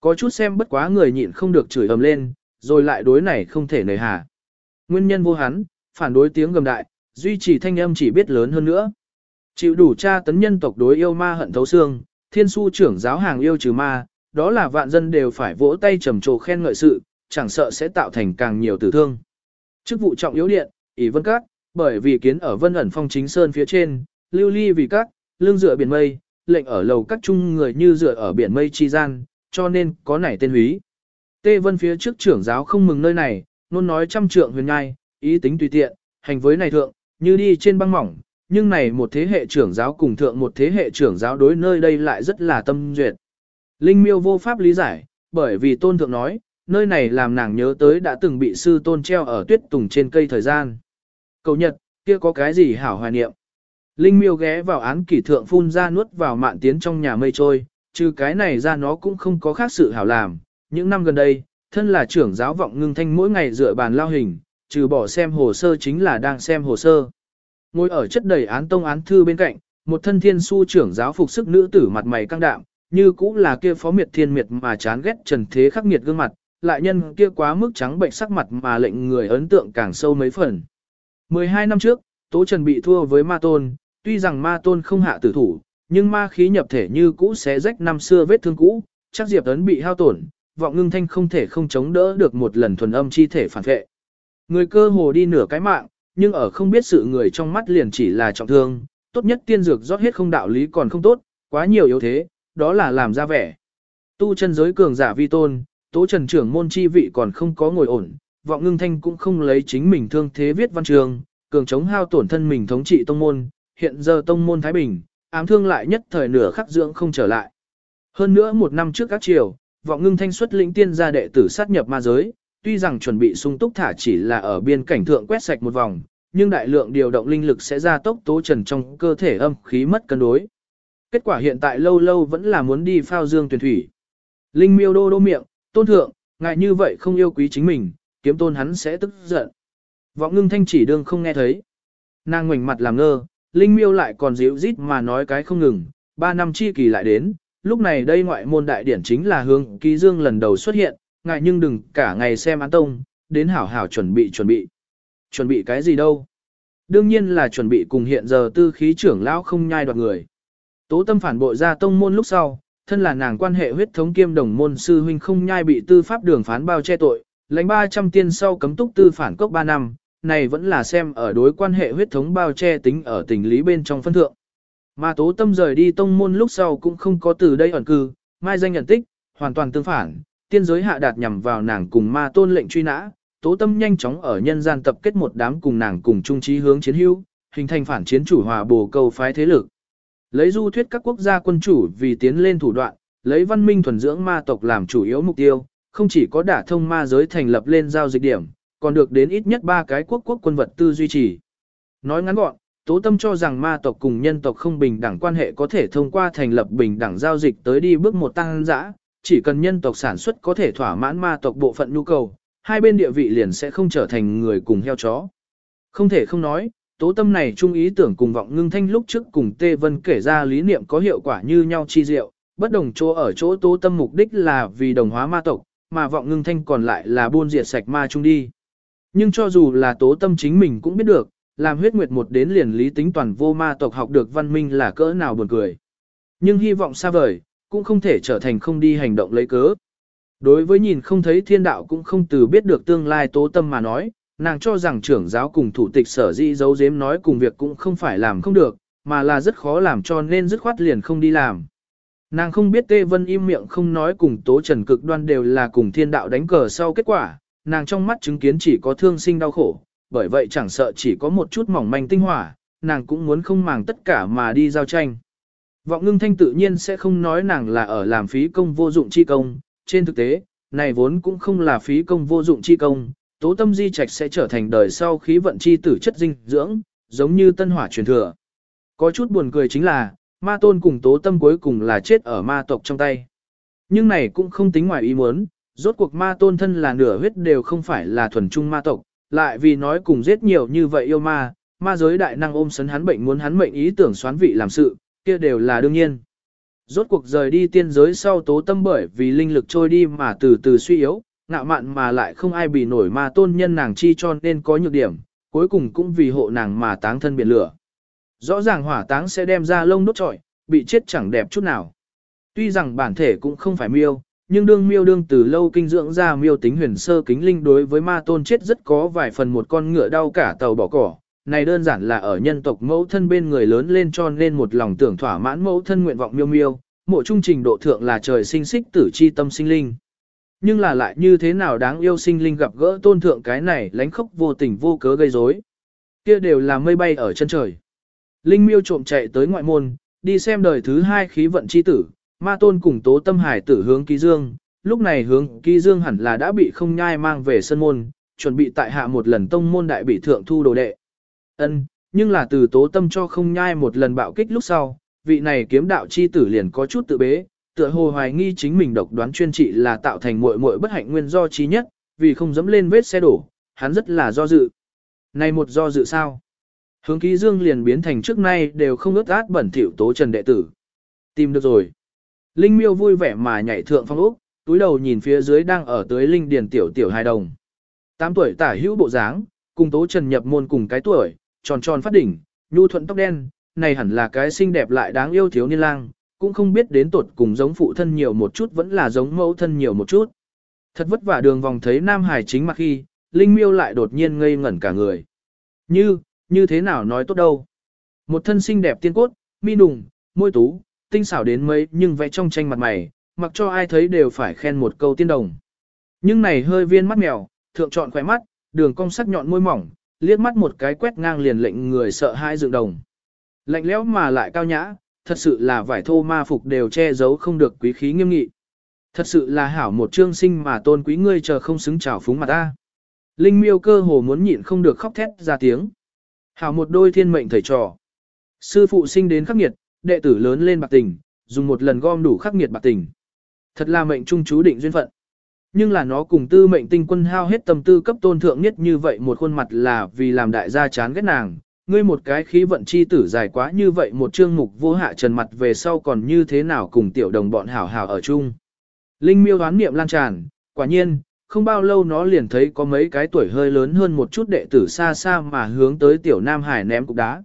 Có chút xem bất quá người nhịn không được chửi ầm lên, rồi lại đối này không thể nời hà. Nguyên nhân vô hắn, phản đối tiếng gầm đại, duy trì thanh âm chỉ biết lớn hơn nữa. Chịu đủ tra tấn nhân tộc đối yêu ma hận thấu xương, thiên su trưởng giáo hàng yêu trừ ma, đó là vạn dân đều phải vỗ tay trầm trồ khen ngợi sự, chẳng sợ sẽ tạo thành càng nhiều tử thương. Chức vụ trọng yếu điện, ỷ vân các, bởi vì kiến ở vân ẩn phong chính sơn phía trên, lưu ly vì các, lương dựa biển mây, lệnh ở lầu các chung người như dựa ở biển mây chi gian, cho nên có nảy tên húy. Tê vân phía trước trưởng giáo không mừng nơi này, luôn nói trăm trượng huyền nhai, ý tính tùy tiện, hành với này thượng, như đi trên băng mỏng, nhưng này một thế hệ trưởng giáo cùng thượng một thế hệ trưởng giáo đối nơi đây lại rất là tâm duyệt. Linh miêu vô pháp lý giải, bởi vì tôn thượng nói, nơi này làm nàng nhớ tới đã từng bị sư tôn treo ở tuyết tùng trên cây thời gian. Cầu nhật, kia có cái gì hảo hoài niệm. Linh miêu ghé vào án kỷ thượng phun ra nuốt vào mạn tiến trong nhà mây trôi, trừ cái này ra nó cũng không có khác sự hảo làm. Những năm gần đây, thân là trưởng giáo vọng ngưng thanh mỗi ngày dựa bàn lao hình, trừ bỏ xem hồ sơ chính là đang xem hồ sơ. Ngồi ở chất đầy án tông án thư bên cạnh, một thân thiên su trưởng giáo phục sức nữ tử mặt mày căng đạm, như cũng là kia phó miệt thiên miệt mà chán ghét trần thế khắc nghiệt gương mặt, lại nhân kia quá mức trắng bệnh sắc mặt mà lệnh người ấn tượng càng sâu mấy phần. 12 năm trước, Tố Trần bị thua với Ma Tôn, tuy rằng Ma Tôn không hạ tử thủ, nhưng ma khí nhập thể như cũ xé rách năm xưa vết thương cũ, chắc Diệp Ấn bị hao tổn, vọng ngưng thanh không thể không chống đỡ được một lần thuần âm chi thể phản vệ. Người cơ hồ đi nửa cái mạng, nhưng ở không biết sự người trong mắt liền chỉ là trọng thương, tốt nhất tiên dược rót hết không đạo lý còn không tốt, quá nhiều yếu thế, đó là làm ra vẻ. Tu chân giới cường giả vi tôn, tố trần trưởng môn chi vị còn không có ngồi ổn, vọng ngưng thanh cũng không lấy chính mình thương thế viết văn trường, cường chống hao tổn thân mình thống trị tông môn, hiện giờ tông môn Thái Bình, ám thương lại nhất thời nửa khắc dưỡng không trở lại. Hơn nữa một năm trước các triều, vọng ngưng thanh xuất lĩnh tiên gia đệ tử sát nhập ma giới, tuy rằng chuẩn bị sung túc thả chỉ là ở biên cảnh thượng quét sạch một vòng, nhưng đại lượng điều động linh lực sẽ ra tốc tố trần trong cơ thể âm khí mất cân đối. Kết quả hiện tại lâu lâu vẫn là muốn đi phao dương tuyển thủy. Linh miêu đô đô miệng, tôn thượng, ngại như vậy không yêu quý chính mình, kiếm tôn hắn sẽ tức giận. Vọng ngưng thanh chỉ đương không nghe thấy. Nàng ngoảnh mặt làm ngơ, Linh miêu lại còn dịu rít mà nói cái không ngừng, ba năm chi kỳ lại đến, lúc này đây ngoại môn đại điển chính là hướng ký dương lần đầu xuất hiện, ngại nhưng đừng cả ngày xem án tông, đến hảo hảo chuẩn bị chuẩn bị. Chuẩn bị cái gì đâu? Đương nhiên là chuẩn bị cùng hiện giờ tư khí trưởng lão không nhai đoạt người. Tố tâm phản bội ra tông môn lúc sau, thân là nàng quan hệ huyết thống kiêm đồng môn sư huynh không nhai bị tư pháp đường phán bao che tội, lãnh 300 tiên sau cấm túc tư phản cốc 3 năm, này vẫn là xem ở đối quan hệ huyết thống bao che tính ở tình lý bên trong phân thượng. Mà tố tâm rời đi tông môn lúc sau cũng không có từ đây ẩn cư, mai danh nhận tích, hoàn toàn tương phản, tiên giới hạ đạt nhằm vào nàng cùng ma tôn lệnh truy nã, tố tâm nhanh chóng ở nhân gian tập kết một đám cùng nàng cùng chung trí hướng chiến hữu, hình thành phản chiến chủ hòa bồ câu phái thế lực. Lấy du thuyết các quốc gia quân chủ vì tiến lên thủ đoạn, lấy văn minh thuần dưỡng ma tộc làm chủ yếu mục tiêu, không chỉ có đả thông ma giới thành lập lên giao dịch điểm, còn được đến ít nhất ba cái quốc quốc quân vật tư duy trì. Nói ngắn gọn, Tố Tâm cho rằng ma tộc cùng nhân tộc không bình đẳng quan hệ có thể thông qua thành lập bình đẳng giao dịch tới đi bước một tăng dã, chỉ cần nhân tộc sản xuất có thể thỏa mãn ma tộc bộ phận nhu cầu, hai bên địa vị liền sẽ không trở thành người cùng heo chó. Không thể không nói, Tố Tâm này chung ý tưởng cùng vọng ngưng thanh lúc trước cùng Tê Vân kể ra lý niệm có hiệu quả như nhau chi diệu, bất đồng chỗ ở chỗ Tố Tâm mục đích là vì đồng hóa ma tộc, mà vọng ngưng thanh còn lại là buôn diệt sạch ma chung đi. Nhưng cho dù là Tố Tâm chính mình cũng biết được, làm huyết nguyệt một đến liền lý tính toàn vô ma tộc học được văn minh là cỡ nào buồn cười. Nhưng hy vọng xa vời, cũng không thể trở thành không đi hành động lấy cớ. Đối với nhìn không thấy thiên đạo cũng không từ biết được tương lai tố tâm mà nói, nàng cho rằng trưởng giáo cùng thủ tịch sở di giấu giếm nói cùng việc cũng không phải làm không được, mà là rất khó làm cho nên dứt khoát liền không đi làm. Nàng không biết Tê Vân im miệng không nói cùng tố trần cực đoan đều là cùng thiên đạo đánh cờ sau kết quả, nàng trong mắt chứng kiến chỉ có thương sinh đau khổ, bởi vậy chẳng sợ chỉ có một chút mỏng manh tinh hỏa, nàng cũng muốn không màng tất cả mà đi giao tranh. Vọng ngưng thanh tự nhiên sẽ không nói nàng là ở làm phí công vô dụng chi công, trên thực tế, này vốn cũng không là phí công vô dụng chi công, tố tâm di trạch sẽ trở thành đời sau khí vận chi tử chất dinh dưỡng, giống như tân hỏa truyền thừa. Có chút buồn cười chính là, ma tôn cùng tố tâm cuối cùng là chết ở ma tộc trong tay. Nhưng này cũng không tính ngoài ý muốn, rốt cuộc ma tôn thân là nửa huyết đều không phải là thuần trung ma tộc, lại vì nói cùng giết nhiều như vậy yêu ma, ma giới đại năng ôm sấn hắn bệnh muốn hắn mệnh ý tưởng xoán vị làm sự, kia đều là đương nhiên. Rốt cuộc rời đi tiên giới sau tố tâm bởi vì linh lực trôi đi mà từ từ suy yếu, ngạo mạn mà lại không ai bị nổi mà tôn nhân nàng chi cho nên có nhược điểm, cuối cùng cũng vì hộ nàng mà táng thân biển lửa. Rõ ràng hỏa táng sẽ đem ra lông đốt trọi, bị chết chẳng đẹp chút nào. Tuy rằng bản thể cũng không phải miêu, nhưng đương miêu đương từ lâu kinh dưỡng ra miêu tính huyền sơ kính linh đối với ma tôn chết rất có vài phần một con ngựa đau cả tàu bỏ cỏ. Này đơn giản là ở nhân tộc mẫu thân bên người lớn lên cho nên một lòng tưởng thỏa mãn mẫu thân nguyện vọng miêu miêu, mộ trung trình độ thượng là trời sinh xích tử chi tâm sinh linh. Nhưng là lại như thế nào đáng yêu sinh linh gặp gỡ tôn thượng cái này lánh khóc vô tình vô cớ gây rối kia đều là mây bay ở chân trời. Linh miêu trộm chạy tới ngoại môn, đi xem đời thứ hai khí vận chi tử, Ma tôn cùng tố tâm hải tử hướng ký dương, lúc này hướng ký dương hẳn là đã bị không nhai mang về sân môn, chuẩn bị tại hạ một lần tông môn đại bị thượng thu đồ đệ. Ân, nhưng là từ tố tâm cho không nhai một lần bạo kích lúc sau, vị này kiếm đạo chi tử liền có chút tự bế, tựa hồ hoài nghi chính mình độc đoán chuyên trị là tạo thành muội muội bất hạnh nguyên do trí nhất, vì không dẫm lên vết xe đổ, hắn rất là do dự. Này một do dự sao? Hướng ký dương liền biến thành trước nay đều không ướt át bẩn thỉu tố trần đệ tử. Tìm được rồi. Linh miêu vui vẻ mà nhảy thượng phong ốc, túi đầu nhìn phía dưới đang ở tới linh điền tiểu tiểu hai đồng. Tám tuổi tả hữu bộ dáng, cùng tố trần nhập môn cùng cái tuổi, tròn tròn phát đỉnh, nhu thuận tóc đen, này hẳn là cái xinh đẹp lại đáng yêu thiếu niên lang, cũng không biết đến tột cùng giống phụ thân nhiều một chút vẫn là giống mẫu thân nhiều một chút. Thật vất vả đường vòng thấy Nam Hải chính mặt khi, Linh miêu lại đột nhiên ngây ngẩn cả người. Như, như thế nào nói tốt đâu. Một thân xinh đẹp tiên cốt, mi nùng, môi tú, tinh xảo đến mấy nhưng vẽ trong tranh mặt mày, mặc cho ai thấy đều phải khen một câu tiên đồng. Nhưng này hơi viên mắt mèo, thượng chọn khỏe mắt, đường cong sắc nhọn môi mỏng, liếc mắt một cái quét ngang liền lệnh người sợ hai dựng đồng. Lạnh lẽo mà lại cao nhã, thật sự là vải thô ma phục đều che giấu không được quý khí nghiêm nghị. Thật sự là hảo một trương sinh mà tôn quý ngươi chờ không xứng chào phúng mặt ta. Linh miêu cơ hồ muốn nhịn không được khóc thét ra tiếng. Hảo một đôi thiên mệnh thầy trò. Sư phụ sinh đến khắc nghiệt, đệ tử lớn lên bạc tình, dùng một lần gom đủ khắc nghiệt bạc tình. Thật là mệnh trung chú định duyên phận. Nhưng là nó cùng tư mệnh tinh quân hao hết tâm tư cấp tôn thượng nhất như vậy một khuôn mặt là vì làm đại gia chán ghét nàng. Ngươi một cái khí vận chi tử dài quá như vậy một chương mục vô hạ trần mặt về sau còn như thế nào cùng tiểu đồng bọn hảo hảo ở chung. Linh miêu đoán niệm lan tràn, quả nhiên, không bao lâu nó liền thấy có mấy cái tuổi hơi lớn hơn một chút đệ tử xa xa mà hướng tới tiểu Nam Hải ném cục đá.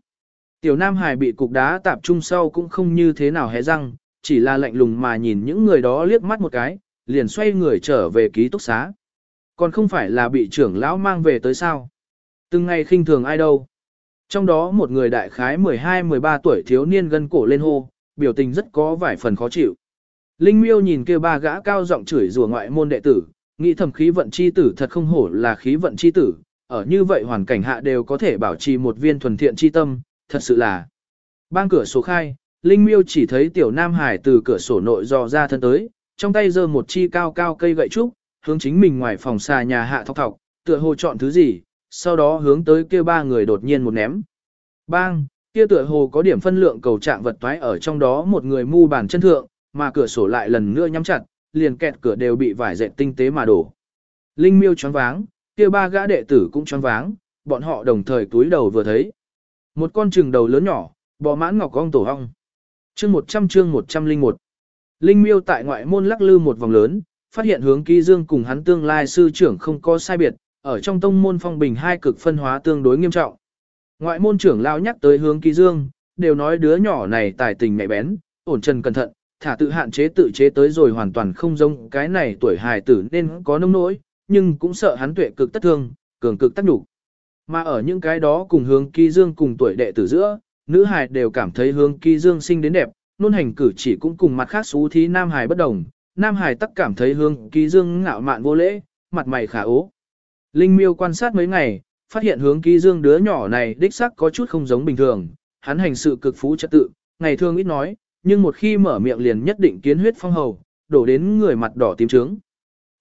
Tiểu Nam Hải bị cục đá tạp trung sau cũng không như thế nào hé răng, chỉ là lạnh lùng mà nhìn những người đó liếc mắt một cái, liền xoay người trở về ký túc xá. Còn không phải là bị trưởng lão mang về tới sao. Từng ngày khinh thường ai đâu. Trong đó một người đại khái 12-13 tuổi thiếu niên gân cổ lên hô, biểu tình rất có vài phần khó chịu. Linh miêu nhìn kia ba gã cao giọng chửi rủa ngoại môn đệ tử, nghĩ thầm khí vận chi tử thật không hổ là khí vận chi tử, ở như vậy hoàn cảnh hạ đều có thể bảo trì một viên thuần thiện chi tâm, thật sự là. Bang cửa sổ khai, Linh Miêu chỉ thấy tiểu Nam Hải từ cửa sổ nội dò ra thân tới, trong tay giơ một chi cao cao cây gậy trúc, hướng chính mình ngoài phòng xà nhà hạ thọc thọc, tựa hồ chọn thứ gì, sau đó hướng tới kia ba người đột nhiên một ném. Bang, kia tựa hồ có điểm phân lượng cầu trạng vật toái ở trong đó một người mu bàn chân thượng, mà cửa sổ lại lần nữa nhắm chặt, liền kẹt cửa đều bị vải dệt tinh tế mà đổ. Linh miêu choáng váng, kia ba gã đệ tử cũng choáng váng, bọn họ đồng thời túi đầu vừa thấy. Một con trừng đầu lớn nhỏ, bò mãn ngọc cong tổ hong. Chương 100 chương 101. Linh miêu tại ngoại môn lắc lư một vòng lớn, phát hiện hướng ký dương cùng hắn tương lai sư trưởng không có sai biệt, ở trong tông môn phong bình hai cực phân hóa tương đối nghiêm trọng. Ngoại môn trưởng lao nhắc tới hướng ký dương, đều nói đứa nhỏ này tài tình mẹ bén, ổn chân cẩn thận, thả tự hạn chế tự chế tới rồi hoàn toàn không giống cái này tuổi hài tử nên có nông nỗi, nhưng cũng sợ hắn tuệ cực tất thương, cường cực tác nhục. Mà ở những cái đó cùng hướng kỳ dương cùng tuổi đệ tử giữa, nữ hài đều cảm thấy hướng kỳ dương sinh đến đẹp, nôn hành cử chỉ cũng cùng mặt khác xú thí nam hài bất đồng, nam hài tắc cảm thấy hướng kỳ dương ngạo mạn vô lễ, mặt mày khả ố. Linh miêu quan sát mấy ngày, phát hiện hướng kỳ dương đứa nhỏ này đích sắc có chút không giống bình thường, hắn hành sự cực phú trật tự, ngày thường ít nói, nhưng một khi mở miệng liền nhất định kiến huyết phong hầu, đổ đến người mặt đỏ tím trướng.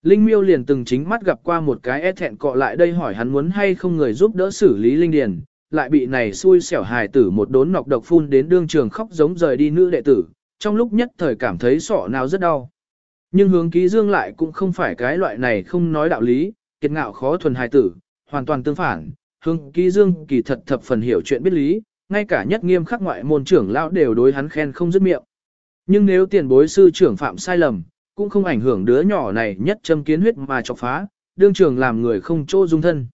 Linh miêu liền từng chính mắt gặp qua một cái e thẹn cọ lại đây hỏi hắn muốn hay không người giúp đỡ xử lý linh điền, lại bị này xui xẻo hài tử một đốn nọc độc phun đến đương trường khóc giống rời đi nữ đệ tử, trong lúc nhất thời cảm thấy sọ nào rất đau. Nhưng hướng ký dương lại cũng không phải cái loại này không nói đạo lý, kiệt ngạo khó thuần hài tử, hoàn toàn tương phản, hướng ký dương kỳ thật thập phần hiểu chuyện biết lý, ngay cả nhất nghiêm khắc ngoại môn trưởng lão đều đối hắn khen không dứt miệng. Nhưng nếu tiền bối sư trưởng phạm sai lầm, cũng không ảnh hưởng đứa nhỏ này nhất châm kiến huyết mà chọc phá, đương trường làm người không chỗ dung thân.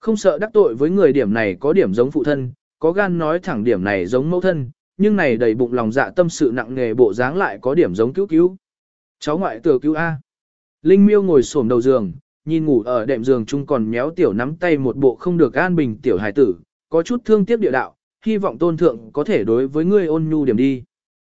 Không sợ đắc tội với người điểm này có điểm giống phụ thân, có gan nói thẳng điểm này giống mẫu thân, nhưng này đầy bụng lòng dạ tâm sự nặng nghề bộ dáng lại có điểm giống cứu cứu. Cháu ngoại tử cứu A. Linh miêu ngồi xổm đầu giường, nhìn ngủ ở đệm giường chung còn méo tiểu nắm tay một bộ không được an bình tiểu hài tử, có chút thương tiếc địa đạo, hy vọng tôn thượng có thể đối với ngươi ôn nhu điểm đi.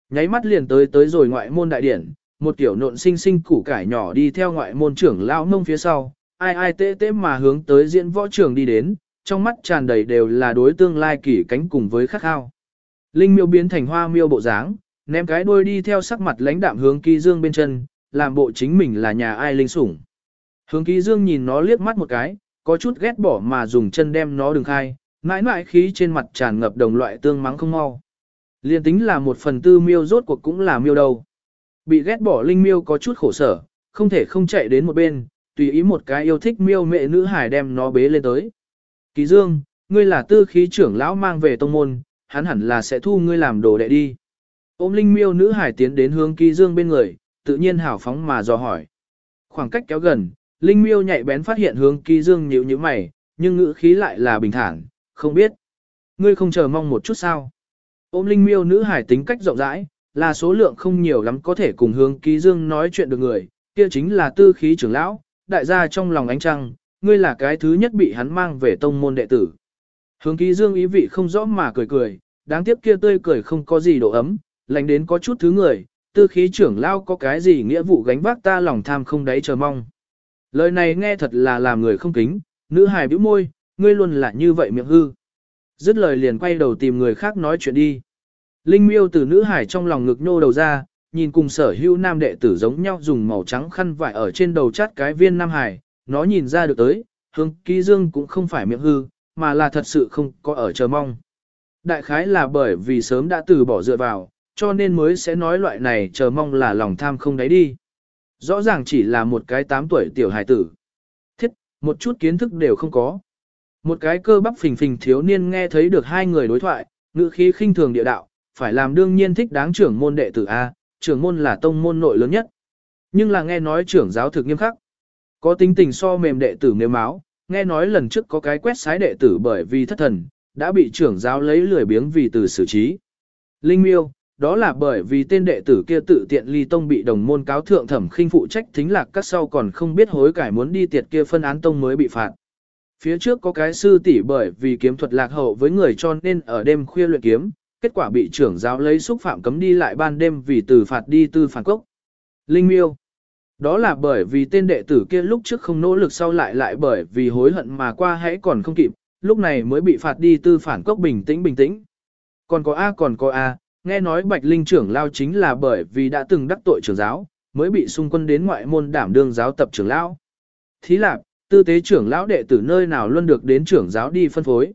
Nháy mắt liền tới tới rồi ngoại môn đại điển, một tiểu nộn sinh sinh củ cải nhỏ đi theo ngoại môn trưởng lao nông phía sau, ai ai tê tê mà hướng tới diễn võ trường đi đến, trong mắt tràn đầy đều là đối tương lai kỷ cánh cùng với khắc khao. Linh miêu biến thành hoa miêu bộ dáng, ném cái đuôi đi theo sắc mặt lãnh đạm hướng kỳ dương bên chân, làm bộ chính mình là nhà ai linh sủng. Hướng kỳ dương nhìn nó liếc mắt một cái, có chút ghét bỏ mà dùng chân đem nó đừng khai, mãi mãi khí trên mặt tràn ngập đồng loại tương mắng không mau. Liên tính là một phần tư miêu rốt cuộc cũng là miêu đâu. Bị ghét bỏ linh miêu có chút khổ sở, không thể không chạy đến một bên, tùy ý một cái yêu thích miêu mẹ nữ hải đem nó bế lên tới. Kỳ dương, ngươi là tư khí trưởng lão mang về tông môn, hắn hẳn là sẽ thu ngươi làm đồ đệ đi. Ôm linh miêu nữ hải tiến đến hướng kỳ dương bên người, tự nhiên hào phóng mà dò hỏi. Khoảng cách kéo gần, linh miêu nhạy bén phát hiện hướng kỳ dương nhíu nhíu mày, nhưng ngữ khí lại là bình thản, không biết. Ngươi không chờ mong một chút sao. Ôm linh miêu nữ hải tính cách rộng rãi, là số lượng không nhiều lắm có thể cùng hướng ký dương nói chuyện được người, kia chính là tư khí trưởng lão, đại gia trong lòng ánh trăng, ngươi là cái thứ nhất bị hắn mang về tông môn đệ tử. Hướng ký dương ý vị không rõ mà cười cười, đáng tiếc kia tươi cười không có gì độ ấm, lành đến có chút thứ người, tư khí trưởng lão có cái gì nghĩa vụ gánh vác ta lòng tham không đáy chờ mong. Lời này nghe thật là làm người không kính, nữ hài bĩu môi, ngươi luôn là như vậy miệng hư. Dứt lời liền quay đầu tìm người khác nói chuyện đi. Linh miêu từ nữ hải trong lòng ngực nhô đầu ra, nhìn cùng sở hữu nam đệ tử giống nhau dùng màu trắng khăn vải ở trên đầu chát cái viên nam hải, nó nhìn ra được tới, hướng ký dương cũng không phải miệng hư, mà là thật sự không có ở chờ mong. Đại khái là bởi vì sớm đã từ bỏ dựa vào, cho nên mới sẽ nói loại này chờ mong là lòng tham không đáy đi. Rõ ràng chỉ là một cái 8 tuổi tiểu hài tử. Thiết, một chút kiến thức đều không có. Một cái cơ bắp phình phình thiếu niên nghe thấy được hai người đối thoại, ngữ khí khinh thường địa đạo, phải làm đương nhiên thích đáng trưởng môn đệ tử A, trưởng môn là tông môn nội lớn nhất. Nhưng là nghe nói trưởng giáo thực nghiêm khắc. Có tính tình so mềm đệ tử nếu máu, nghe nói lần trước có cái quét sái đệ tử bởi vì thất thần, đã bị trưởng giáo lấy lười biếng vì từ xử trí. Linh miêu, đó là bởi vì tên đệ tử kia tự tiện ly tông bị đồng môn cáo thượng thẩm khinh phụ trách thính lạc các sau còn không biết hối cải muốn đi tiệt kia phân án tông mới bị phạt. Phía trước có cái sư tỷ bởi vì kiếm thuật lạc hậu với người cho nên ở đêm khuya luyện kiếm, kết quả bị trưởng giáo lấy xúc phạm cấm đi lại ban đêm vì từ phạt đi tư phản cốc. Linh miêu. Đó là bởi vì tên đệ tử kia lúc trước không nỗ lực sau lại lại bởi vì hối hận mà qua hãy còn không kịp, lúc này mới bị phạt đi tư phản cốc bình tĩnh bình tĩnh. Còn có A còn có A, Nghe nói Bạch Linh trưởng lao chính là bởi vì đã từng đắc tội trưởng giáo, mới bị xung quân đến ngoại môn đảm đương giáo tập trưởng lão. Thí lạc, tư tế trưởng lão đệ tử nơi nào luôn được đến trưởng giáo đi phân phối.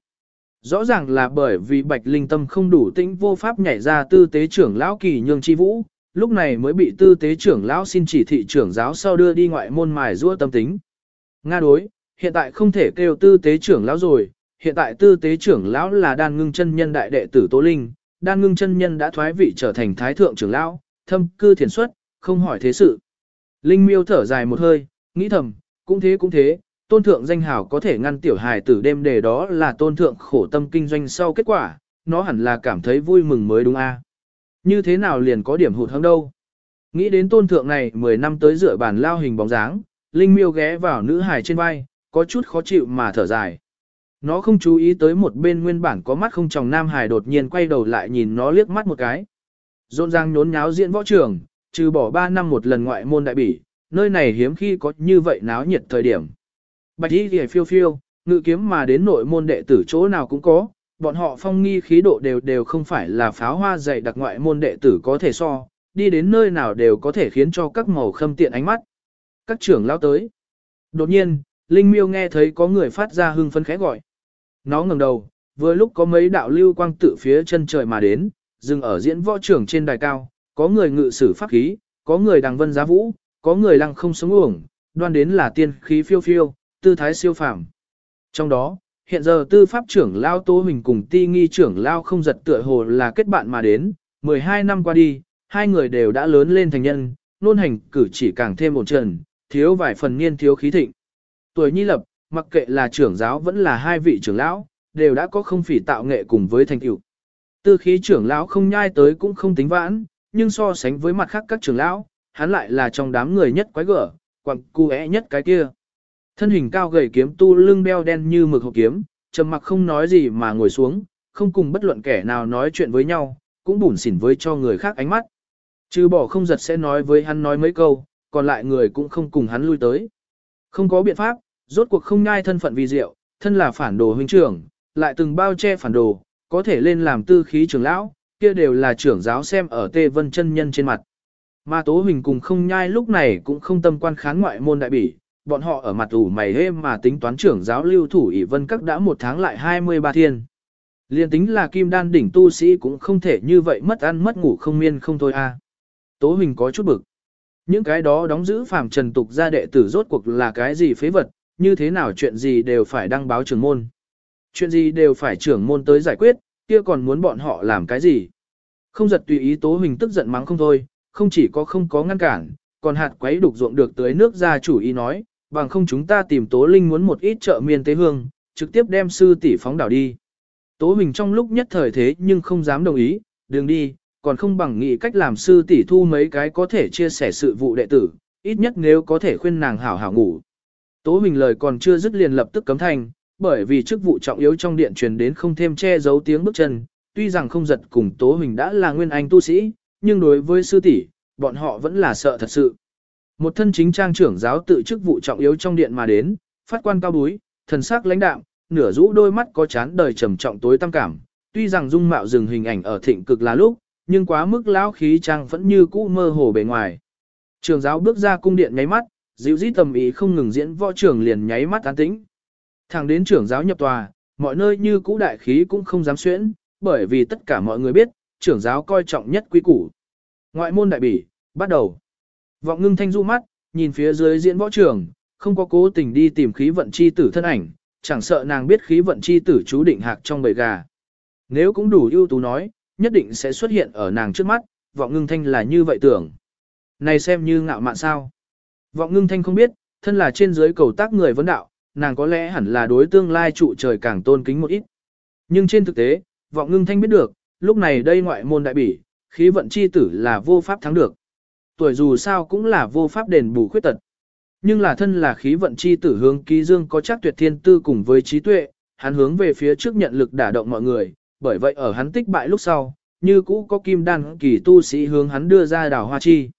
Rõ ràng là bởi vì Bạch Linh tâm không đủ tĩnh vô pháp nhảy ra tư tế trưởng lão kỳ nhương chi vũ, lúc này mới bị tư tế trưởng lão xin chỉ thị trưởng giáo sau đưa đi ngoại môn mài rua tâm tính. Nga đối, hiện tại không thể kêu tư tế trưởng lão rồi, hiện tại tư tế trưởng lão là đan ngưng chân nhân đại đệ tử Tố Linh, đan ngưng chân nhân đã thoái vị trở thành thái thượng trưởng lão, thâm cư thiền xuất, không hỏi thế sự. Linh miêu thở dài một hơi, nghĩ thầm, cũng thế cũng thế, tôn thượng danh hào có thể ngăn tiểu hài tử đêm đề đó là tôn thượng khổ tâm kinh doanh sau kết quả, nó hẳn là cảm thấy vui mừng mới đúng a. Như thế nào liền có điểm hụt hơn đâu. Nghĩ đến tôn thượng này 10 năm tới rửa bản lao hình bóng dáng, Linh miêu ghé vào nữ hài trên vai, có chút khó chịu mà thở dài. Nó không chú ý tới một bên nguyên bản có mắt không tròng nam hài đột nhiên quay đầu lại nhìn nó liếc mắt một cái. Rộn ràng nhốn nháo diễn võ trường, trừ bỏ 3 năm một lần ngoại môn đại bỉ, nơi này hiếm khi có như vậy náo nhiệt thời điểm. Bạch y kia phiêu phiêu, ngự kiếm mà đến nội môn đệ tử chỗ nào cũng có, bọn họ phong nghi khí độ đều đều không phải là pháo hoa dày đặc ngoại môn đệ tử có thể so, đi đến nơi nào đều có thể khiến cho các màu khâm tiện ánh mắt. Các trưởng lao tới. Đột nhiên, Linh Miêu nghe thấy có người phát ra hưng phấn khẽ gọi. Nó ngẩng đầu, vừa lúc có mấy đạo lưu quang tự phía chân trời mà đến, dừng ở diễn võ trưởng trên đài cao, có người ngự sử pháp khí, có người đằng vân giá vũ, có người lăng không sống uổng, đoan đến là tiên khí phiêu phiêu, tư thái siêu phàm. Trong đó, hiện giờ tư pháp trưởng lao tô Huỳnh cùng ti nghi trưởng lao không giật tựa hồ là kết bạn mà đến, 12 năm qua đi, hai người đều đã lớn lên thành nhân, nôn hành cử chỉ càng thêm một trần, thiếu vài phần niên thiếu khí thịnh. Tuổi nhi lập, mặc kệ là trưởng giáo vẫn là hai vị trưởng lão, đều đã có không phỉ tạo nghệ cùng với thành tựu. Tư khí trưởng lão không nhai tới cũng không tính vãn, nhưng so sánh với mặt khác các trưởng lão, hắn lại là trong đám người nhất quái gở, quặng cu nhất cái kia. Thân hình cao gầy kiếm tu lưng beo đen như mực hộp kiếm, trầm mặc không nói gì mà ngồi xuống, không cùng bất luận kẻ nào nói chuyện với nhau, cũng bủn xỉn với cho người khác ánh mắt. Trừ bỏ không giật sẽ nói với hắn nói mấy câu, còn lại người cũng không cùng hắn lui tới. Không có biện pháp, rốt cuộc không ngai thân phận vì diệu, thân là phản đồ huynh trưởng, lại từng bao che phản đồ, có thể lên làm tư khí trưởng lão, kia đều là trưởng giáo xem ở Tê Vân chân nhân trên mặt. Mà Tố Huỳnh cùng không nhai lúc này cũng không tâm quan khán ngoại môn đại bỉ, bọn họ ở mặt ủ mày hê mà tính toán trưởng giáo lưu thủ ỷ vân các đã một tháng lại 23 thiên. Liên tính là kim đan đỉnh tu sĩ cũng không thể như vậy mất ăn mất ngủ không miên không thôi a. À. Tố Huỳnh có chút bực. Những cái đó đóng giữ phàm trần tục gia đệ tử rốt cuộc là cái gì phế vật, như thế nào chuyện gì đều phải đăng báo trưởng môn. Chuyện gì đều phải trưởng môn tới giải quyết, kia còn muốn bọn họ làm cái gì. Không giật tùy ý Tố Huỳnh tức giận mắng không thôi, không chỉ có không có ngăn cản, còn hạt quấy đục ruộng được tới nước ra chủ ý nói, bằng không chúng ta tìm Tố Linh muốn một ít trợ miên tế hương, trực tiếp đem sư tỷ phóng đảo đi. Tố Huỳnh trong lúc nhất thời thế nhưng không dám đồng ý, đừng đi, còn không bằng nghĩ cách làm sư tỷ thu mấy cái có thể chia sẻ sự vụ đệ tử, ít nhất nếu có thể khuyên nàng hảo hảo ngủ. Tố Huỳnh lời còn chưa dứt liền lập tức cấm thành, bởi vì chức vụ trọng yếu trong điện truyền đến không thêm che giấu tiếng bước chân, tuy rằng không giật cùng Tố Huỳnh đã là nguyên anh tu sĩ, nhưng đối với sư tỷ, bọn họ vẫn là sợ thật sự. Một thân chính trang trưởng giáo tự chức vụ trọng yếu trong điện mà đến, phát quan cao búi, thần sắc lãnh đạm, nửa rũ đôi mắt có chán đời trầm trọng tối tâm cảm, tuy rằng dung mạo dừng hình ảnh ở thịnh cực là lúc, nhưng quá mức lão khí trang vẫn như cũ mơ hồ bề ngoài. Trường giáo bước ra cung điện nháy mắt, dịu dít tầm ý không ngừng diễn võ trưởng liền nháy mắt an tĩnh. Thẳng đến trưởng giáo nhập tòa, mọi nơi như cũ đại khí cũng không dám xuyễn, bởi vì tất cả mọi người biết, trưởng giáo coi trọng nhất quý củ. Ngoại môn đại bỉ, bắt đầu. Vọng ngưng thanh du mắt, nhìn phía dưới diễn võ trường, không có cố tình đi tìm khí vận chi tử thân ảnh, chẳng sợ nàng biết khí vận chi tử chú định hạc trong bầy gà. Nếu cũng đủ ưu tú nói, nhất định sẽ xuất hiện ở nàng trước mắt, vọng ngưng thanh là như vậy tưởng. Này xem như ngạo mạn sao. Vọng ngưng thanh không biết, thân là trên dưới cầu tác người vấn đạo, nàng có lẽ hẳn là đối tương lai trụ trời càng tôn kính một ít. Nhưng trên thực tế, vọng ngưng thanh biết được, lúc này đây ngoại môn đại bỉ, khí vận chi tử là vô pháp thắng được. Tuổi dù sao cũng là vô pháp đền bù khuyết tật. Nhưng là thân là khí vận chi tử hướng ký dương có chắc tuyệt thiên tư cùng với trí tuệ, hắn hướng về phía trước nhận lực đả động mọi người, bởi vậy ở hắn tích bại lúc sau, như cũ có kim đan kỳ tu sĩ hướng hắn đưa ra đảo hoa chi.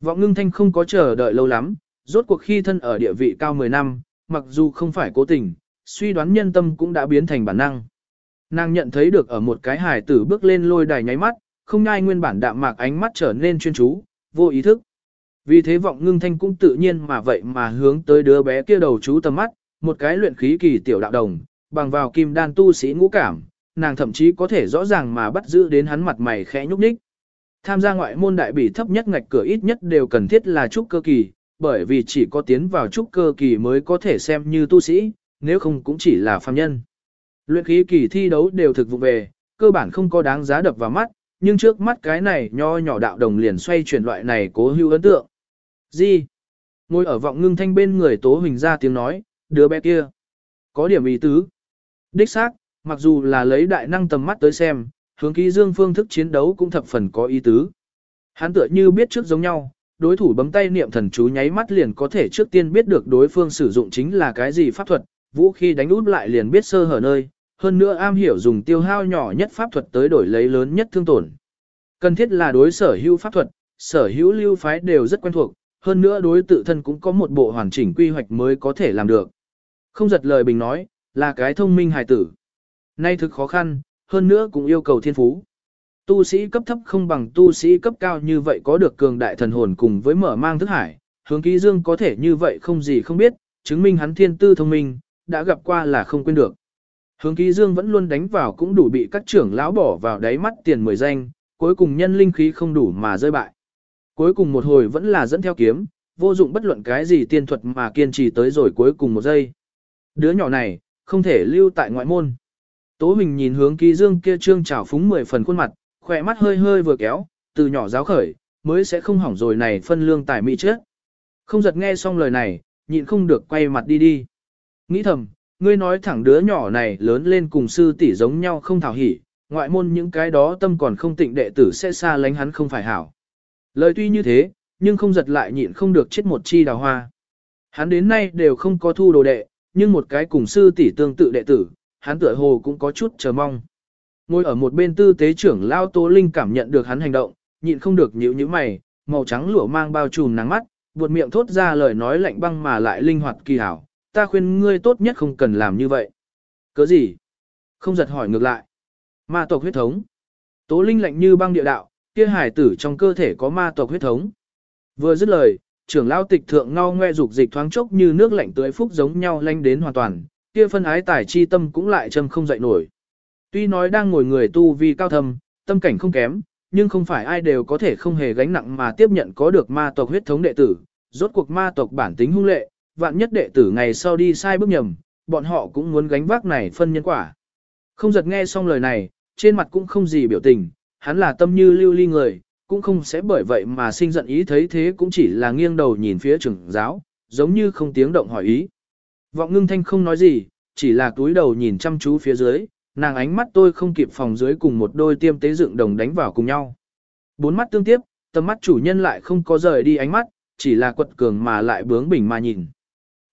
Vọng ngưng thanh không có chờ đợi lâu lắm, rốt cuộc khi thân ở địa vị cao 10 năm, mặc dù không phải cố tình, suy đoán nhân tâm cũng đã biến thành bản năng. Nàng nhận thấy được ở một cái hài tử bước lên lôi đài nháy mắt, không nhai nguyên bản đạm mạc ánh mắt trở nên chuyên chú, vô ý thức. Vì thế vọng ngưng thanh cũng tự nhiên mà vậy mà hướng tới đứa bé kia đầu chú tầm mắt, một cái luyện khí kỳ tiểu đạo đồng, bằng vào kim đan tu sĩ ngũ cảm, nàng thậm chí có thể rõ ràng mà bắt giữ đến hắn mặt mày khẽ nhúc nhích. Tham gia ngoại môn đại bỉ thấp nhất ngạch cửa ít nhất đều cần thiết là trúc cơ kỳ, bởi vì chỉ có tiến vào trúc cơ kỳ mới có thể xem như tu sĩ, nếu không cũng chỉ là phàm nhân. Luyện khí kỳ thi đấu đều thực vụ về, cơ bản không có đáng giá đập vào mắt, nhưng trước mắt cái này nho nhỏ đạo đồng liền xoay chuyển loại này cố hữu ấn tượng. Gì? Ngồi ở vọng ngưng thanh bên người Tố Huỳnh ra tiếng nói, đứa bé kia. Có điểm ý tứ. Đích xác, mặc dù là lấy đại năng tầm mắt tới xem, hướng ký dương phương thức chiến đấu cũng thập phần có ý tứ. Hắn tựa như biết trước giống nhau, đối thủ bấm tay niệm thần chú nháy mắt liền có thể trước tiên biết được đối phương sử dụng chính là cái gì pháp thuật, vũ khí đánh út lại liền biết sơ hở nơi, hơn nữa am hiểu dùng tiêu hao nhỏ nhất pháp thuật tới đổi lấy lớn nhất thương tổn. Cần thiết là đối sở hữu pháp thuật, sở hữu lưu phái đều rất quen thuộc, hơn nữa đối tự thân cũng có một bộ hoàn chỉnh quy hoạch mới có thể làm được. Không giật lời bình nói, là cái thông minh hài tử. Nay thực khó khăn, hơn nữa cũng yêu cầu thiên phú. Tu sĩ cấp thấp không bằng tu sĩ cấp cao như vậy có được cường đại thần hồn cùng với mở mang thức hải, hướng ký dương có thể như vậy không gì không biết, chứng minh hắn thiên tư thông minh, đã gặp qua là không quên được. Hướng ký dương vẫn luôn đánh vào cũng đủ bị các trưởng lão bỏ vào đáy mắt tiền mười danh, cuối cùng nhân linh khí không đủ mà rơi bại. Cuối cùng một hồi vẫn là dẫn theo kiếm, vô dụng bất luận cái gì tiên thuật mà kiên trì tới rồi cuối cùng một giây. Đứa nhỏ này, không thể lưu tại ngoại môn. Tố Huỳnh nhìn hướng ký dương kia trương trào phúng mười phần khuôn mặt, khỏe mắt hơi hơi vừa kéo, từ nhỏ giáo khởi, mới sẽ không hỏng rồi này phân lương tài mỹ trước. Không giật nghe xong lời này, nhịn không được quay mặt đi đi. Nghĩ thầm, ngươi nói thẳng đứa nhỏ này lớn lên cùng sư tỷ giống nhau không thảo hỉ, ngoại môn những cái đó tâm còn không tịnh đệ tử sẽ xa lánh hắn không phải hảo. Lời tuy như thế, nhưng không giật lại nhịn không được chết một chi đào hoa. Hắn đến nay đều không có thu đồ đệ, nhưng một cái cùng sư tỷ tương tự đệ tử, hắn tựa hồ cũng có chút chờ mong. Ngồi ở một bên tư tế trưởng Lao Tố Linh cảm nhận được hắn hành động, nhịn không được nhíu nhíu mày, màu trắng lụa mang bao trùm nắng mắt, buột miệng thốt ra lời nói lạnh băng mà lại linh hoạt kỳ hảo, ta khuyên ngươi tốt nhất không cần làm như vậy. Cớ gì? Không giật hỏi ngược lại. Ma tộc huyết thống. Tố Linh lạnh như băng địa đạo, kia hải tử trong cơ thể có ma tộc huyết thống. Vừa dứt lời, trưởng lao tịch thượng ngao ngoe dục dịch thoáng chốc như nước lạnh tưới phúc giống nhau lanh đến hoàn toàn, kia phân ái tài chi tâm cũng lại châm không dậy nổi. Tuy nói đang ngồi người tu vi cao thâm, tâm cảnh không kém, nhưng không phải ai đều có thể không hề gánh nặng mà tiếp nhận có được ma tộc huyết thống đệ tử. Rốt cuộc ma tộc bản tính hung lệ, vạn nhất đệ tử ngày sau đi sai bước nhầm, bọn họ cũng muốn gánh vác này phân nhân quả. Không giật nghe xong lời này, trên mặt cũng không gì biểu tình, hắn là tâm như lưu ly người, cũng không sẽ bởi vậy mà sinh giận ý thấy thế cũng chỉ là nghiêng đầu nhìn phía trưởng giáo, giống như không tiếng động hỏi ý. Vọng ngưng thanh không nói gì, chỉ là túi đầu nhìn chăm chú phía dưới, nàng ánh mắt tôi không kịp phòng dưới cùng một đôi tiêm tế dựng đồng đánh vào cùng nhau. Bốn mắt tương tiếp, tầm mắt chủ nhân lại không có rời đi ánh mắt, chỉ là quật cường mà lại bướng bỉnh mà nhìn.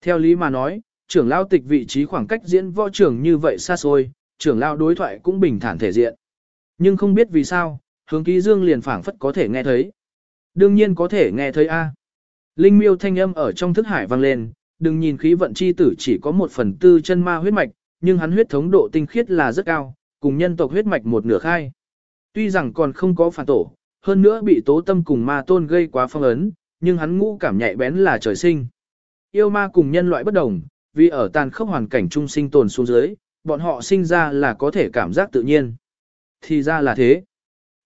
Theo lý mà nói, trưởng lao tịch vị trí khoảng cách diễn võ trưởng như vậy xa xôi, trưởng lao đối thoại cũng bình thản thể diện. Nhưng không biết vì sao, hướng ký dương liền phảng phất có thể nghe thấy. Đương nhiên có thể nghe thấy A. Linh miêu thanh âm ở trong thức hải vang lên, đừng nhìn khí vận chi tử chỉ có một phần tư chân ma huyết mạch, nhưng hắn huyết thống độ tinh khiết là rất cao, cùng nhân tộc huyết mạch một nửa khai. Tuy rằng còn không có phản tổ, hơn nữa bị tố tâm cùng ma tôn gây quá phong ấn, nhưng hắn ngũ cảm nhạy bén là trời sinh. Yêu ma cùng nhân loại bất đồng, vì ở tàn khốc hoàn cảnh chung sinh tồn xuống dưới, bọn họ sinh ra là có thể cảm giác tự nhiên. Thì ra là thế.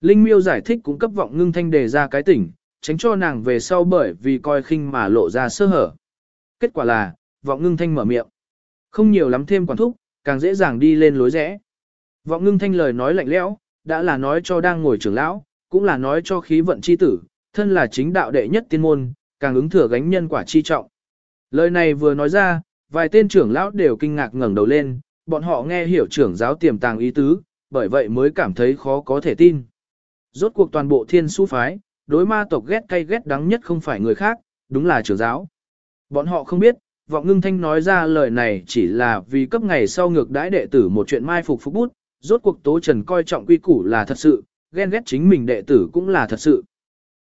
Linh miêu giải thích cũng cấp vọng ngưng thanh đề ra cái tỉnh, tránh cho nàng về sau bởi vì coi khinh mà lộ ra sơ hở. Kết quả là, vọng ngưng thanh mở miệng. Không nhiều lắm thêm quản thúc, càng dễ dàng đi lên lối rẽ. Vọng ngưng thanh lời nói lạnh lẽo, đã là nói cho đang ngồi trưởng lão, cũng là nói cho khí vận chi tử, thân là chính đạo đệ nhất tiên môn, càng ứng thừa gánh nhân quả chi trọng. Lời này vừa nói ra, vài tên trưởng lão đều kinh ngạc ngẩng đầu lên, bọn họ nghe hiểu trưởng giáo tiềm tàng ý tứ, bởi vậy mới cảm thấy khó có thể tin. Rốt cuộc toàn bộ thiên su phái, đối ma tộc ghét cay ghét đắng nhất không phải người khác, đúng là trưởng giáo. Bọn họ không biết, vọng ngưng thanh nói ra lời này chỉ là vì cấp ngày sau ngược đãi đệ tử một chuyện mai phục phục bút, rốt cuộc tố trần coi trọng quy củ là thật sự, ghen ghét chính mình đệ tử cũng là thật sự.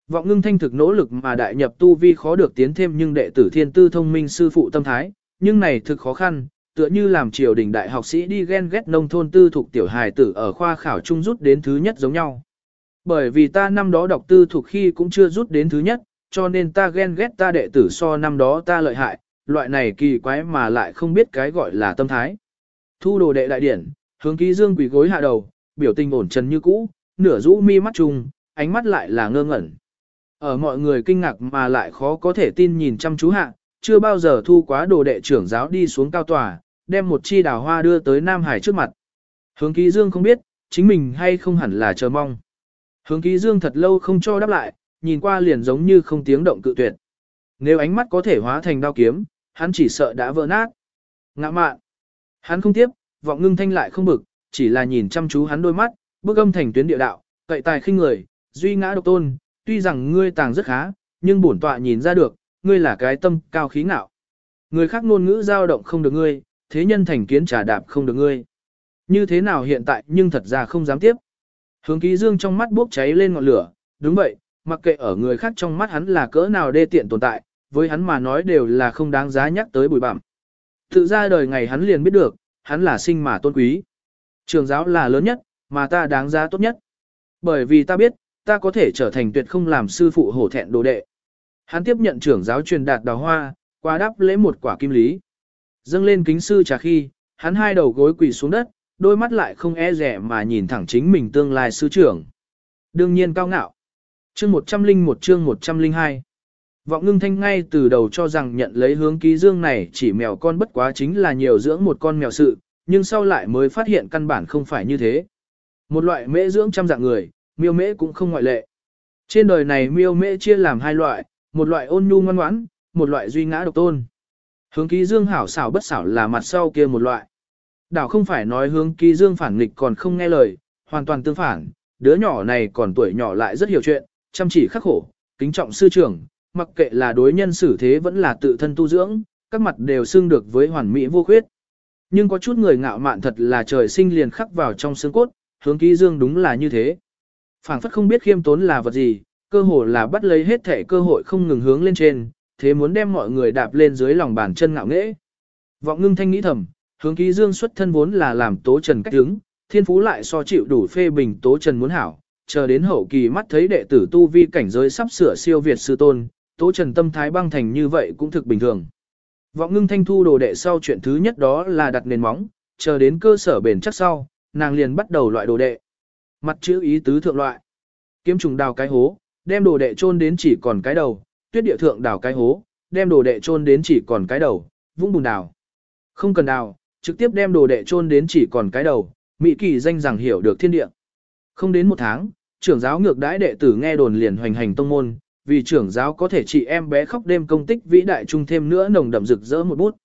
Vọng ngưng thanh thực nỗ lực mà đại nhập tu vi khó được tiến thêm nhưng đệ tử thiên tư thông minh sư phụ tâm thái, nhưng này thực khó khăn, tựa như làm triều đình đại học sĩ đi ghen ghét nông thôn tư thuộc tiểu hài tử ở khoa khảo trung rút đến thứ nhất giống nhau. Bởi vì ta năm đó đọc tư thuộc khi cũng chưa rút đến thứ nhất, cho nên ta ghen ghét ta đệ tử so năm đó ta lợi hại, loại này kỳ quái mà lại không biết cái gọi là tâm thái. Thu đồ đệ đại điển, hướng ký dương quỷ gối hạ đầu, biểu tình ổn trần như cũ, nửa rũ mi mắt trùng, ánh mắt lại là ngơ ngẩn. Ở mọi người kinh ngạc mà lại khó có thể tin nhìn chăm chú hạ, chưa bao giờ thu quá đồ đệ trưởng giáo đi xuống cao tòa, đem một chi đào hoa đưa tới Nam Hải trước mặt. Hướng ký dương không biết, chính mình hay không hẳn là chờ mong. Hướng ký dương thật lâu không cho đáp lại, nhìn qua liền giống như không tiếng động cự tuyệt. Nếu ánh mắt có thể hóa thành đao kiếm, hắn chỉ sợ đã vỡ nát. Ngạ mạn. Hắn không tiếp, vọng ngưng thanh lại không bực, chỉ là nhìn chăm chú hắn đôi mắt, bước âm thành tuyến địa đạo, cậy tài khinh người, duy ngã độc tôn, tuy rằng ngươi tàng rất khá, nhưng bổn tọa nhìn ra được, ngươi là cái tâm cao khí ngạo. Người khác ngôn ngữ dao động không được ngươi, thế nhân thành kiến trả đạp không được ngươi. Như thế nào hiện tại nhưng thật ra không dám tiếp. Hướng ký dương trong mắt bốc cháy lên ngọn lửa, đúng vậy, mặc kệ ở người khác trong mắt hắn là cỡ nào đê tiện tồn tại, với hắn mà nói đều là không đáng giá nhắc tới bụi bặm. Tự ra đời ngày hắn liền biết được, hắn là sinh mà tôn quý. Trường giáo là lớn nhất, mà ta đáng giá tốt nhất. Bởi vì ta biết, ta có thể trở thành tuyệt không làm sư phụ hổ thẹn đồ đệ. Hắn tiếp nhận trưởng giáo truyền đạt đào hoa, qua đáp lễ một quả kim lý. Dâng lên kính sư trà khi, hắn hai đầu gối quỳ xuống đất, đôi mắt lại không e rẻ mà nhìn thẳng chính mình tương lai sư trưởng. Đương nhiên cao ngạo. Chương 101 chương 102 Vọng ngưng thanh ngay từ đầu cho rằng nhận lấy hướng ký dương này chỉ mèo con bất quá chính là nhiều dưỡng một con mèo sự, nhưng sau lại mới phát hiện căn bản không phải như thế. Một loại mễ dưỡng trăm dạng người, miêu mễ cũng không ngoại lệ. Trên đời này miêu mễ chia làm hai loại, một loại ôn nhu ngoan ngoãn, một loại duy ngã độc tôn. Hướng ký dương hảo xảo bất xảo là mặt sau kia một loại. Đảo không phải nói hướng ký dương phản nghịch còn không nghe lời, hoàn toàn tương phản, đứa nhỏ này còn tuổi nhỏ lại rất hiểu chuyện, chăm chỉ khắc khổ, kính trọng sư trưởng, mặc kệ là đối nhân xử thế vẫn là tự thân tu dưỡng, các mặt đều xưng được với hoàn mỹ vô khuyết. Nhưng có chút người ngạo mạn thật là trời sinh liền khắc vào trong xương cốt, hướng ký dương đúng là như thế phảng phất không biết khiêm tốn là vật gì, cơ hồ là bắt lấy hết thể cơ hội không ngừng hướng lên trên, thế muốn đem mọi người đạp lên dưới lòng bàn chân ngạo nghễ. Vọng ngưng thanh nghĩ thầm, hướng ký dương xuất thân vốn là làm tố trần cách tướng, thiên phú lại so chịu đủ phê bình tố trần muốn hảo, chờ đến hậu kỳ mắt thấy đệ tử tu vi cảnh giới sắp sửa siêu việt sư tôn, tố trần tâm thái băng thành như vậy cũng thực bình thường. Vọng ngưng thanh thu đồ đệ sau chuyện thứ nhất đó là đặt nền móng, chờ đến cơ sở bền chắc sau, nàng liền bắt đầu loại đồ đệ. Mặt chữ ý tứ thượng loại. Kiếm trùng đào cái hố, đem đồ đệ chôn đến chỉ còn cái đầu, tuyết địa thượng đào cái hố, đem đồ đệ chôn đến chỉ còn cái đầu, vũng bùn đào. Không cần đào, trực tiếp đem đồ đệ chôn đến chỉ còn cái đầu, Mỹ kỳ danh rằng hiểu được thiên địa. Không đến một tháng, trưởng giáo ngược đãi đệ tử nghe đồn liền hoành hành tông môn, vì trưởng giáo có thể trị em bé khóc đêm công tích vĩ đại trung thêm nữa nồng đậm rực rỡ một bút.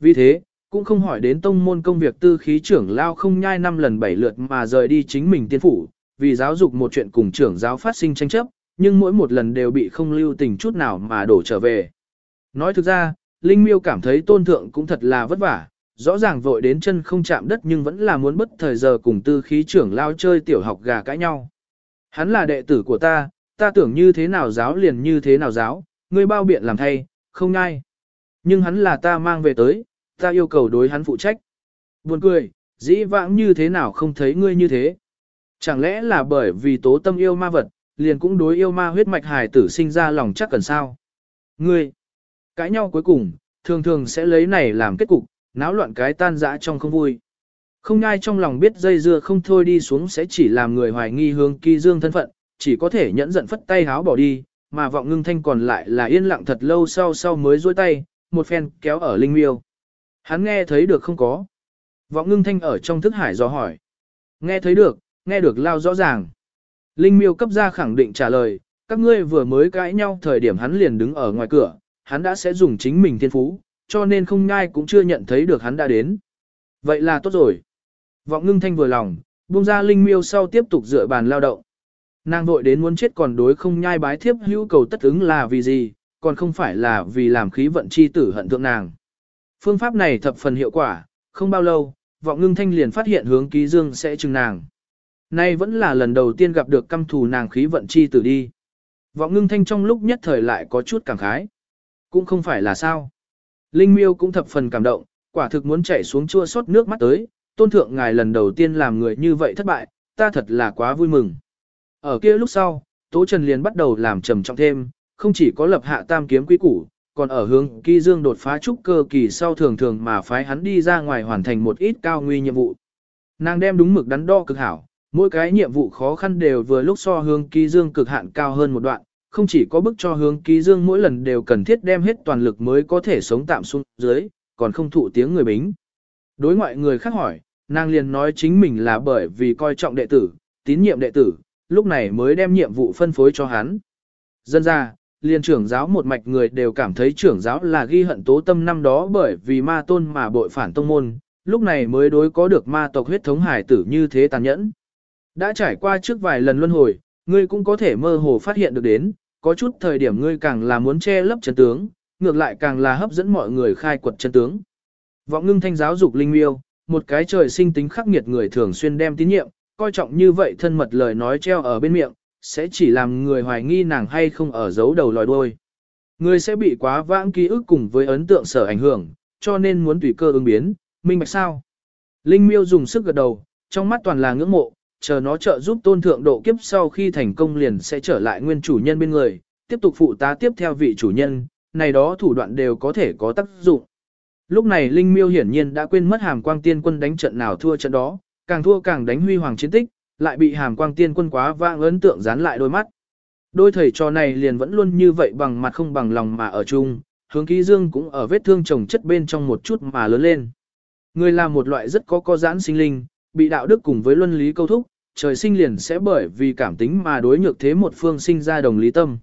Vì thế, cũng không hỏi đến tông môn công việc tư khí trưởng lao không nhai năm lần bảy lượt mà rời đi chính mình tiên phủ, vì giáo dục một chuyện cùng trưởng giáo phát sinh tranh chấp, nhưng mỗi một lần đều bị không lưu tình chút nào mà đổ trở về. Nói thực ra, Linh Miêu cảm thấy tôn thượng cũng thật là vất vả, rõ ràng vội đến chân không chạm đất nhưng vẫn là muốn bất thời giờ cùng tư khí trưởng lao chơi tiểu học gà cãi nhau. Hắn là đệ tử của ta, ta tưởng như thế nào giáo liền như thế nào giáo, ngươi bao biện làm thay, không ngay. Nhưng hắn là ta mang về tới, ta yêu cầu đối hắn phụ trách. Buồn cười, dĩ vãng như thế nào không thấy ngươi như thế. Chẳng lẽ là bởi vì tố tâm yêu ma vật, liền cũng đối yêu ma huyết mạch hài tử sinh ra lòng chắc cần sao. Ngươi, cãi nhau cuối cùng, thường thường sẽ lấy này làm kết cục, náo loạn cái tan dã trong không vui. Không ai trong lòng biết dây dưa không thôi đi xuống sẽ chỉ làm người hoài nghi hướng kỳ dương thân phận, chỉ có thể nhẫn giận phất tay háo bỏ đi, mà vọng ngưng thanh còn lại là yên lặng thật lâu sau sau mới duỗi tay, một phen kéo ở linh miêu. Hắn nghe thấy được không có. Vọng ngưng thanh ở trong thức hải do hỏi. Nghe thấy được, nghe được lao rõ ràng. Linh miêu cấp ra khẳng định trả lời, các ngươi vừa mới cãi nhau thời điểm hắn liền đứng ở ngoài cửa, hắn đã sẽ dùng chính mình thiên phú, cho nên không ngai cũng chưa nhận thấy được hắn đã đến. Vậy là tốt rồi. Vọng ngưng thanh vừa lòng, buông ra linh miêu sau tiếp tục dựa bàn lao động. Nàng vội đến muốn chết còn đối không nhai bái thiếp hữu cầu tất ứng là vì gì, còn không phải là vì làm khí vận chi tử hận thượng nàng. Phương pháp này thập phần hiệu quả, không bao lâu, vọng ngưng thanh liền phát hiện hướng ký dương sẽ chừng nàng. Nay vẫn là lần đầu tiên gặp được căm thù nàng khí vận chi tử đi. Vọng ngưng thanh trong lúc nhất thời lại có chút cảm khái. Cũng không phải là sao. Linh miêu cũng thập phần cảm động, quả thực muốn chạy xuống chua xót nước mắt tới, tôn thượng ngài lần đầu tiên làm người như vậy thất bại, ta thật là quá vui mừng. Ở kia lúc sau, Tố Trần liền bắt đầu làm trầm trọng thêm, không chỉ có lập hạ tam kiếm quý củ, còn ở hướng kỳ dương đột phá trúc cơ kỳ sau thường thường mà phái hắn đi ra ngoài hoàn thành một ít cao nguy nhiệm vụ. Nàng đem đúng mực đắn đo cực hảo, mỗi cái nhiệm vụ khó khăn đều vừa lúc so hướng kỳ dương cực hạn cao hơn một đoạn, không chỉ có bức cho hướng kỳ dương mỗi lần đều cần thiết đem hết toàn lực mới có thể sống tạm xuống dưới, còn không thụ tiếng người bính. Đối ngoại người khác hỏi, nàng liền nói chính mình là bởi vì coi trọng đệ tử, tín nhiệm đệ tử, lúc này mới đem nhiệm vụ phân phối cho hắn. Dân ra, liền trưởng giáo một mạch người đều cảm thấy trưởng giáo là ghi hận tố tâm năm đó bởi vì ma tôn mà bội phản tông môn, lúc này mới đối có được ma tộc huyết thống hải tử như thế tàn nhẫn. Đã trải qua trước vài lần luân hồi, ngươi cũng có thể mơ hồ phát hiện được đến, có chút thời điểm ngươi càng là muốn che lấp chân tướng, ngược lại càng là hấp dẫn mọi người khai quật chân tướng. Vọng ngưng thanh giáo dục linh miêu, một cái trời sinh tính khắc nghiệt người thường xuyên đem tín nhiệm, coi trọng như vậy thân mật lời nói treo ở bên miệng, sẽ chỉ làm người hoài nghi nàng hay không ở giấu đầu lòi đuôi. Người sẽ bị quá vãng ký ức cùng với ấn tượng sở ảnh hưởng, cho nên muốn tùy cơ ứng biến, minh bạch sao. Linh miêu dùng sức gật đầu, trong mắt toàn là ngưỡng mộ, chờ nó trợ giúp tôn thượng độ kiếp sau khi thành công liền sẽ trở lại nguyên chủ nhân bên người, tiếp tục phụ tá tiếp theo vị chủ nhân, này đó thủ đoạn đều có thể có tác dụng. Lúc này Linh Miêu hiển nhiên đã quên mất hàm quang tiên quân đánh trận nào thua trận đó, càng thua càng đánh huy hoàng chiến tích, lại bị hàm quang tiên quân quá vang ấn tượng dán lại đôi mắt. Đôi thầy trò này liền vẫn luôn như vậy bằng mặt không bằng lòng mà ở chung, hướng ký dương cũng ở vết thương chồng chất bên trong một chút mà lớn lên. Người là một loại rất có co giãn sinh linh, bị đạo đức cùng với luân lý câu thúc, trời sinh liền sẽ bởi vì cảm tính mà đối nhược thế một phương sinh ra đồng lý tâm.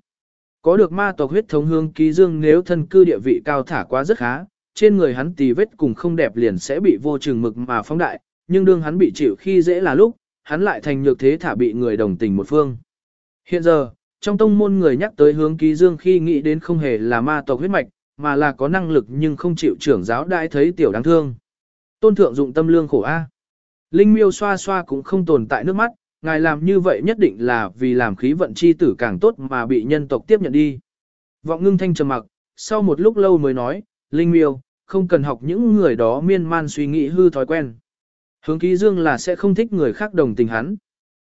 Có được ma tộc huyết thống hương ký dương nếu thân cư địa vị cao thả quá rất khá, trên người hắn tì vết cùng không đẹp liền sẽ bị vô chừng mực mà phóng đại, nhưng đương hắn bị chịu khi dễ là lúc, hắn lại thành nhược thế thả bị người đồng tình một phương. Hiện giờ, trong tông môn người nhắc tới hướng ký dương khi nghĩ đến không hề là ma tộc huyết mạch, mà là có năng lực nhưng không chịu trưởng giáo đại thấy tiểu đáng thương. Tôn thượng dụng tâm lương khổ A. Linh miêu xoa xoa cũng không tồn tại nước mắt, ngài làm như vậy nhất định là vì làm khí vận chi tử càng tốt mà bị nhân tộc tiếp nhận đi. Vọng ngưng thanh trầm mặc, sau một lúc lâu mới nói, Linh miêu, không cần học những người đó miên man suy nghĩ hư thói quen. Hướng ký dương là sẽ không thích người khác đồng tình hắn.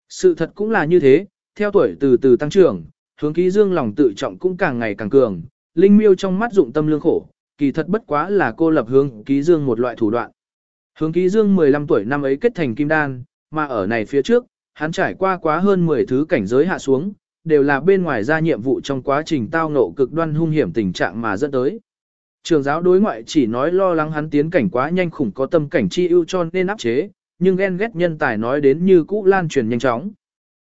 Sự thật cũng là như thế, theo tuổi từ từ tăng trưởng, hướng ký dương lòng tự trọng cũng càng ngày càng cường, linh miêu trong mắt dụng tâm lương khổ, kỳ thật bất quá là cô lập hướng ký dương một loại thủ đoạn. Hướng ký dương 15 tuổi năm ấy kết thành kim đan, mà ở này phía trước, hắn trải qua quá hơn 10 thứ cảnh giới hạ xuống, đều là bên ngoài ra nhiệm vụ trong quá trình tao ngộ cực đoan hung hiểm tình trạng mà dẫn tới. Trường giáo đối ngoại chỉ nói lo lắng hắn tiến cảnh quá nhanh khủng có tâm cảnh chi ưu cho nên áp chế, nhưng ghen ghét nhân tài nói đến như cũ lan truyền nhanh chóng.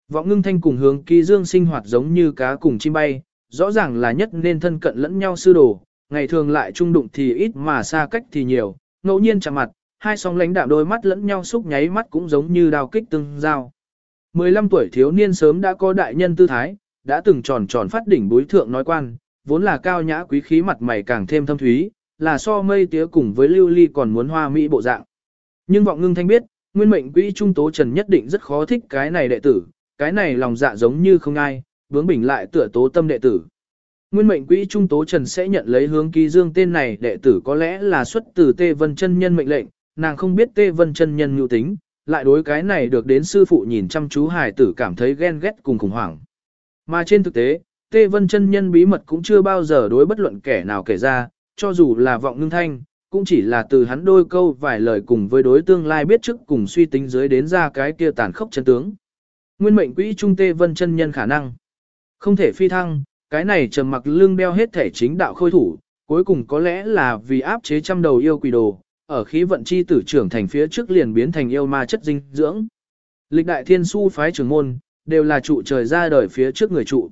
Vọng ngưng thanh cùng hướng kỳ dương sinh hoạt giống như cá cùng chim bay, rõ ràng là nhất nên thân cận lẫn nhau sư đồ, ngày thường lại trung đụng thì ít mà xa cách thì nhiều, ngẫu nhiên chạm mặt, hai sóng lãnh đạm đôi mắt lẫn nhau xúc nháy mắt cũng giống như đao kích tương giao. 15 tuổi thiếu niên sớm đã có đại nhân tư thái, đã từng tròn tròn phát đỉnh bối thượng nói quan, vốn là cao nhã quý khí mặt mày càng thêm thâm thúy, là so mây tía cùng với lưu ly còn muốn hoa mỹ bộ dạng. Nhưng vọng ngưng thanh biết, nguyên mệnh quỹ trung tố trần nhất định rất khó thích cái này đệ tử, cái này lòng dạ giống như không ai, bướng bỉnh lại tựa tố tâm đệ tử. Nguyên mệnh quỹ trung tố trần sẽ nhận lấy hướng ký dương tên này đệ tử có lẽ là xuất từ Tê Vân chân nhân mệnh lệnh, nàng không biết Tê Vân chân nhân nhu tính, lại đối cái này được đến sư phụ nhìn chăm chú hài tử cảm thấy ghen ghét cùng khủng hoảng. Mà trên thực tế, Tê Vân chân nhân bí mật cũng chưa bao giờ đối bất luận kẻ nào kể ra, cho dù là vọng ngưng thanh, cũng chỉ là từ hắn đôi câu vài lời cùng với đối tương lai biết trước cùng suy tính dưới đến ra cái kia tàn khốc chân tướng. Nguyên mệnh quỹ trung Tê Vân chân nhân khả năng không thể phi thăng, cái này trầm mặc lưng đeo hết thể chính đạo khôi thủ, cuối cùng có lẽ là vì áp chế trăm đầu yêu quỷ đồ, ở khí vận chi tử trưởng thành phía trước liền biến thành yêu ma chất dinh dưỡng. Lịch đại thiên su phái trưởng môn, đều là trụ trời ra đời phía trước người trụ.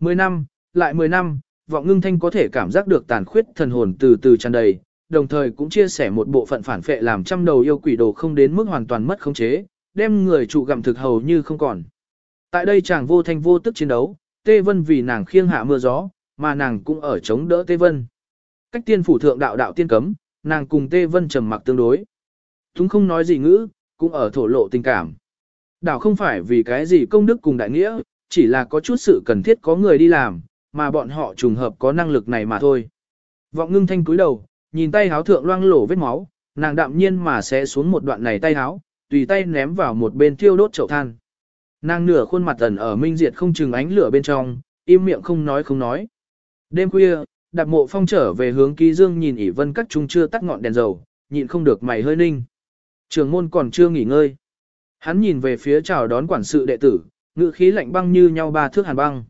Mười năm, lại mười năm, vọng ngưng thanh có thể cảm giác được tàn khuyết thần hồn từ từ tràn đầy, đồng thời cũng chia sẻ một bộ phận phản phệ làm trăm đầu yêu quỷ đồ không đến mức hoàn toàn mất khống chế, đem người trụ gặm thực hầu như không còn. Tại đây chàng vô thanh vô tức chiến đấu, Tê Vân vì nàng khiêng hạ mưa gió, mà nàng cũng ở chống đỡ Tê Vân. Cách tiên phủ thượng đạo đạo tiên cấm, nàng cùng Tê Vân trầm mặc tương đối. Chúng không nói gì ngữ, cũng ở thổ lộ tình cảm. Đạo không phải vì cái gì công đức cùng đại nghĩa, chỉ là có chút sự cần thiết có người đi làm, mà bọn họ trùng hợp có năng lực này mà thôi. Vọng ngưng thanh cúi đầu, nhìn tay háo thượng loang lổ vết máu, nàng đạm nhiên mà sẽ xuống một đoạn này tay háo, tùy tay ném vào một bên thiêu đốt chậu than. Nàng nửa khuôn mặt ẩn ở minh diệt không chừng ánh lửa bên trong, im miệng không nói không nói. Đêm khuya, đạp mộ phong trở về hướng ký dương nhìn ỉ vân các trung chưa tắt ngọn đèn dầu, nhịn không được mày hơi ninh. Trường môn còn chưa nghỉ ngơi. Hắn nhìn về phía chào đón quản sự đệ tử, ngự khí lạnh băng như nhau ba thước hàn băng.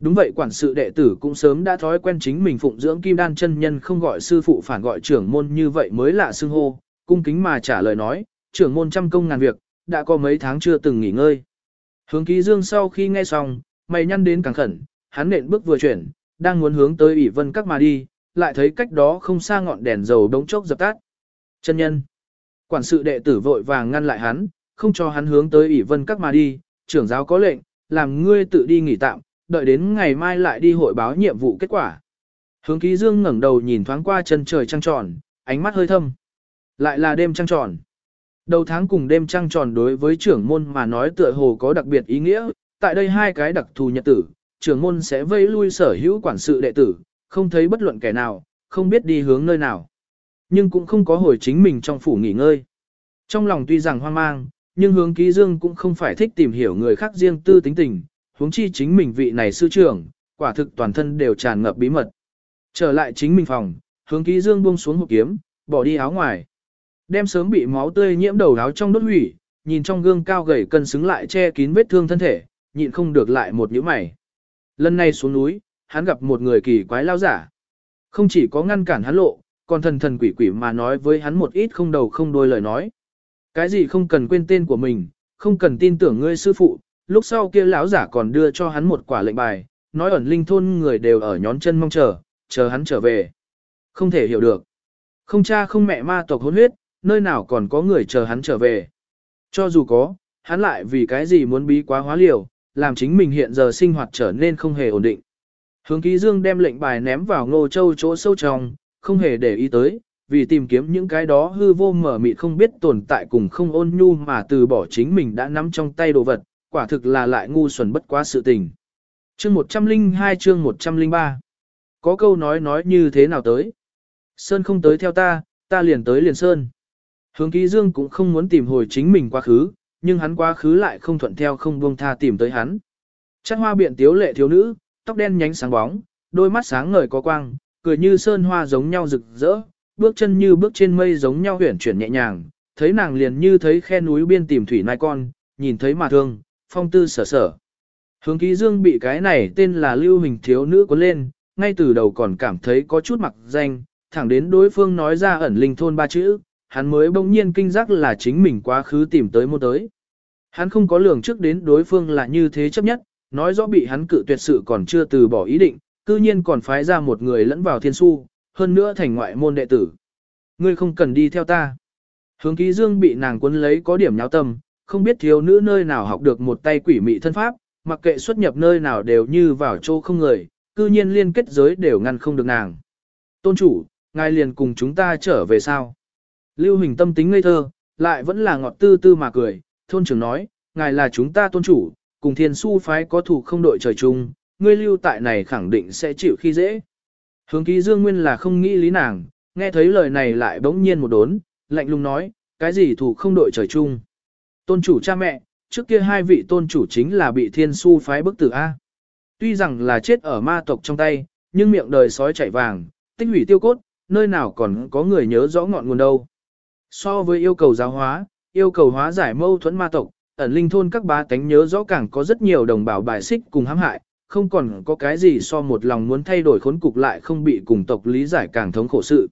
Đúng vậy quản sự đệ tử cũng sớm đã thói quen chính mình phụng dưỡng kim đan chân nhân không gọi sư phụ phản gọi trưởng môn như vậy mới lạ xưng hô, cung kính mà trả lời nói, trưởng môn trăm công ngàn việc, đã có mấy tháng chưa từng nghỉ ngơi. Hướng ký dương sau khi nghe xong, mày nhăn đến càng khẩn, hắn nện bước vừa chuyển, đang muốn hướng tới ủy vân các mà đi, lại thấy cách đó không xa ngọn đèn dầu đống chốc dập tắt. Chân nhân. Quản sự đệ tử vội vàng ngăn lại hắn, không cho hắn hướng tới ủy vân các mà đi, trưởng giáo có lệnh, làm ngươi tự đi nghỉ tạm, đợi đến ngày mai lại đi hội báo nhiệm vụ kết quả. Hướng ký dương ngẩng đầu nhìn thoáng qua chân trời trăng tròn, ánh mắt hơi thâm. Lại là đêm trăng tròn. Đầu tháng cùng đêm trăng tròn đối với trưởng môn mà nói tựa hồ có đặc biệt ý nghĩa, tại đây hai cái đặc thù nhật tử, trưởng môn sẽ vây lui sở hữu quản sự đệ tử, không thấy bất luận kẻ nào, không biết đi hướng nơi nào. Nhưng cũng không có hồi chính mình trong phủ nghỉ ngơi. Trong lòng tuy rằng hoang mang, nhưng hướng ký dương cũng không phải thích tìm hiểu người khác riêng tư tính tình, huống chi chính mình vị này sư trưởng, quả thực toàn thân đều tràn ngập bí mật. Trở lại chính mình phòng, hướng ký dương buông xuống hộp kiếm, bỏ đi áo ngoài. Đem sớm bị máu tươi nhiễm đầu áo trong đốt hủy, nhìn trong gương cao gầy cân xứng lại che kín vết thương thân thể, nhịn không được lại một nhíu mày. Lần này xuống núi, hắn gặp một người kỳ quái lao giả. Không chỉ có ngăn cản hắn lộ, còn thần thần quỷ quỷ mà nói với hắn một ít không đầu không đôi lời nói. Cái gì không cần quên tên của mình, không cần tin tưởng ngươi sư phụ, lúc sau kia lão giả còn đưa cho hắn một quả lệnh bài, nói ẩn linh thôn người đều ở nhón chân mong chờ, chờ hắn trở về. Không thể hiểu được. Không cha không mẹ ma tộc hôn huyết, nơi nào còn có người chờ hắn trở về. Cho dù có, hắn lại vì cái gì muốn bí quá hóa liều, làm chính mình hiện giờ sinh hoạt trở nên không hề ổn định. Hướng ký dương đem lệnh bài ném vào ngô châu chỗ sâu trong, không hề để ý tới, vì tìm kiếm những cái đó hư vô mở mịt không biết tồn tại cùng không ôn nhu mà từ bỏ chính mình đã nắm trong tay đồ vật, quả thực là lại ngu xuẩn bất quá sự tình. Chương 102 chương 103 Có câu nói nói như thế nào tới? Sơn không tới theo ta, ta liền tới liền Sơn. Hướng ký dương cũng không muốn tìm hồi chính mình quá khứ, nhưng hắn quá khứ lại không thuận theo không buông tha tìm tới hắn. Chắc hoa biện tiếu lệ thiếu nữ, tóc đen nhánh sáng bóng, đôi mắt sáng ngời có quang, cười như sơn hoa giống nhau rực rỡ, bước chân như bước trên mây giống nhau huyển chuyển nhẹ nhàng, thấy nàng liền như thấy khe núi biên tìm thủy nai con, nhìn thấy mà thương, phong tư sở sở. Hướng ký dương bị cái này tên là lưu hình thiếu nữ có lên, ngay từ đầu còn cảm thấy có chút mặc danh, thẳng đến đối phương nói ra ẩn linh thôn ba chữ, hắn mới bỗng nhiên kinh giác là chính mình quá khứ tìm tới mua tới. Hắn không có lường trước đến đối phương là như thế chấp nhất, nói rõ bị hắn cự tuyệt sự còn chưa từ bỏ ý định, cư nhiên còn phái ra một người lẫn vào thiên su, hơn nữa thành ngoại môn đệ tử. Ngươi không cần đi theo ta. Hướng ký dương bị nàng cuốn lấy có điểm nháo tâm, không biết thiếu nữ nơi nào học được một tay quỷ mị thân pháp, mặc kệ xuất nhập nơi nào đều như vào chỗ không người, cư nhiên liên kết giới đều ngăn không được nàng. Tôn chủ, ngài liền cùng chúng ta trở về sao? Lưu Hình tâm tính ngây thơ, lại vẫn là ngọt tư tư mà cười, thôn trưởng nói, ngài là chúng ta tôn chủ, cùng thiên su phái có thủ không đội trời chung, ngươi lưu tại này khẳng định sẽ chịu khi dễ. Hướng ký dương nguyên là không nghĩ lý nàng, nghe thấy lời này lại bỗng nhiên một đốn, lạnh lùng nói, cái gì thủ không đội trời chung. Tôn chủ cha mẹ, trước kia hai vị tôn chủ chính là bị thiên su phái bức tử A. Tuy rằng là chết ở ma tộc trong tay, nhưng miệng đời sói chạy vàng, tích hủy tiêu cốt, nơi nào còn có người nhớ rõ ngọn nguồn đâu. So với yêu cầu giáo hóa, yêu cầu hóa giải mâu thuẫn ma tộc, ẩn linh thôn các bá tánh nhớ rõ càng có rất nhiều đồng bào bài xích cùng hãm hại, không còn có cái gì so một lòng muốn thay đổi khốn cục lại không bị cùng tộc lý giải càng thống khổ sự.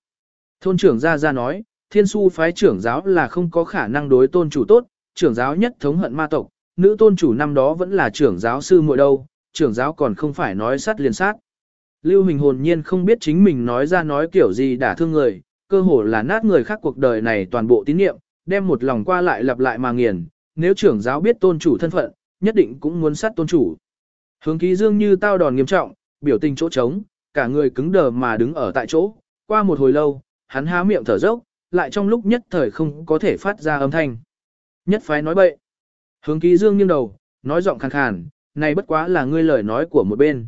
Thôn trưởng ra ra nói, thiên su phái trưởng giáo là không có khả năng đối tôn chủ tốt, trưởng giáo nhất thống hận ma tộc, nữ tôn chủ năm đó vẫn là trưởng giáo sư muội đâu, trưởng giáo còn không phải nói sát liền sát. Lưu Hình hồn nhiên không biết chính mình nói ra nói kiểu gì đả thương người, cơ hồ là nát người khác cuộc đời này toàn bộ tín niệm, đem một lòng qua lại lặp lại mà nghiền, nếu trưởng giáo biết tôn chủ thân phận, nhất định cũng muốn sát tôn chủ. Hướng ký dương như tao đòn nghiêm trọng, biểu tình chỗ trống, cả người cứng đờ mà đứng ở tại chỗ, qua một hồi lâu, hắn há miệng thở dốc, lại trong lúc nhất thời không có thể phát ra âm thanh. Nhất phái nói bậy. Hướng ký dương nghiêng đầu, nói giọng khàn khàn, này bất quá là ngươi lời nói của một bên.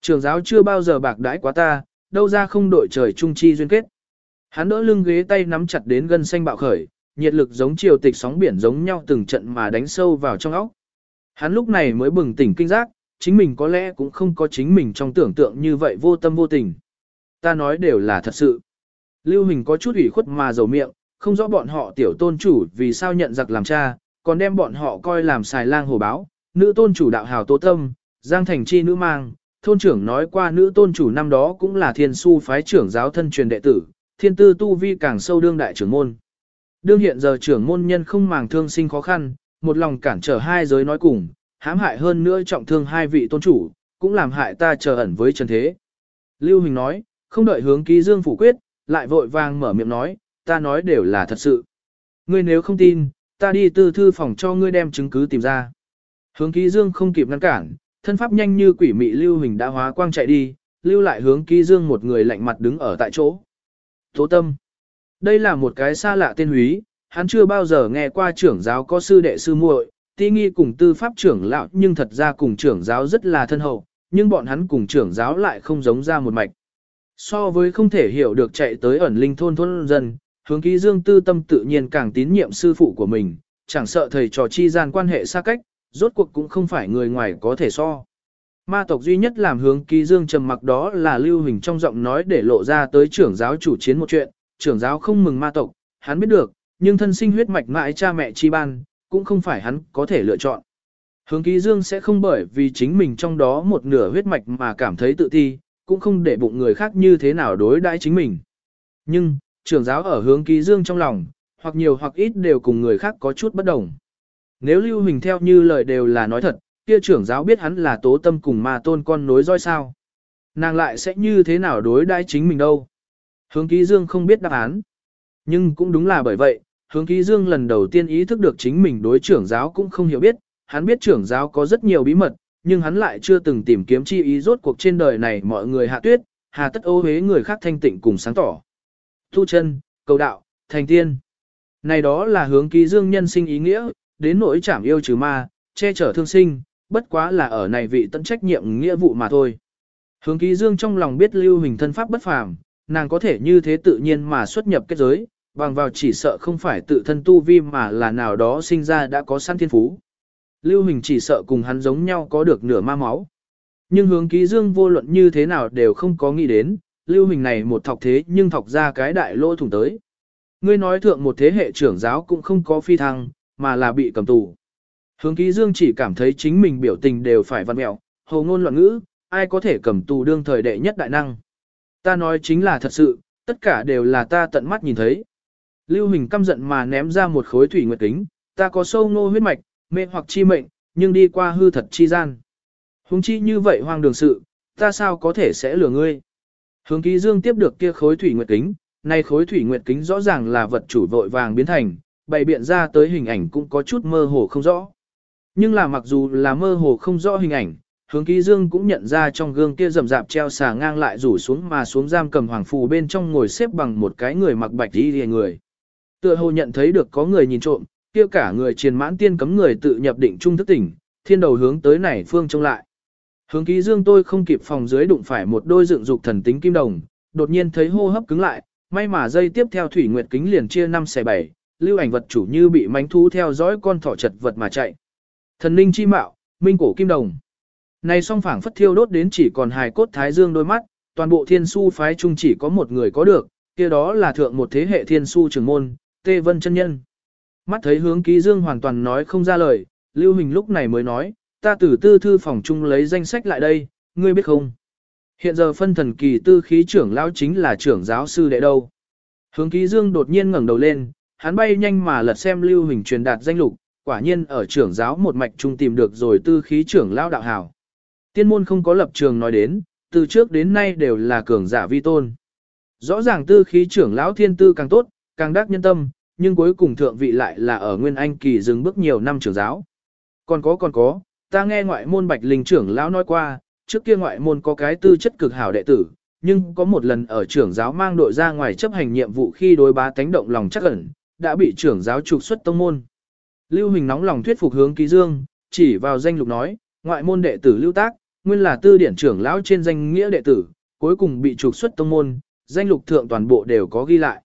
Trường giáo chưa bao giờ bạc đãi quá ta, đâu ra không đội trời chung chi duyên kết. Hắn đỡ lưng ghế tay nắm chặt đến gân xanh bạo khởi, nhiệt lực giống chiều tịch sóng biển giống nhau từng trận mà đánh sâu vào trong óc. Hắn lúc này mới bừng tỉnh kinh giác, chính mình có lẽ cũng không có chính mình trong tưởng tượng như vậy vô tâm vô tình. Ta nói đều là thật sự. Lưu Hình có chút ủy khuất mà dầu miệng, không rõ bọn họ tiểu tôn chủ vì sao nhận giặc làm cha, còn đem bọn họ coi làm xài lang hồ báo, nữ tôn chủ đạo hào tố tâm, giang thành chi nữ mang, thôn trưởng nói qua nữ tôn chủ năm đó cũng là thiên su phái trưởng giáo thân truyền đệ tử, thiên tư tu vi càng sâu đương đại trưởng môn. Đương hiện giờ trưởng môn nhân không màng thương sinh khó khăn, một lòng cản trở hai giới nói cùng, hãm hại hơn nữa trọng thương hai vị tôn chủ, cũng làm hại ta chờ ẩn với chân thế. Lưu Hình nói, không đợi hướng ký dương phủ quyết, lại vội vàng mở miệng nói, ta nói đều là thật sự. Ngươi nếu không tin, ta đi tư thư phòng cho ngươi đem chứng cứ tìm ra. Hướng ký dương không kịp ngăn cản, thân pháp nhanh như quỷ mị lưu hình đã hóa quang chạy đi, lưu lại hướng ký dương một người lạnh mặt đứng ở tại chỗ. Tố tâm. Đây là một cái xa lạ tên húy, hắn chưa bao giờ nghe qua trưởng giáo có sư đệ sư muội, ti nghi cùng tư pháp trưởng lão nhưng thật ra cùng trưởng giáo rất là thân hậu, nhưng bọn hắn cùng trưởng giáo lại không giống ra một mạch. So với không thể hiểu được chạy tới ẩn linh thôn thôn dân, hướng ký dương tư tâm tự nhiên càng tín nhiệm sư phụ của mình, chẳng sợ thầy trò chi gian quan hệ xa cách, rốt cuộc cũng không phải người ngoài có thể so. Ma tộc duy nhất làm hướng ký dương trầm mặc đó là lưu hình trong giọng nói để lộ ra tới trưởng giáo chủ chiến một chuyện, trưởng giáo không mừng ma tộc, hắn biết được, nhưng thân sinh huyết mạch mãi cha mẹ chi ban, cũng không phải hắn có thể lựa chọn. Hướng ký dương sẽ không bởi vì chính mình trong đó một nửa huyết mạch mà cảm thấy tự ti, cũng không để bụng người khác như thế nào đối đãi chính mình. Nhưng, trưởng giáo ở hướng ký dương trong lòng, hoặc nhiều hoặc ít đều cùng người khác có chút bất đồng. Nếu Lưu Huỳnh theo như lời đều là nói thật, kia trưởng giáo biết hắn là tố tâm cùng ma tôn con nối roi sao. Nàng lại sẽ như thế nào đối đãi chính mình đâu. Hướng ký dương không biết đáp án. Nhưng cũng đúng là bởi vậy, hướng ký dương lần đầu tiên ý thức được chính mình đối trưởng giáo cũng không hiểu biết, hắn biết trưởng giáo có rất nhiều bí mật, nhưng hắn lại chưa từng tìm kiếm chi ý rốt cuộc trên đời này mọi người hạ tuyết, hà tất ô hế người khác thanh tịnh cùng sáng tỏ. Thu chân, cầu đạo, thành tiên. Này đó là hướng ký dương nhân sinh ý nghĩa, đến nỗi chảm yêu trừ ma, che chở thương sinh, bất quá là ở này vị tận trách nhiệm nghĩa vụ mà thôi. Hướng ký dương trong lòng biết lưu hình thân pháp bất phàm, nàng có thể như thế tự nhiên mà xuất nhập kết giới, bằng vào chỉ sợ không phải tự thân tu vi mà là nào đó sinh ra đã có sẵn thiên phú. Lưu Hình chỉ sợ cùng hắn giống nhau có được nửa ma máu. Nhưng hướng ký dương vô luận như thế nào đều không có nghĩ đến, Lưu Hình này một thọc thế nhưng thọc ra cái đại lỗ thủng tới. Ngươi nói thượng một thế hệ trưởng giáo cũng không có phi thăng, mà là bị cầm tù. Hướng ký dương chỉ cảm thấy chính mình biểu tình đều phải văn mẹo, hồ ngôn loạn ngữ, ai có thể cầm tù đương thời đệ nhất đại năng. Ta nói chính là thật sự, tất cả đều là ta tận mắt nhìn thấy. Lưu Hình căm giận mà ném ra một khối thủy nguyệt kính, ta có sâu nô huyết mạch, mê hoặc chi mệnh, nhưng đi qua hư thật chi gian. Hùng chi như vậy hoang đường sự, ta sao có thể sẽ lừa ngươi. Hướng ký dương tiếp được kia khối thủy nguyệt kính, nay khối thủy nguyệt kính rõ ràng là vật chủ vội vàng biến thành, bày biện ra tới hình ảnh cũng có chút mơ hồ không rõ. Nhưng là mặc dù là mơ hồ không rõ hình ảnh, hướng ký dương cũng nhận ra trong gương kia rầm rạp treo xà ngang lại rủ xuống mà xuống giam cầm hoàng phù bên trong ngồi xếp bằng một cái người mặc bạch đi người. Tựa hồ nhận thấy được có người nhìn trộm, kia cả người triền mãn tiên cấm người tự nhập định trung thức tỉnh, thiên đầu hướng tới này phương trông lại. Hướng ký dương tôi không kịp phòng dưới đụng phải một đôi dựng dục thần tính kim đồng, đột nhiên thấy hô hấp cứng lại, may mà dây tiếp theo thủy nguyệt kính liền chia năm xẻ bảy, lưu ảnh vật chủ như bị mánh thú theo dõi con thỏ chật vật mà chạy. Thần linh chi mạo, minh cổ kim đồng. Này song phảng phất thiêu đốt đến chỉ còn hài cốt thái dương đôi mắt, toàn bộ thiên su phái chung chỉ có một người có được, kia đó là thượng một thế hệ thiên su trưởng môn, Tê Vân chân nhân. Mắt thấy hướng ký dương hoàn toàn nói không ra lời, Lưu Hình lúc này mới nói, ta từ tư thư phòng chung lấy danh sách lại đây, ngươi biết không? Hiện giờ phân thần kỳ tư khí trưởng lão chính là trưởng giáo sư đệ đâu. Hướng ký dương đột nhiên ngẩng đầu lên, hắn bay nhanh mà lật xem Lưu Hình truyền đạt danh lục, quả nhiên ở trưởng giáo một mạch trung tìm được rồi tư khí trưởng lão đạo hảo. Tiên môn không có lập trường nói đến, từ trước đến nay đều là cường giả vi tôn. Rõ ràng tư khí trưởng lão thiên tư càng tốt, càng đắc nhân tâm, nhưng cuối cùng thượng vị lại là ở Nguyên Anh kỳ dừng bước nhiều năm trưởng giáo. Còn có còn có, ta nghe ngoại môn Bạch Linh trưởng lão nói qua, trước kia ngoại môn có cái tư chất cực hảo đệ tử, nhưng có một lần ở trưởng giáo mang đội ra ngoài chấp hành nhiệm vụ khi đối bá tánh động lòng chắc ẩn, đã bị trưởng giáo trục xuất tông môn. Lưu Hình nóng lòng thuyết phục hướng ký dương, chỉ vào danh lục nói, ngoại môn đệ tử lưu tác, nguyên là tư điển trưởng lão trên danh nghĩa đệ tử, cuối cùng bị trục xuất tông môn, danh lục thượng toàn bộ đều có ghi lại.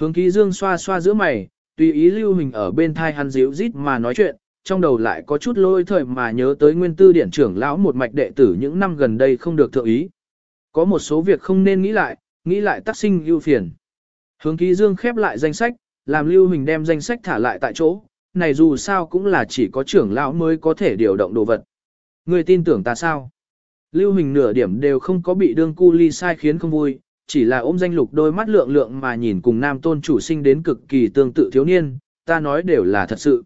Hướng ký dương xoa xoa giữa mày, tùy ý lưu hình ở bên thai hắn díu rít mà nói chuyện, trong đầu lại có chút lôi thời mà nhớ tới nguyên tư điển trưởng lão một mạch đệ tử những năm gần đây không được thượng ý. Có một số việc không nên nghĩ lại, nghĩ lại tác sinh ưu phiền. Hướng ký dương khép lại danh sách, làm Lưu hình đem danh sách thả lại tại chỗ, này dù sao cũng là chỉ có trưởng lão mới có thể điều động đồ vật. Người tin tưởng ta sao? Lưu hình nửa điểm đều không có bị đương cu ly sai khiến không vui, chỉ là ôm danh lục đôi mắt lượng lượng mà nhìn cùng nam tôn chủ sinh đến cực kỳ tương tự thiếu niên, ta nói đều là thật sự.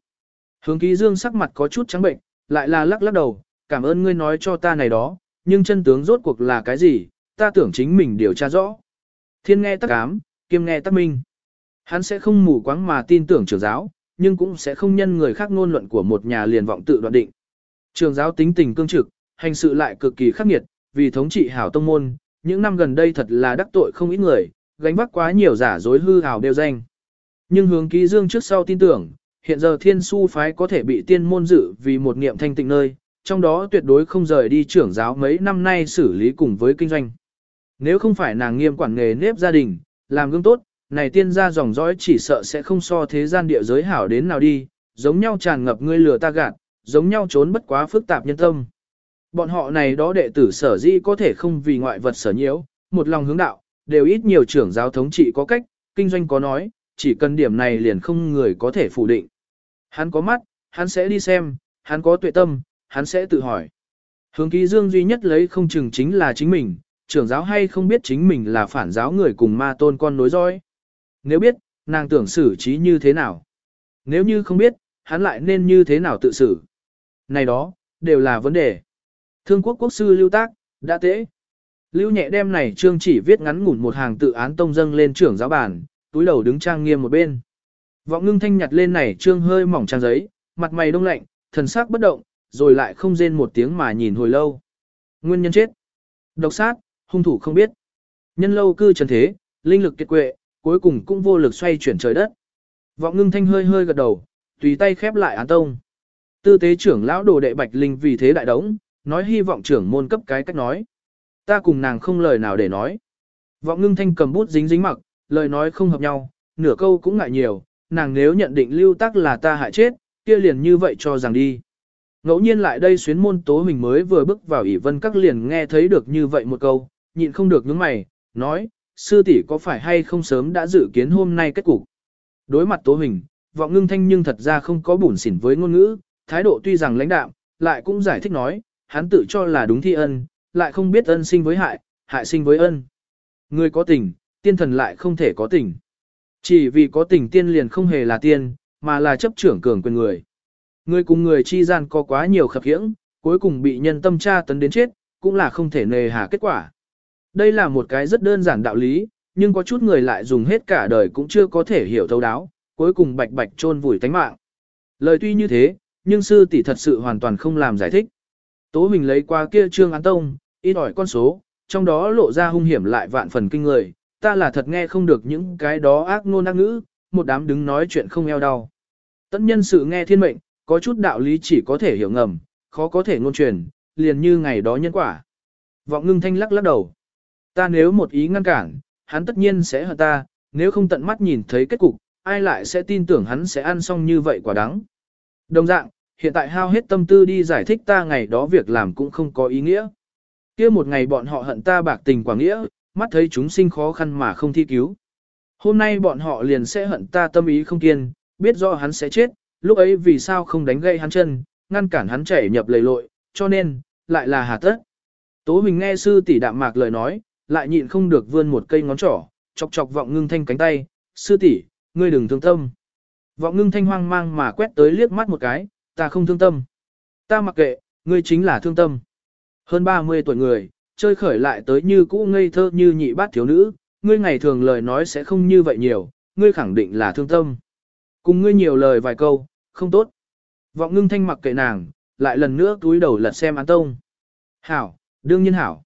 Hướng ký dương sắc mặt có chút trắng bệnh, lại là lắc lắc đầu, cảm ơn ngươi nói cho ta này đó, nhưng chân tướng rốt cuộc là cái gì, ta tưởng chính mình điều tra rõ. Thiên nghe tắc ám, kiêm nghe tắc minh. Hắn sẽ không mù quáng mà tin tưởng trưởng giáo, nhưng cũng sẽ không nhân người khác ngôn luận của một nhà liền vọng tự đoạn định. Trường giáo tính tình cương trực, hành sự lại cực kỳ khắc nghiệt, vì thống trị hảo tông môn, những năm gần đây thật là đắc tội không ít người, gánh vác quá nhiều giả dối hư hào đều danh. Nhưng hướng ký dương trước sau tin tưởng, hiện giờ thiên su phái có thể bị tiên môn dự vì một niệm thanh tịnh nơi, trong đó tuyệt đối không rời đi trưởng giáo mấy năm nay xử lý cùng với kinh doanh. Nếu không phải nàng nghiêm quản nghề nếp gia đình, làm gương tốt, này tiên gia dòng dõi chỉ sợ sẽ không so thế gian địa giới hảo đến nào đi, giống nhau tràn ngập ngươi lừa ta gạt, giống nhau trốn bất quá phức tạp nhân tâm. Bọn họ này đó đệ tử sở dĩ có thể không vì ngoại vật sở nhiễu, một lòng hướng đạo, đều ít nhiều trưởng giáo thống trị có cách, kinh doanh có nói, chỉ cần điểm này liền không người có thể phủ định. Hắn có mắt, hắn sẽ đi xem, hắn có tuệ tâm, hắn sẽ tự hỏi. Hướng ký dương duy nhất lấy không chừng chính là chính mình, trưởng giáo hay không biết chính mình là phản giáo người cùng ma tôn con nối dõi. Nếu biết, nàng tưởng xử trí như thế nào? Nếu như không biết, hắn lại nên như thế nào tự xử? Này đó, đều là vấn đề. Thương quốc quốc sư lưu tác, đã tế. Lưu nhẹ đem này trương chỉ viết ngắn ngủn một hàng tự án tông dâng lên trưởng giáo bản, túi đầu đứng trang nghiêm một bên. Vọng ngưng thanh nhặt lên này trương hơi mỏng trang giấy, mặt mày đông lạnh, thần sắc bất động, rồi lại không rên một tiếng mà nhìn hồi lâu. Nguyên nhân chết. Độc sát, hung thủ không biết. Nhân lâu cư trần thế, linh lực kiệt quệ, cuối cùng cũng vô lực xoay chuyển trời đất. Vọng ngưng thanh hơi hơi gật đầu, tùy tay khép lại án tông. Tư tế trưởng lão đồ đệ bạch linh vì thế đại đống, nói hy vọng trưởng môn cấp cái cách nói. Ta cùng nàng không lời nào để nói. Vọng ngưng thanh cầm bút dính dính mặc, lời nói không hợp nhau, nửa câu cũng ngại nhiều, nàng nếu nhận định lưu tắc là ta hại chết, kia liền như vậy cho rằng đi. Ngẫu nhiên lại đây xuyến môn tố mình mới vừa bước vào ỷ vân các liền nghe thấy được như vậy một câu, nhịn không được nhướng mày, nói, sư tỷ có phải hay không sớm đã dự kiến hôm nay kết cục. Đối mặt tố hình, vọng ngưng thanh nhưng thật ra không có bủn xỉn với ngôn ngữ, thái độ tuy rằng lãnh đạm, lại cũng giải thích nói, hắn tự cho là đúng thi ân, lại không biết ân sinh với hại, hại sinh với ân. Người có tình, tiên thần lại không thể có tình. Chỉ vì có tình tiên liền không hề là tiên, mà là chấp trưởng cường quyền người. Người cùng người chi gian có quá nhiều khập khiễng, cuối cùng bị nhân tâm tra tấn đến chết, cũng là không thể nề hà kết quả. Đây là một cái rất đơn giản đạo lý, nhưng có chút người lại dùng hết cả đời cũng chưa có thể hiểu thấu đáo, cuối cùng bạch bạch chôn vùi tánh mạng. Lời tuy như thế, nhưng sư tỷ thật sự hoàn toàn không làm giải thích. Tố mình lấy qua kia trương án tông, ít ỏi con số, trong đó lộ ra hung hiểm lại vạn phần kinh người, ta là thật nghe không được những cái đó ác ngôn ác ngữ, một đám đứng nói chuyện không eo đau. Tận nhân sự nghe thiên mệnh, có chút đạo lý chỉ có thể hiểu ngầm, khó có thể ngôn truyền, liền như ngày đó nhân quả. Vọng ngưng thanh lắc lắc đầu. Ta nếu một ý ngăn cản, hắn tất nhiên sẽ hận ta, nếu không tận mắt nhìn thấy kết cục, ai lại sẽ tin tưởng hắn sẽ ăn xong như vậy quả đắng. Đồng dạng, hiện tại hao hết tâm tư đi giải thích ta ngày đó việc làm cũng không có ý nghĩa. kia một ngày bọn họ hận ta bạc tình quả nghĩa, mắt thấy chúng sinh khó khăn mà không thi cứu. Hôm nay bọn họ liền sẽ hận ta tâm ý không kiên, biết rõ hắn sẽ chết, lúc ấy vì sao không đánh gây hắn chân, ngăn cản hắn chảy nhập lầy lội, cho nên, lại là hà tất. Tố mình nghe sư tỷ đạm mạc lời nói, lại nhịn không được vươn một cây ngón trỏ, chọc chọc vọng ngưng thanh cánh tay, sư tỷ, ngươi đừng thương tâm. Vọng ngưng thanh hoang mang mà quét tới liếc mắt một cái, ta không thương tâm. Ta mặc kệ, ngươi chính là thương tâm. Hơn 30 tuổi người, chơi khởi lại tới như cũ ngây thơ như nhị bát thiếu nữ, ngươi ngày thường lời nói sẽ không như vậy nhiều, ngươi khẳng định là thương tâm. Cùng ngươi nhiều lời vài câu, không tốt. Vọng ngưng thanh mặc kệ nàng, lại lần nữa túi đầu lật xem án tông. Hảo, đương nhiên hảo.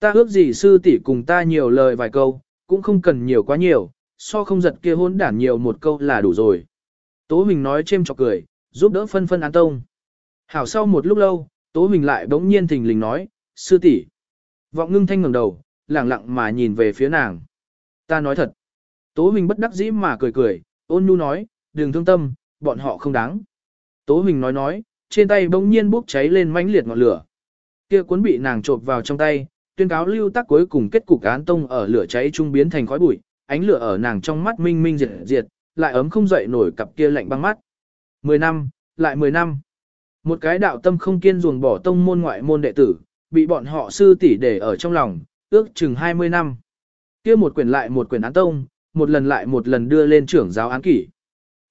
Ta ước gì sư tỷ cùng ta nhiều lời vài câu, cũng không cần nhiều quá nhiều, so không giật kia hôn đản nhiều một câu là đủ rồi. Tố Huỳnh nói chêm chọc cười, giúp đỡ phân phân án tông. Hảo sau một lúc lâu, Tố Huỳnh lại bỗng nhiên thình lình nói, sư tỷ. Vọng ngưng thanh ngẩng đầu, lẳng lặng mà nhìn về phía nàng. Ta nói thật. Tố Huỳnh bất đắc dĩ mà cười cười, ôn nhu nói, đừng thương tâm, bọn họ không đáng. Tố Huỳnh nói nói, trên tay bỗng nhiên bốc cháy lên mãnh liệt ngọn lửa. Kia cuốn bị nàng trộn vào trong tay, tuyên cáo lưu tác cuối cùng kết cục án tông ở lửa cháy trung biến thành khói bụi, ánh lửa ở nàng trong mắt minh minh diệt diệt, lại ấm không dậy nổi cặp kia lạnh băng mắt. Mười năm, lại mười năm. Một cái đạo tâm không kiên ruồng bỏ tông môn ngoại môn đệ tử, bị bọn họ sư tỷ để ở trong lòng, ước chừng 20 năm. kia một quyển lại một quyển án tông, một lần lại một lần đưa lên trưởng giáo án kỷ.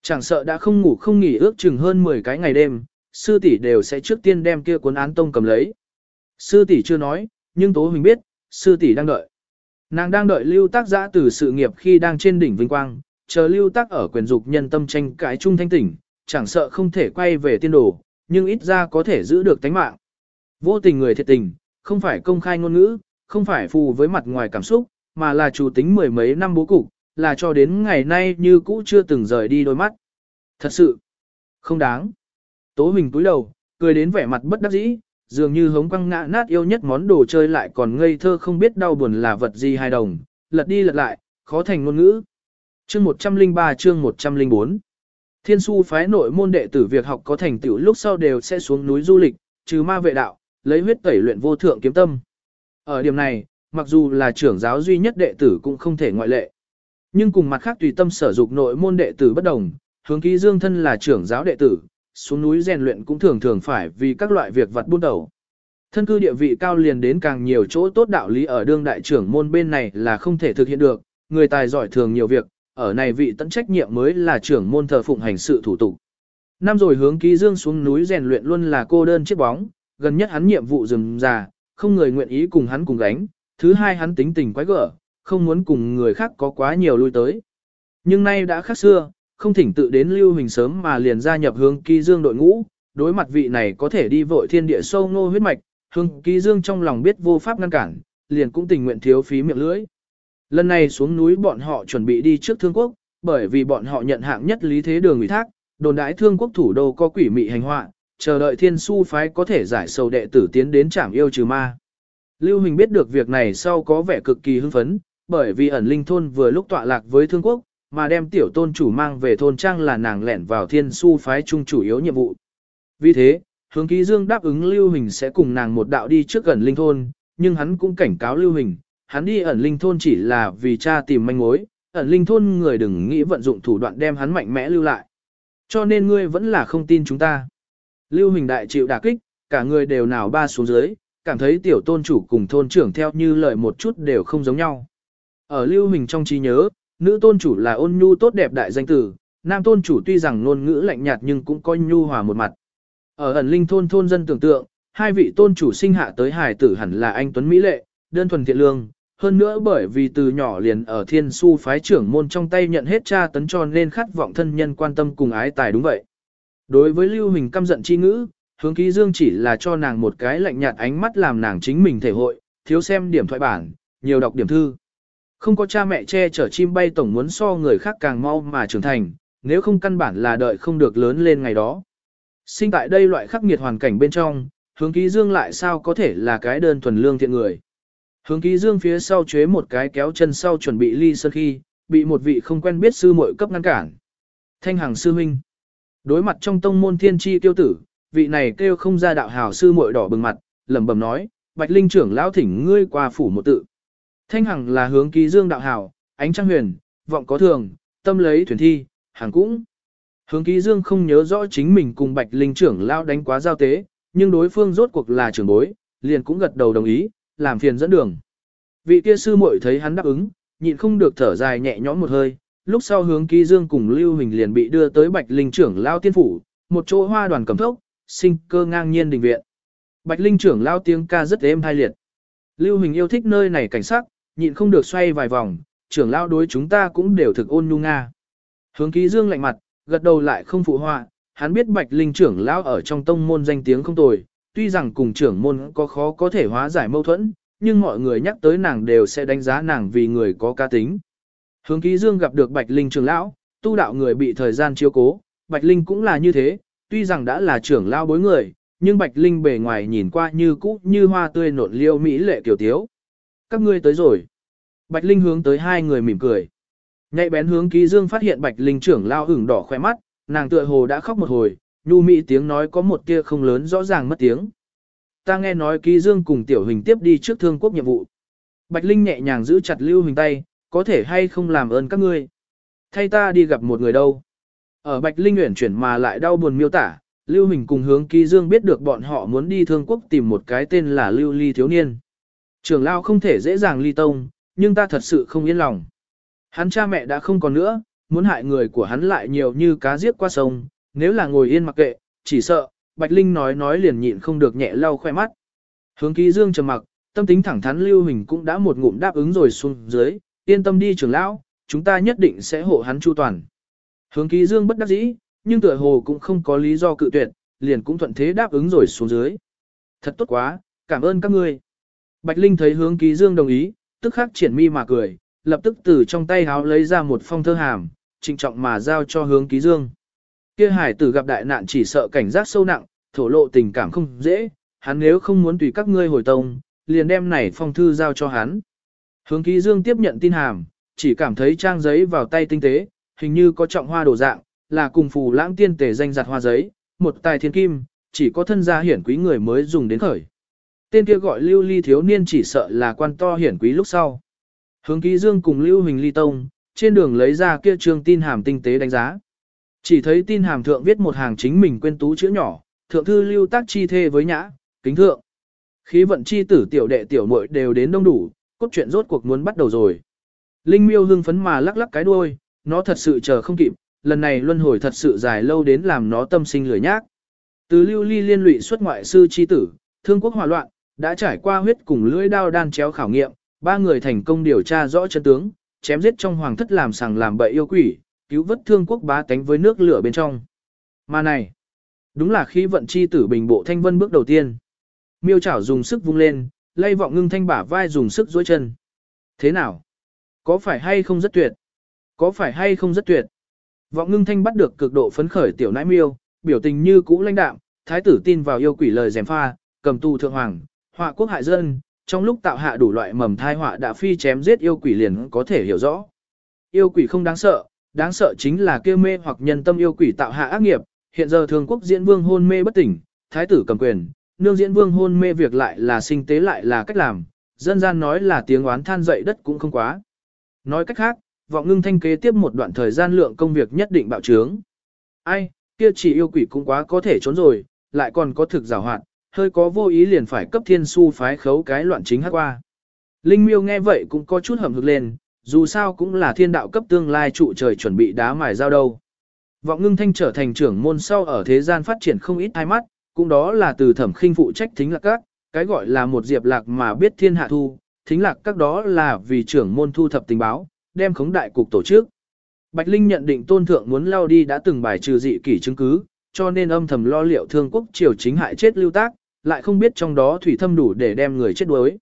Chẳng sợ đã không ngủ không nghỉ ước chừng hơn 10 cái ngày đêm, sư tỷ đều sẽ trước tiên đem kia cuốn án tông cầm lấy. Sư tỷ chưa nói, nhưng Tố Huỳnh biết, sư tỷ đang đợi. Nàng đang đợi lưu tác giã từ sự nghiệp khi đang trên đỉnh vinh quang, chờ lưu tác ở quyền dục nhân tâm tranh cãi trung thanh tỉnh, chẳng sợ không thể quay về tiên đồ, nhưng ít ra có thể giữ được tánh mạng. Vô tình người thiệt tình, không phải công khai ngôn ngữ, không phải phù với mặt ngoài cảm xúc, mà là chủ tính mười mấy năm bố cục, là cho đến ngày nay như cũ chưa từng rời đi đôi mắt. Thật sự, không đáng. Tố Huỳnh túi đầu, cười đến vẻ mặt bất đắc dĩ, dường như hống quăng ngã nát yêu nhất món đồ chơi lại còn ngây thơ không biết đau buồn là vật gì hai đồng, lật đi lật lại, khó thành ngôn ngữ. Chương 103 chương 104 Thiên su phái nội môn đệ tử việc học có thành tựu lúc sau đều sẽ xuống núi du lịch, trừ ma vệ đạo, lấy huyết tẩy luyện vô thượng kiếm tâm. Ở điểm này, mặc dù là trưởng giáo duy nhất đệ tử cũng không thể ngoại lệ. Nhưng cùng mặt khác tùy tâm sở dục nội môn đệ tử bất đồng, hướng ký dương thân là trưởng giáo đệ tử, xuống núi rèn luyện cũng thường thường phải vì các loại việc vật buôn đầu. Thân cư địa vị cao liền đến càng nhiều chỗ tốt đạo lý ở đương đại trưởng môn bên này là không thể thực hiện được, người tài giỏi thường nhiều việc, ở này vị tận trách nhiệm mới là trưởng môn thờ phụng hành sự thủ tục. Năm rồi hướng ký dương xuống núi rèn luyện luôn là cô đơn chiếc bóng, gần nhất hắn nhiệm vụ rừng già, không người nguyện ý cùng hắn cùng gánh, thứ hai hắn tính tình quái gở, không muốn cùng người khác có quá nhiều lui tới. Nhưng nay đã khác xưa, không thỉnh tự đến lưu hình sớm mà liền gia nhập hướng ký dương đội ngũ, đối mặt vị này có thể đi vội thiên địa sâu ngô huyết mạch, hướng ký dương trong lòng biết vô pháp ngăn cản, liền cũng tình nguyện thiếu phí miệng lưỡi. Lần này xuống núi bọn họ chuẩn bị đi trước thương quốc, bởi vì bọn họ nhận hạng nhất lý thế đường ủy thác, đồn đãi thương quốc thủ đô có quỷ mị hành họa, chờ đợi thiên su phái có thể giải sầu đệ tử tiến đến trảm yêu trừ ma. Lưu Hình biết được việc này sau có vẻ cực kỳ hưng phấn, bởi vì ẩn linh thôn vừa lúc tọa lạc với thương quốc, mà đem tiểu tôn chủ mang về thôn trang là nàng lẻn vào thiên su phái trung chủ yếu nhiệm vụ. Vì thế, hướng ký dương đáp ứng Lưu Hình sẽ cùng nàng một đạo đi trước ẩn linh thôn, nhưng hắn cũng cảnh cáo Lưu Hình, hắn đi ẩn linh thôn chỉ là vì cha tìm manh mối, ẩn linh thôn người đừng nghĩ vận dụng thủ đoạn đem hắn mạnh mẽ lưu lại. Cho nên ngươi vẫn là không tin chúng ta. Lưu Hình đại chịu đả kích, cả người đều nào ba xuống dưới, cảm thấy tiểu tôn chủ cùng thôn trưởng theo như lời một chút đều không giống nhau. Ở Lưu Hình trong trí nhớ, nữ tôn chủ là ôn nhu tốt đẹp đại danh tử, nam tôn chủ tuy rằng ngôn ngữ lạnh nhạt nhưng cũng có nhu hòa một mặt. Ở ẩn linh thôn thôn dân tưởng tượng, hai vị tôn chủ sinh hạ tới hài tử hẳn là anh Tuấn Mỹ Lệ, đơn thuần thiện lương, hơn nữa bởi vì từ nhỏ liền ở thiên su phái trưởng môn trong tay nhận hết cha tấn cho nên khát vọng thân nhân quan tâm cùng ái tài đúng vậy. Đối với Lưu Hình căm giận chi ngữ, hướng ký dương chỉ là cho nàng một cái lạnh nhạt ánh mắt làm nàng chính mình thể hội, thiếu xem điểm thoại bản, nhiều đọc điểm thư. Không có cha mẹ che chở chim bay tổng muốn so người khác càng mau mà trưởng thành, nếu không căn bản là đợi không được lớn lên ngày đó. Sinh tại đây loại khắc nghiệt hoàn cảnh bên trong, hướng ký dương lại sao có thể là cái đơn thuần lương thiện người. Hướng ký dương phía sau chế một cái kéo chân sau chuẩn bị ly sơn khi, bị một vị không quen biết sư muội cấp ngăn cản. Thanh Hằng sư huynh. Đối mặt trong tông môn thiên tri tiêu tử, vị này kêu không ra đạo hào sư muội đỏ bừng mặt, lẩm bẩm nói, Bạch Linh trưởng lão thỉnh ngươi qua phủ một tự. Thanh Hằng là hướng ký dương đạo hào, ánh trăng huyền, vọng có thường, tâm lấy thuyền thi, hàng cũng. Hướng ký dương không nhớ rõ chính mình cùng Bạch Linh trưởng lão đánh quá giao tế, nhưng đối phương rốt cuộc là trưởng bối, liền cũng gật đầu đồng ý, làm phiền dẫn đường. Vị kia sư muội thấy hắn đáp ứng, nhịn không được thở dài nhẹ nhõm một hơi, lúc sau hướng ký dương cùng Lưu Hình liền bị đưa tới Bạch Linh trưởng lao tiên phủ, một chỗ hoa đoàn cầm thốc, sinh cơ ngang nhiên đình viện. Bạch Linh trưởng lao tiếng ca rất êm hai liệt. Lưu Hình yêu thích nơi này cảnh sắc, nhịn không được xoay vài vòng, trưởng lao đối chúng ta cũng đều thực ôn nhu nga. Hướng ký dương lạnh mặt, gật đầu lại không phụ họa, hắn biết Bạch Linh trưởng lao ở trong tông môn danh tiếng không tồi, tuy rằng cùng trưởng môn có khó có thể hóa giải mâu thuẫn, nhưng mọi người nhắc tới nàng đều sẽ đánh giá nàng vì người có ca tính. Hướng ký dương gặp được Bạch Linh trưởng lão, tu đạo người bị thời gian chiếu cố, Bạch Linh cũng là như thế, tuy rằng đã là trưởng lão bối người, nhưng Bạch Linh bề ngoài nhìn qua như cũ như hoa tươi nộn liêu mỹ lệ kiểu tiếu. Các ngươi tới rồi. Bạch Linh hướng tới hai người mỉm cười. Nhạy bén hướng ký dương phát hiện Bạch Linh trưởng lão ửng đỏ khoe mắt, nàng tựa hồ đã khóc một hồi, nhu mỹ tiếng nói có một tia không lớn rõ ràng mất tiếng. Ta nghe nói ký dương cùng tiểu hình tiếp đi trước thương quốc nhiệm vụ. Bạch Linh nhẹ nhàng giữ chặt Lưu Hình tay, có thể hay không làm ơn các ngươi. Thay ta đi gặp một người đâu. Ở Bạch Linh uyển chuyển mà lại đau buồn miêu tả, Lưu Hình cùng hướng ký dương biết được bọn họ muốn đi thương quốc tìm một cái tên là Lưu Ly thiếu niên. Trường lao không thể dễ dàng ly tông, nhưng ta thật sự không yên lòng. Hắn cha mẹ đã không còn nữa, muốn hại người của hắn lại nhiều như cá giết qua sông, nếu là ngồi yên mặc kệ, chỉ sợ, Bạch Linh nói nói liền nhịn không được nhẹ lau khoe mắt. Hướng ký dương trầm mặc, tâm tính thẳng thắn Lưu Hình cũng đã một ngụm đáp ứng rồi xuống dưới, yên tâm đi trưởng lão, chúng ta nhất định sẽ hộ hắn chu toàn. Hướng ký dương bất đắc dĩ, nhưng tựa hồ cũng không có lý do cự tuyệt, liền cũng thuận thế đáp ứng rồi xuống dưới. Thật tốt quá, cảm ơn các ngươi. Bạch Linh thấy hướng ký dương đồng ý, tức khắc triển mi mà cười, lập tức từ trong tay háo lấy ra một phong thơ hàm, trịnh trọng mà giao cho hướng ký dương. Kia hải tử gặp đại nạn chỉ sợ cảnh giác sâu nặng, thổ lộ tình cảm không dễ, hắn nếu không muốn tùy các ngươi hồi tông, liền đem này phong thư giao cho hắn. Hướng ký dương tiếp nhận tin hàm, chỉ cảm thấy trang giấy vào tay tinh tế, hình như có trọng hoa đồ dạng, là cùng phù lãng tiên tề danh giặt hoa giấy, một tài thiên kim, chỉ có thân gia hiển quý người mới dùng đến khởi. Tên kia gọi lưu ly thiếu niên chỉ sợ là quan to hiển quý lúc sau. Hướng ký dương cùng lưu hình ly tông, trên đường lấy ra kia trương tin hàm tinh tế đánh giá. Chỉ thấy tin hàm thượng viết một hàng chính mình quên tú chữ nhỏ, thượng thư lưu tác chi thê với nhã, kính thượng. Khí vận chi tử tiểu đệ tiểu muội đều đến đông đủ, cốt truyện rốt cuộc muốn bắt đầu rồi. Linh miêu hưng phấn mà lắc lắc cái đuôi, nó thật sự chờ không kịp, lần này luân hồi thật sự dài lâu đến làm nó tâm sinh lười nhác. Từ lưu ly liên lụy xuất ngoại sư chi tử, thương quốc hòa loạn, đã trải qua huyết cùng lưỡi đao đan chéo khảo nghiệm, ba người thành công điều tra rõ chân tướng, chém giết trong hoàng thất làm sàng làm bậy yêu quỷ, cứu vớt thương quốc bá tánh với nước lửa bên trong. Mà này, đúng là khi vận chi tử bình bộ thanh vân bước đầu tiên. Miêu chảo dùng sức vung lên, lay vọng ngưng thanh bả vai dùng sức dối chân. Thế nào? Có phải hay không rất tuyệt? Có phải hay không rất tuyệt? Vọng ngưng thanh bắt được cực độ phấn khởi tiểu nãi miêu, biểu tình như cũ lãnh đạm, thái tử tin vào yêu quỷ lời dèm pha, cầm tù thượng hoàng, họa quốc hại dân, trong lúc tạo hạ đủ loại mầm thai họa đã phi chém giết yêu quỷ liền có thể hiểu rõ. Yêu quỷ không đáng sợ, đáng sợ chính là kêu mê hoặc nhân tâm yêu quỷ tạo hạ ác nghiệp, hiện giờ thường quốc diễn vương hôn mê bất tỉnh, thái tử cầm quyền, nương diễn vương hôn mê việc lại là sinh tế lại là cách làm, dân gian nói là tiếng oán than dậy đất cũng không quá. Nói cách khác, vọng ngưng thanh kế tiếp một đoạn thời gian lượng công việc nhất định bạo trướng. Ai, kia chỉ yêu quỷ cũng quá có thể trốn rồi, lại còn có thực rào hoạt, hơi có vô ý liền phải cấp thiên su phái khấu cái loạn chính hát qua. Linh miêu nghe vậy cũng có chút hầm hực lên, dù sao cũng là thiên đạo cấp tương lai trụ trời chuẩn bị đá mài giao đâu. Vọng ngưng thanh trở thành trưởng môn sau ở thế gian phát triển không ít hai mắt, cũng đó là từ thẩm khinh phụ trách thính lạc các, cái gọi là một diệp lạc mà biết thiên hạ thu, thính lạc các đó là vì trưởng môn thu thập tình báo, đem khống đại cục tổ chức. Bạch Linh nhận định tôn thượng muốn lao đi đã từng bài trừ dị kỷ chứng cứ, cho nên âm thầm lo liệu thương quốc triều chính hại chết lưu tác, lại không biết trong đó thủy thâm đủ để đem người chết đuối.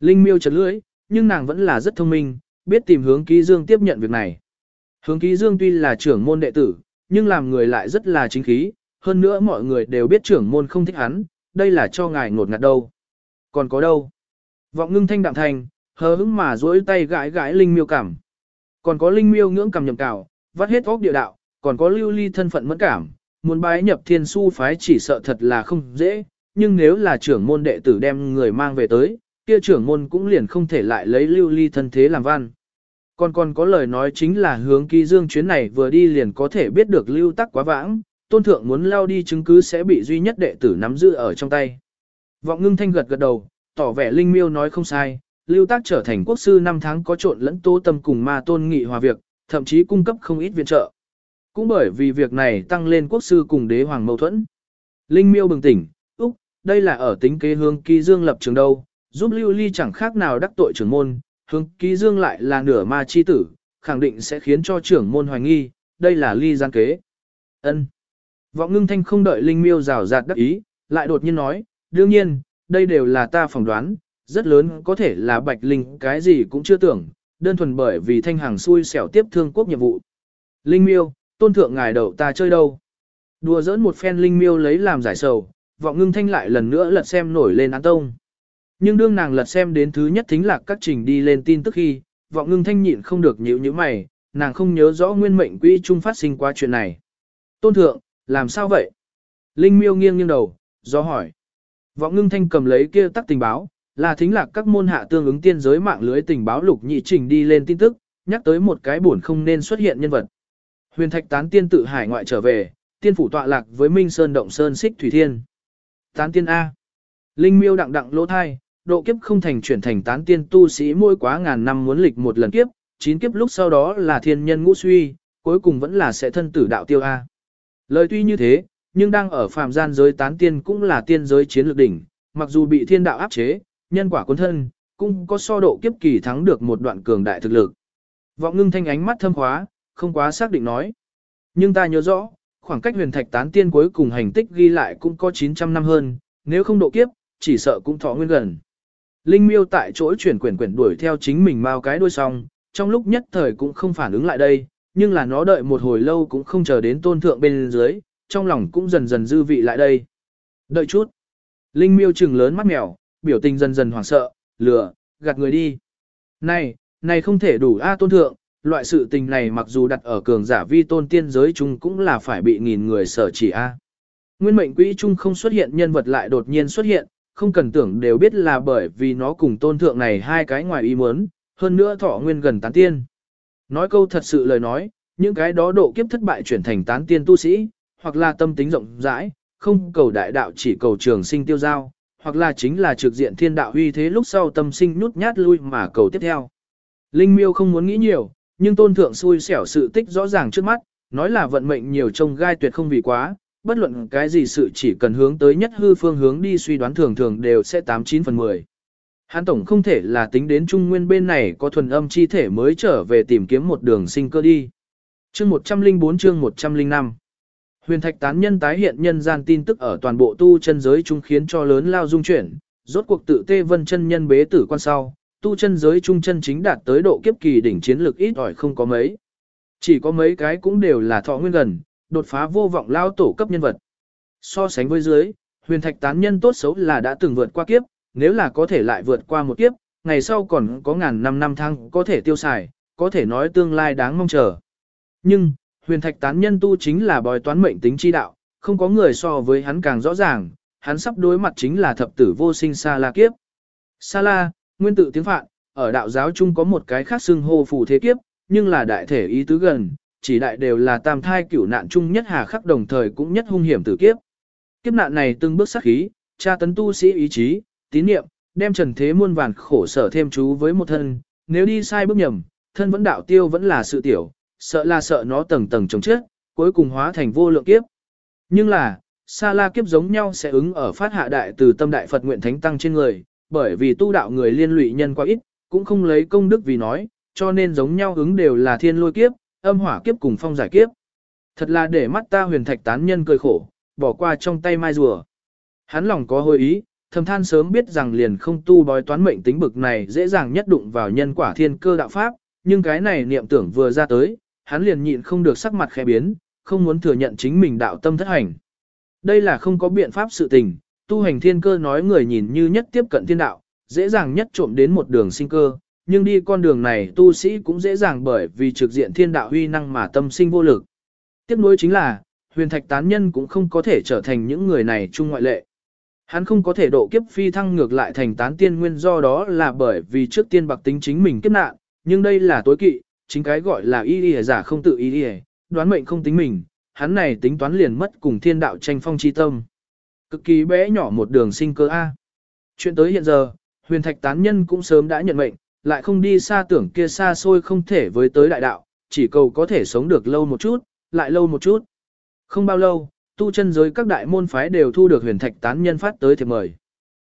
Linh miêu chật lưỡi, nhưng nàng vẫn là rất thông minh, biết tìm hướng ký dương tiếp nhận việc này. Hướng ký dương tuy là trưởng môn đệ tử, nhưng làm người lại rất là chính khí, hơn nữa mọi người đều biết trưởng môn không thích hắn, đây là cho ngài ngột ngạt đâu. Còn có đâu? Vọng ngưng thanh đạm thành, hờ hững mà duỗi tay gãi gãi linh miêu cảm. Còn có linh miêu ngưỡng cảm nhầm cào, vắt hết óc địa đạo, còn có lưu ly thân phận mẫn cảm, muốn bái nhập thiên su phái chỉ sợ thật là không dễ, nhưng nếu là trưởng môn đệ tử đem người mang về tới, kia trưởng môn cũng liền không thể lại lấy lưu ly thân thế làm văn. Còn còn có lời nói chính là hướng ký dương chuyến này vừa đi liền có thể biết được lưu tắc quá vãng, tôn thượng muốn lao đi chứng cứ sẽ bị duy nhất đệ tử nắm giữ ở trong tay. Vọng ngưng thanh gật gật đầu, tỏ vẻ linh miêu nói không sai, lưu tác trở thành quốc sư năm tháng có trộn lẫn tố tâm cùng ma tôn nghị hòa việc, thậm chí cung cấp không ít viện trợ. Cũng bởi vì việc này tăng lên quốc sư cùng đế hoàng mâu thuẫn. Linh miêu bừng tỉnh, úc, đây là ở tính kế hướng kỳ dương lập trường đâu, giúp lưu ly chẳng khác nào đắc tội trưởng môn, hướng ký dương lại là nửa ma chi tử, khẳng định sẽ khiến cho trưởng môn hoài nghi, đây là ly gian kế. ân Vọng ngưng thanh không đợi Linh miêu rào rạt đắc ý, lại đột nhiên nói, đương nhiên, đây đều là ta phỏng đoán, rất lớn có thể là bạch linh cái gì cũng chưa tưởng, đơn thuần bởi vì thanh hàng xui xẻo tiếp thương quốc nhiệm vụ. Linh miêu, tôn thượng ngài đầu ta chơi đâu. Đùa giỡn một phen Linh miêu lấy làm giải sầu, vọng ngưng thanh lại lần nữa lật xem nổi lên án tông. Nhưng đương nàng lật xem đến thứ nhất thính lạc các trình đi lên tin tức khi, vọng ngưng thanh nhịn không được nhíu như mày, nàng không nhớ rõ nguyên mệnh quỹ trung phát sinh qua chuyện này. Tôn thượng, làm sao vậy? Linh miêu nghiêng nghiêng đầu, do hỏi. Vọng ngưng thanh cầm lấy kia tắc tình báo, là thính lạc các môn hạ tương ứng tiên giới mạng lưới tình báo lục nhị trình đi lên tin tức, nhắc tới một cái buồn không nên xuất hiện nhân vật. Huyền thạch tán tiên tự hải ngoại trở về, tiên phủ tọa lạc với Minh Sơn Động Sơn Xích Thủy Thiên. Tán tiên A. Linh miêu đặng đặng lỗ thai, độ kiếp không thành chuyển thành tán tiên tu sĩ mỗi quá ngàn năm muốn lịch một lần kiếp, chín kiếp lúc sau đó là thiên nhân ngũ suy, cuối cùng vẫn là sẽ thân tử đạo tiêu A. Lời tuy như thế, nhưng đang ở phàm gian giới tán tiên cũng là tiên giới chiến lược đỉnh, mặc dù bị thiên đạo áp chế, nhân quả cuốn thân, cũng có so độ kiếp kỳ thắng được một đoạn cường đại thực lực. Vọng ngưng thanh ánh mắt thâm hóa không quá xác định nói. Nhưng ta nhớ rõ, khoảng cách huyền thạch tán tiên cuối cùng hành tích ghi lại cũng có 900 năm hơn, nếu không độ kiếp, chỉ sợ cũng thọ nguyên gần. Linh miêu tại chỗ chuyển quyển quyển đuổi theo chính mình mau cái đuôi xong, trong lúc nhất thời cũng không phản ứng lại đây, nhưng là nó đợi một hồi lâu cũng không chờ đến tôn thượng bên dưới, trong lòng cũng dần dần dư vị lại đây. Đợi chút. Linh miêu trừng lớn mắt mèo, biểu tình dần dần hoảng sợ, lừa, gạt người đi. Này, này không thể đủ a tôn thượng, loại sự tình này mặc dù đặt ở cường giả vi tôn tiên giới chung cũng là phải bị nghìn người sở chỉ a. Nguyên mệnh quỹ chung không xuất hiện nhân vật lại đột nhiên xuất hiện, không cần tưởng đều biết là bởi vì nó cùng tôn thượng này hai cái ngoài ý muốn, hơn nữa thọ nguyên gần tán tiên. Nói câu thật sự lời nói, những cái đó độ kiếp thất bại chuyển thành tán tiên tu sĩ, hoặc là tâm tính rộng rãi, không cầu đại đạo chỉ cầu trường sinh tiêu giao, hoặc là chính là trực diện thiên đạo uy thế lúc sau tâm sinh nhút nhát lui mà cầu tiếp theo. Linh miêu không muốn nghĩ nhiều, nhưng tôn thượng xui xẻo sự tích rõ ràng trước mắt, nói là vận mệnh nhiều trông gai tuyệt không vì quá, bất luận cái gì sự chỉ cần hướng tới nhất hư phương hướng đi suy đoán thường thường đều sẽ 89 phần 10. Hán tổng không thể là tính đến trung nguyên bên này có thuần âm chi thể mới trở về tìm kiếm một đường sinh cơ đi. Chương 104 chương 105 Huyền thạch tán nhân tái hiện nhân gian tin tức ở toàn bộ tu chân giới trung khiến cho lớn lao dung chuyển, rốt cuộc tự tê vân chân nhân bế tử quan sau, tu chân giới trung chân chính đạt tới độ kiếp kỳ đỉnh chiến lực ít ỏi không có mấy. Chỉ có mấy cái cũng đều là thọ nguyên gần, đột phá vô vọng lao tổ cấp nhân vật. So sánh với dưới, huyền thạch tán nhân tốt xấu là đã từng vượt qua kiếp, nếu là có thể lại vượt qua một kiếp, ngày sau còn có ngàn năm năm tháng có thể tiêu xài, có thể nói tương lai đáng mong chờ. Nhưng, huyền thạch tán nhân tu chính là bòi toán mệnh tính chi đạo, không có người so với hắn càng rõ ràng, hắn sắp đối mặt chính là thập tử vô sinh Sa La kiếp. Sa La, nguyên tự tiếng Phạn, ở đạo giáo chung có một cái khác xưng hô phù thế kiếp, nhưng là đại thể ý tứ gần, chỉ đại đều là tam thai cửu nạn chung nhất hà khắc đồng thời cũng nhất hung hiểm tử kiếp. Kiếp nạn này từng bước sát khí, tra tấn tu sĩ ý chí, tín niệm, đem trần thế muôn vàn khổ sở thêm chú với một thân, nếu đi sai bước nhầm, thân vẫn đạo tiêu vẫn là sự tiểu, sợ là sợ nó tầng tầng chống chết, cuối cùng hóa thành vô lượng kiếp. Nhưng là, Sa La kiếp giống nhau sẽ ứng ở phát hạ đại từ tâm đại Phật nguyện thánh tăng trên người, bởi vì tu đạo người liên lụy nhân quá ít, cũng không lấy công đức vì nói, cho nên giống nhau ứng đều là thiên lôi kiếp, âm hỏa kiếp cùng phong giải kiếp. Thật là để mắt ta huyền thạch tán nhân cười khổ, bỏ qua trong tay mai rùa. Hắn lòng có hơi ý, thầm than sớm biết rằng liền không tu bói toán mệnh tính bực này dễ dàng nhất đụng vào nhân quả thiên cơ đạo pháp, nhưng cái này niệm tưởng vừa ra tới, hắn liền nhịn không được sắc mặt khẽ biến, không muốn thừa nhận chính mình đạo tâm thất hành. Đây là không có biện pháp sự tình, tu hành thiên cơ nói người nhìn như nhất tiếp cận thiên đạo, dễ dàng nhất trộm đến một đường sinh cơ, nhưng đi con đường này tu sĩ cũng dễ dàng bởi vì trực diện thiên đạo huy năng mà tâm sinh vô lực. Tiếp nối chính là, huyền thạch tán nhân cũng không có thể trở thành những người này chung ngoại lệ. Hắn không có thể độ kiếp phi thăng ngược lại thành tán tiên nguyên do đó là bởi vì trước tiên bạc tính chính mình kiếp nạn, nhưng đây là tối kỵ, chính cái gọi là y y giả không tự y y, đoán mệnh không tính mình, hắn này tính toán liền mất cùng thiên đạo tranh phong chi tâm. Cực kỳ bé nhỏ một đường sinh cơ A. Chuyện tới hiện giờ, huyền thạch tán nhân cũng sớm đã nhận mệnh, lại không đi xa tưởng kia xa xôi không thể với tới đại đạo, chỉ cầu có thể sống được lâu một chút, lại lâu một chút. Không bao lâu, tu chân giới các đại môn phái đều thu được huyền thạch tán nhân phát tới thiệp mời.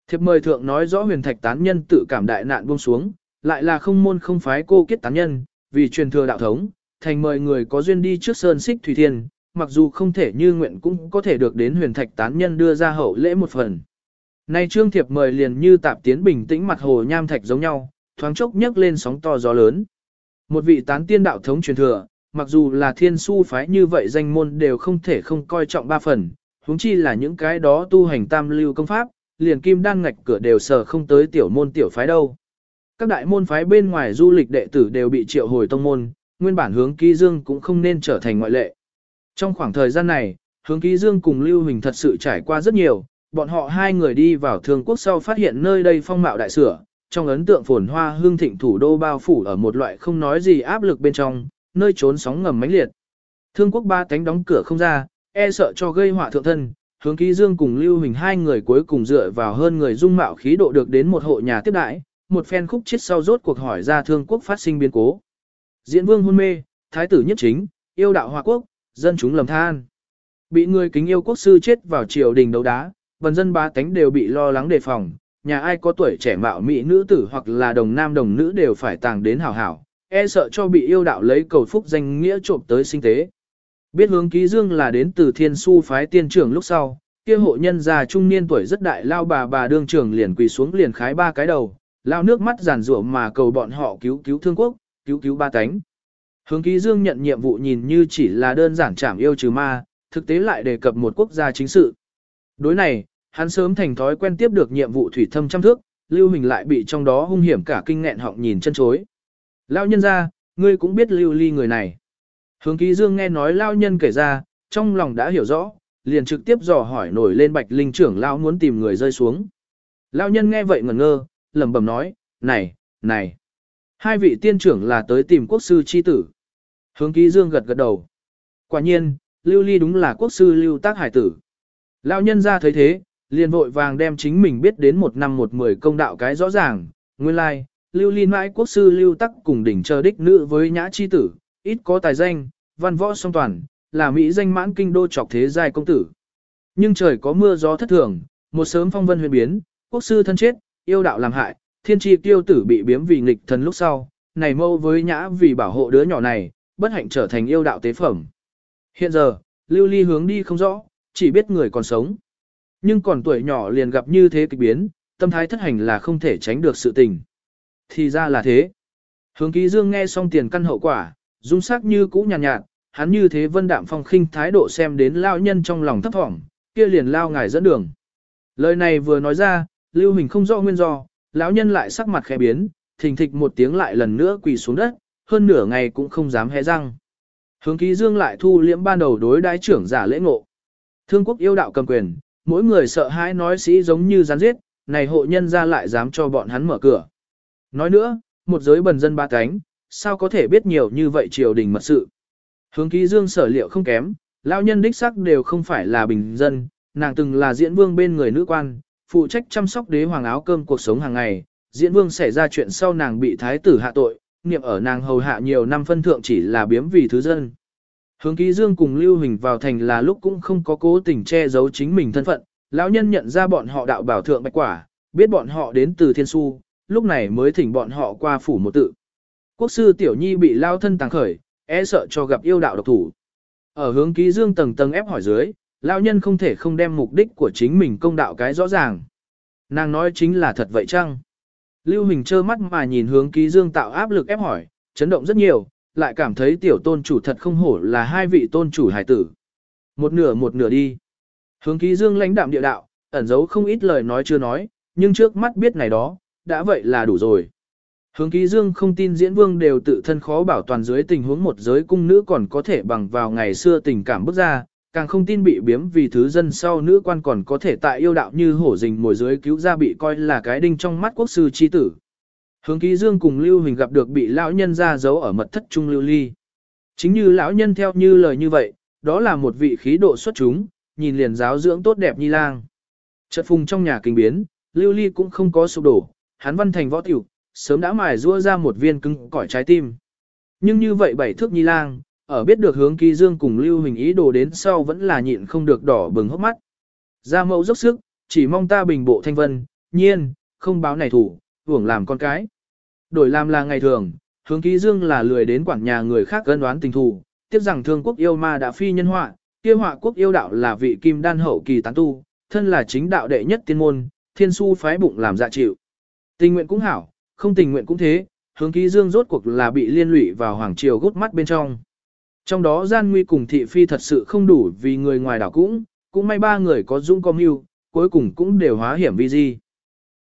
Thiệp mời thượng nói rõ huyền thạch tán nhân tự cảm đại nạn buông xuống, lại là không môn không phái cô kết tán nhân, vì truyền thừa đạo thống, thành mời người có duyên đi trước sơn xích thủy thiên, mặc dù không thể như nguyện cũng có thể được đến huyền thạch tán nhân đưa ra hậu lễ một phần. Nay trương thiệp mời liền như tạp tiến bình tĩnh mặt hồ nham thạch giống nhau, thoáng chốc nhấc lên sóng to gió lớn. Một vị tán tiên đạo thống truyền thừa, mặc dù là thiên su phái như vậy danh môn đều không thể không coi trọng ba phần, huống chi là những cái đó tu hành tam lưu công pháp, liền kim đan ngạch cửa đều sở không tới tiểu môn tiểu phái đâu. Các đại môn phái bên ngoài du lịch đệ tử đều bị triệu hồi tông môn, nguyên bản hướng ký dương cũng không nên trở thành ngoại lệ. Trong khoảng thời gian này, hướng ký dương cùng Lưu Huỳnh thật sự trải qua rất nhiều, bọn họ hai người đi vào thương quốc sau phát hiện nơi đây phong mạo đại sửa, trong ấn tượng phồn hoa hương thịnh thủ đô bao phủ ở một loại không nói gì áp lực bên trong, nơi trốn sóng ngầm mãnh liệt. Thương quốc ba tánh đóng cửa không ra, e sợ cho gây họa thượng thân, hướng ký dương cùng Lưu hình hai người cuối cùng dựa vào hơn người dung mạo khí độ được đến một hộ nhà tiếp đãi, một phen khúc chết sau rốt cuộc hỏi ra thương quốc phát sinh biến cố. Diễn vương hôn mê, thái tử nhất chính, yêu đạo hòa quốc, dân chúng lầm than. Bị người kính yêu quốc sư chết vào triều đình đấu đá, vần dân ba tánh đều bị lo lắng đề phòng, nhà ai có tuổi trẻ mạo mỹ nữ tử hoặc là đồng nam đồng nữ đều phải tàng đến hảo hảo, e sợ cho bị yêu đạo lấy cầu phúc danh nghĩa trộm tới sinh tế. Biết hướng ký dương là đến từ thiên su phái tiên trưởng lúc sau, kia hộ nhân già trung niên tuổi rất đại lao bà bà đương trưởng liền quỳ xuống liền khái ba cái đầu, lao nước mắt giàn rủa mà cầu bọn họ cứu cứu thương quốc, cứu cứu ba tánh. Hướng ký dương nhận nhiệm vụ nhìn như chỉ là đơn giản chảm yêu trừ ma, thực tế lại đề cập một quốc gia chính sự. Đối này, hắn sớm thành thói quen tiếp được nhiệm vụ thủy thâm trăm thước, lưu hình lại bị trong đó hung hiểm cả kinh nghẹn họng nhìn chân chối. lão nhân ra, ngươi cũng biết lưu ly người này. Hướng ký dương nghe nói lão nhân kể ra, trong lòng đã hiểu rõ, liền trực tiếp dò hỏi nổi lên bạch linh trưởng lão muốn tìm người rơi xuống. lão nhân nghe vậy ngẩn ngơ, lẩm bẩm nói, này, này. Hai vị tiên trưởng là tới tìm quốc sư chi tử. Hướng ký dương gật gật đầu. Quả nhiên, lưu ly đúng là quốc sư lưu tác hải tử. lão nhân ra thấy thế, liền vội vàng đem chính mình biết đến một năm một mười công đạo cái rõ ràng, nguyên lai, like, lưu ly mãi quốc sư lưu tắc cùng đỉnh chờ đích nữ với nhã chi tử, ít có tài danh, văn võ song toàn, là Mỹ danh mãn kinh đô trọc thế giai công tử. Nhưng trời có mưa gió thất thường, một sớm phong vân huyền biến, quốc sư thân chết, yêu đạo làm hại, thiên tri tiêu tử bị biếm vì nghịch thần lúc sau, này mâu với nhã vì bảo hộ đứa nhỏ này, bất hạnh trở thành yêu đạo tế phẩm. Hiện giờ, lưu ly hướng đi không rõ, chỉ biết người còn sống. Nhưng còn tuổi nhỏ liền gặp như thế kịch biến, tâm thái thất hành là không thể tránh được sự tình. Thì ra là thế. Hướng ký dương nghe xong tiền căn hậu quả, dung sắc như cũ nhàn nhạt, nhạt, hắn như thế vân đạm phong khinh thái độ xem đến lao nhân trong lòng thấp thỏm, kia liền lao ngài dẫn đường. Lời này vừa nói ra, lưu hình không rõ nguyên do, lão nhân lại sắc mặt khẽ biến, thình thịch một tiếng lại lần nữa quỳ xuống đất, hơn nửa ngày cũng không dám hé răng. Hướng ký dương lại thu liễm ban đầu đối đái trưởng giả lễ ngộ. Thương quốc yêu đạo cầm quyền, mỗi người sợ hãi nói sĩ giống như rắn giết, này hộ nhân ra lại dám cho bọn hắn mở cửa. Nói nữa, một giới bần dân ba cánh, sao có thể biết nhiều như vậy triều đình mật sự. Hướng ký dương sở liệu không kém, lão nhân đích sắc đều không phải là bình dân, nàng từng là diễn vương bên người nữ quan, phụ trách chăm sóc đế hoàng áo cơm cuộc sống hàng ngày. Diễn vương xảy ra chuyện sau nàng bị thái tử hạ tội, niệm ở nàng hầu hạ nhiều năm phân thượng chỉ là biếm vì thứ dân. Hướng ký dương cùng Lưu Hình vào thành là lúc cũng không có cố tình che giấu chính mình thân phận, lão nhân nhận ra bọn họ đạo bảo thượng bạch quả, biết bọn họ đến từ thiên su, lúc này mới thỉnh bọn họ qua phủ một tự. Quốc sư tiểu nhi bị lao thân tàng khởi, e sợ cho gặp yêu đạo độc thủ. Ở hướng ký dương tầng tầng ép hỏi dưới, lão nhân không thể không đem mục đích của chính mình công đạo cái rõ ràng. Nàng nói chính là thật vậy chăng? Lưu Hình trơ mắt mà nhìn hướng ký dương tạo áp lực ép hỏi, chấn động rất nhiều, lại cảm thấy tiểu tôn chủ thật không hổ là hai vị tôn chủ hải tử. Một nửa một nửa đi. Hướng ký dương lãnh đạm địa đạo, ẩn giấu không ít lời nói chưa nói, nhưng trước mắt biết này đó, đã vậy là đủ rồi. Hướng ký dương không tin diễn vương đều tự thân khó bảo toàn dưới tình huống một giới cung nữ còn có thể bằng vào ngày xưa tình cảm bước ra, càng không tin bị biếm vì thứ dân sau nữ quan còn có thể tại yêu đạo như hổ rình mồi dưới cứu ra bị coi là cái đinh trong mắt quốc sư chi tử. Hướng ký dương cùng Lưu Hình gặp được bị lão nhân ra giấu ở mật thất trung lưu ly. Chính như lão nhân theo như lời như vậy, đó là một vị khí độ xuất chúng, nhìn liền giáo dưỡng tốt đẹp như lang. Chợt phùng trong nhà kinh biến, lưu ly cũng không có sụp đổ, hắn văn thành võ tiểu, sớm đã mài rua ra một viên cứng cỏi trái tim. Nhưng như vậy bảy thước nhi lang, ở biết được hướng ký dương cùng lưu hình ý đồ đến sau vẫn là nhịn không được đỏ bừng hốc mắt. Ra mẫu dốc sức, chỉ mong ta bình bộ thanh vân, nhiên, không báo này thủ, hưởng làm con cái. Đổi làm là ngày thường, hướng ký dương là lười đến quản nhà người khác gân đoán tình thù, tiếp rằng thương quốc yêu ma đã phi nhân họa, kia họa quốc yêu đạo là vị kim đan hậu kỳ tán tu, thân là chính đạo đệ nhất tiên môn, thiên su phái bụng làm dạ chịu. Tình nguyện cũng hảo, không tình nguyện cũng thế, hướng ký dương rốt cuộc là bị liên lụy vào hoàng triều gút mắt bên trong. Trong đó gian nguy cùng thị phi thật sự không đủ vì người ngoài đảo cũng, cũng may ba người có dung công mưu, cuối cùng cũng đều hóa hiểm vi di.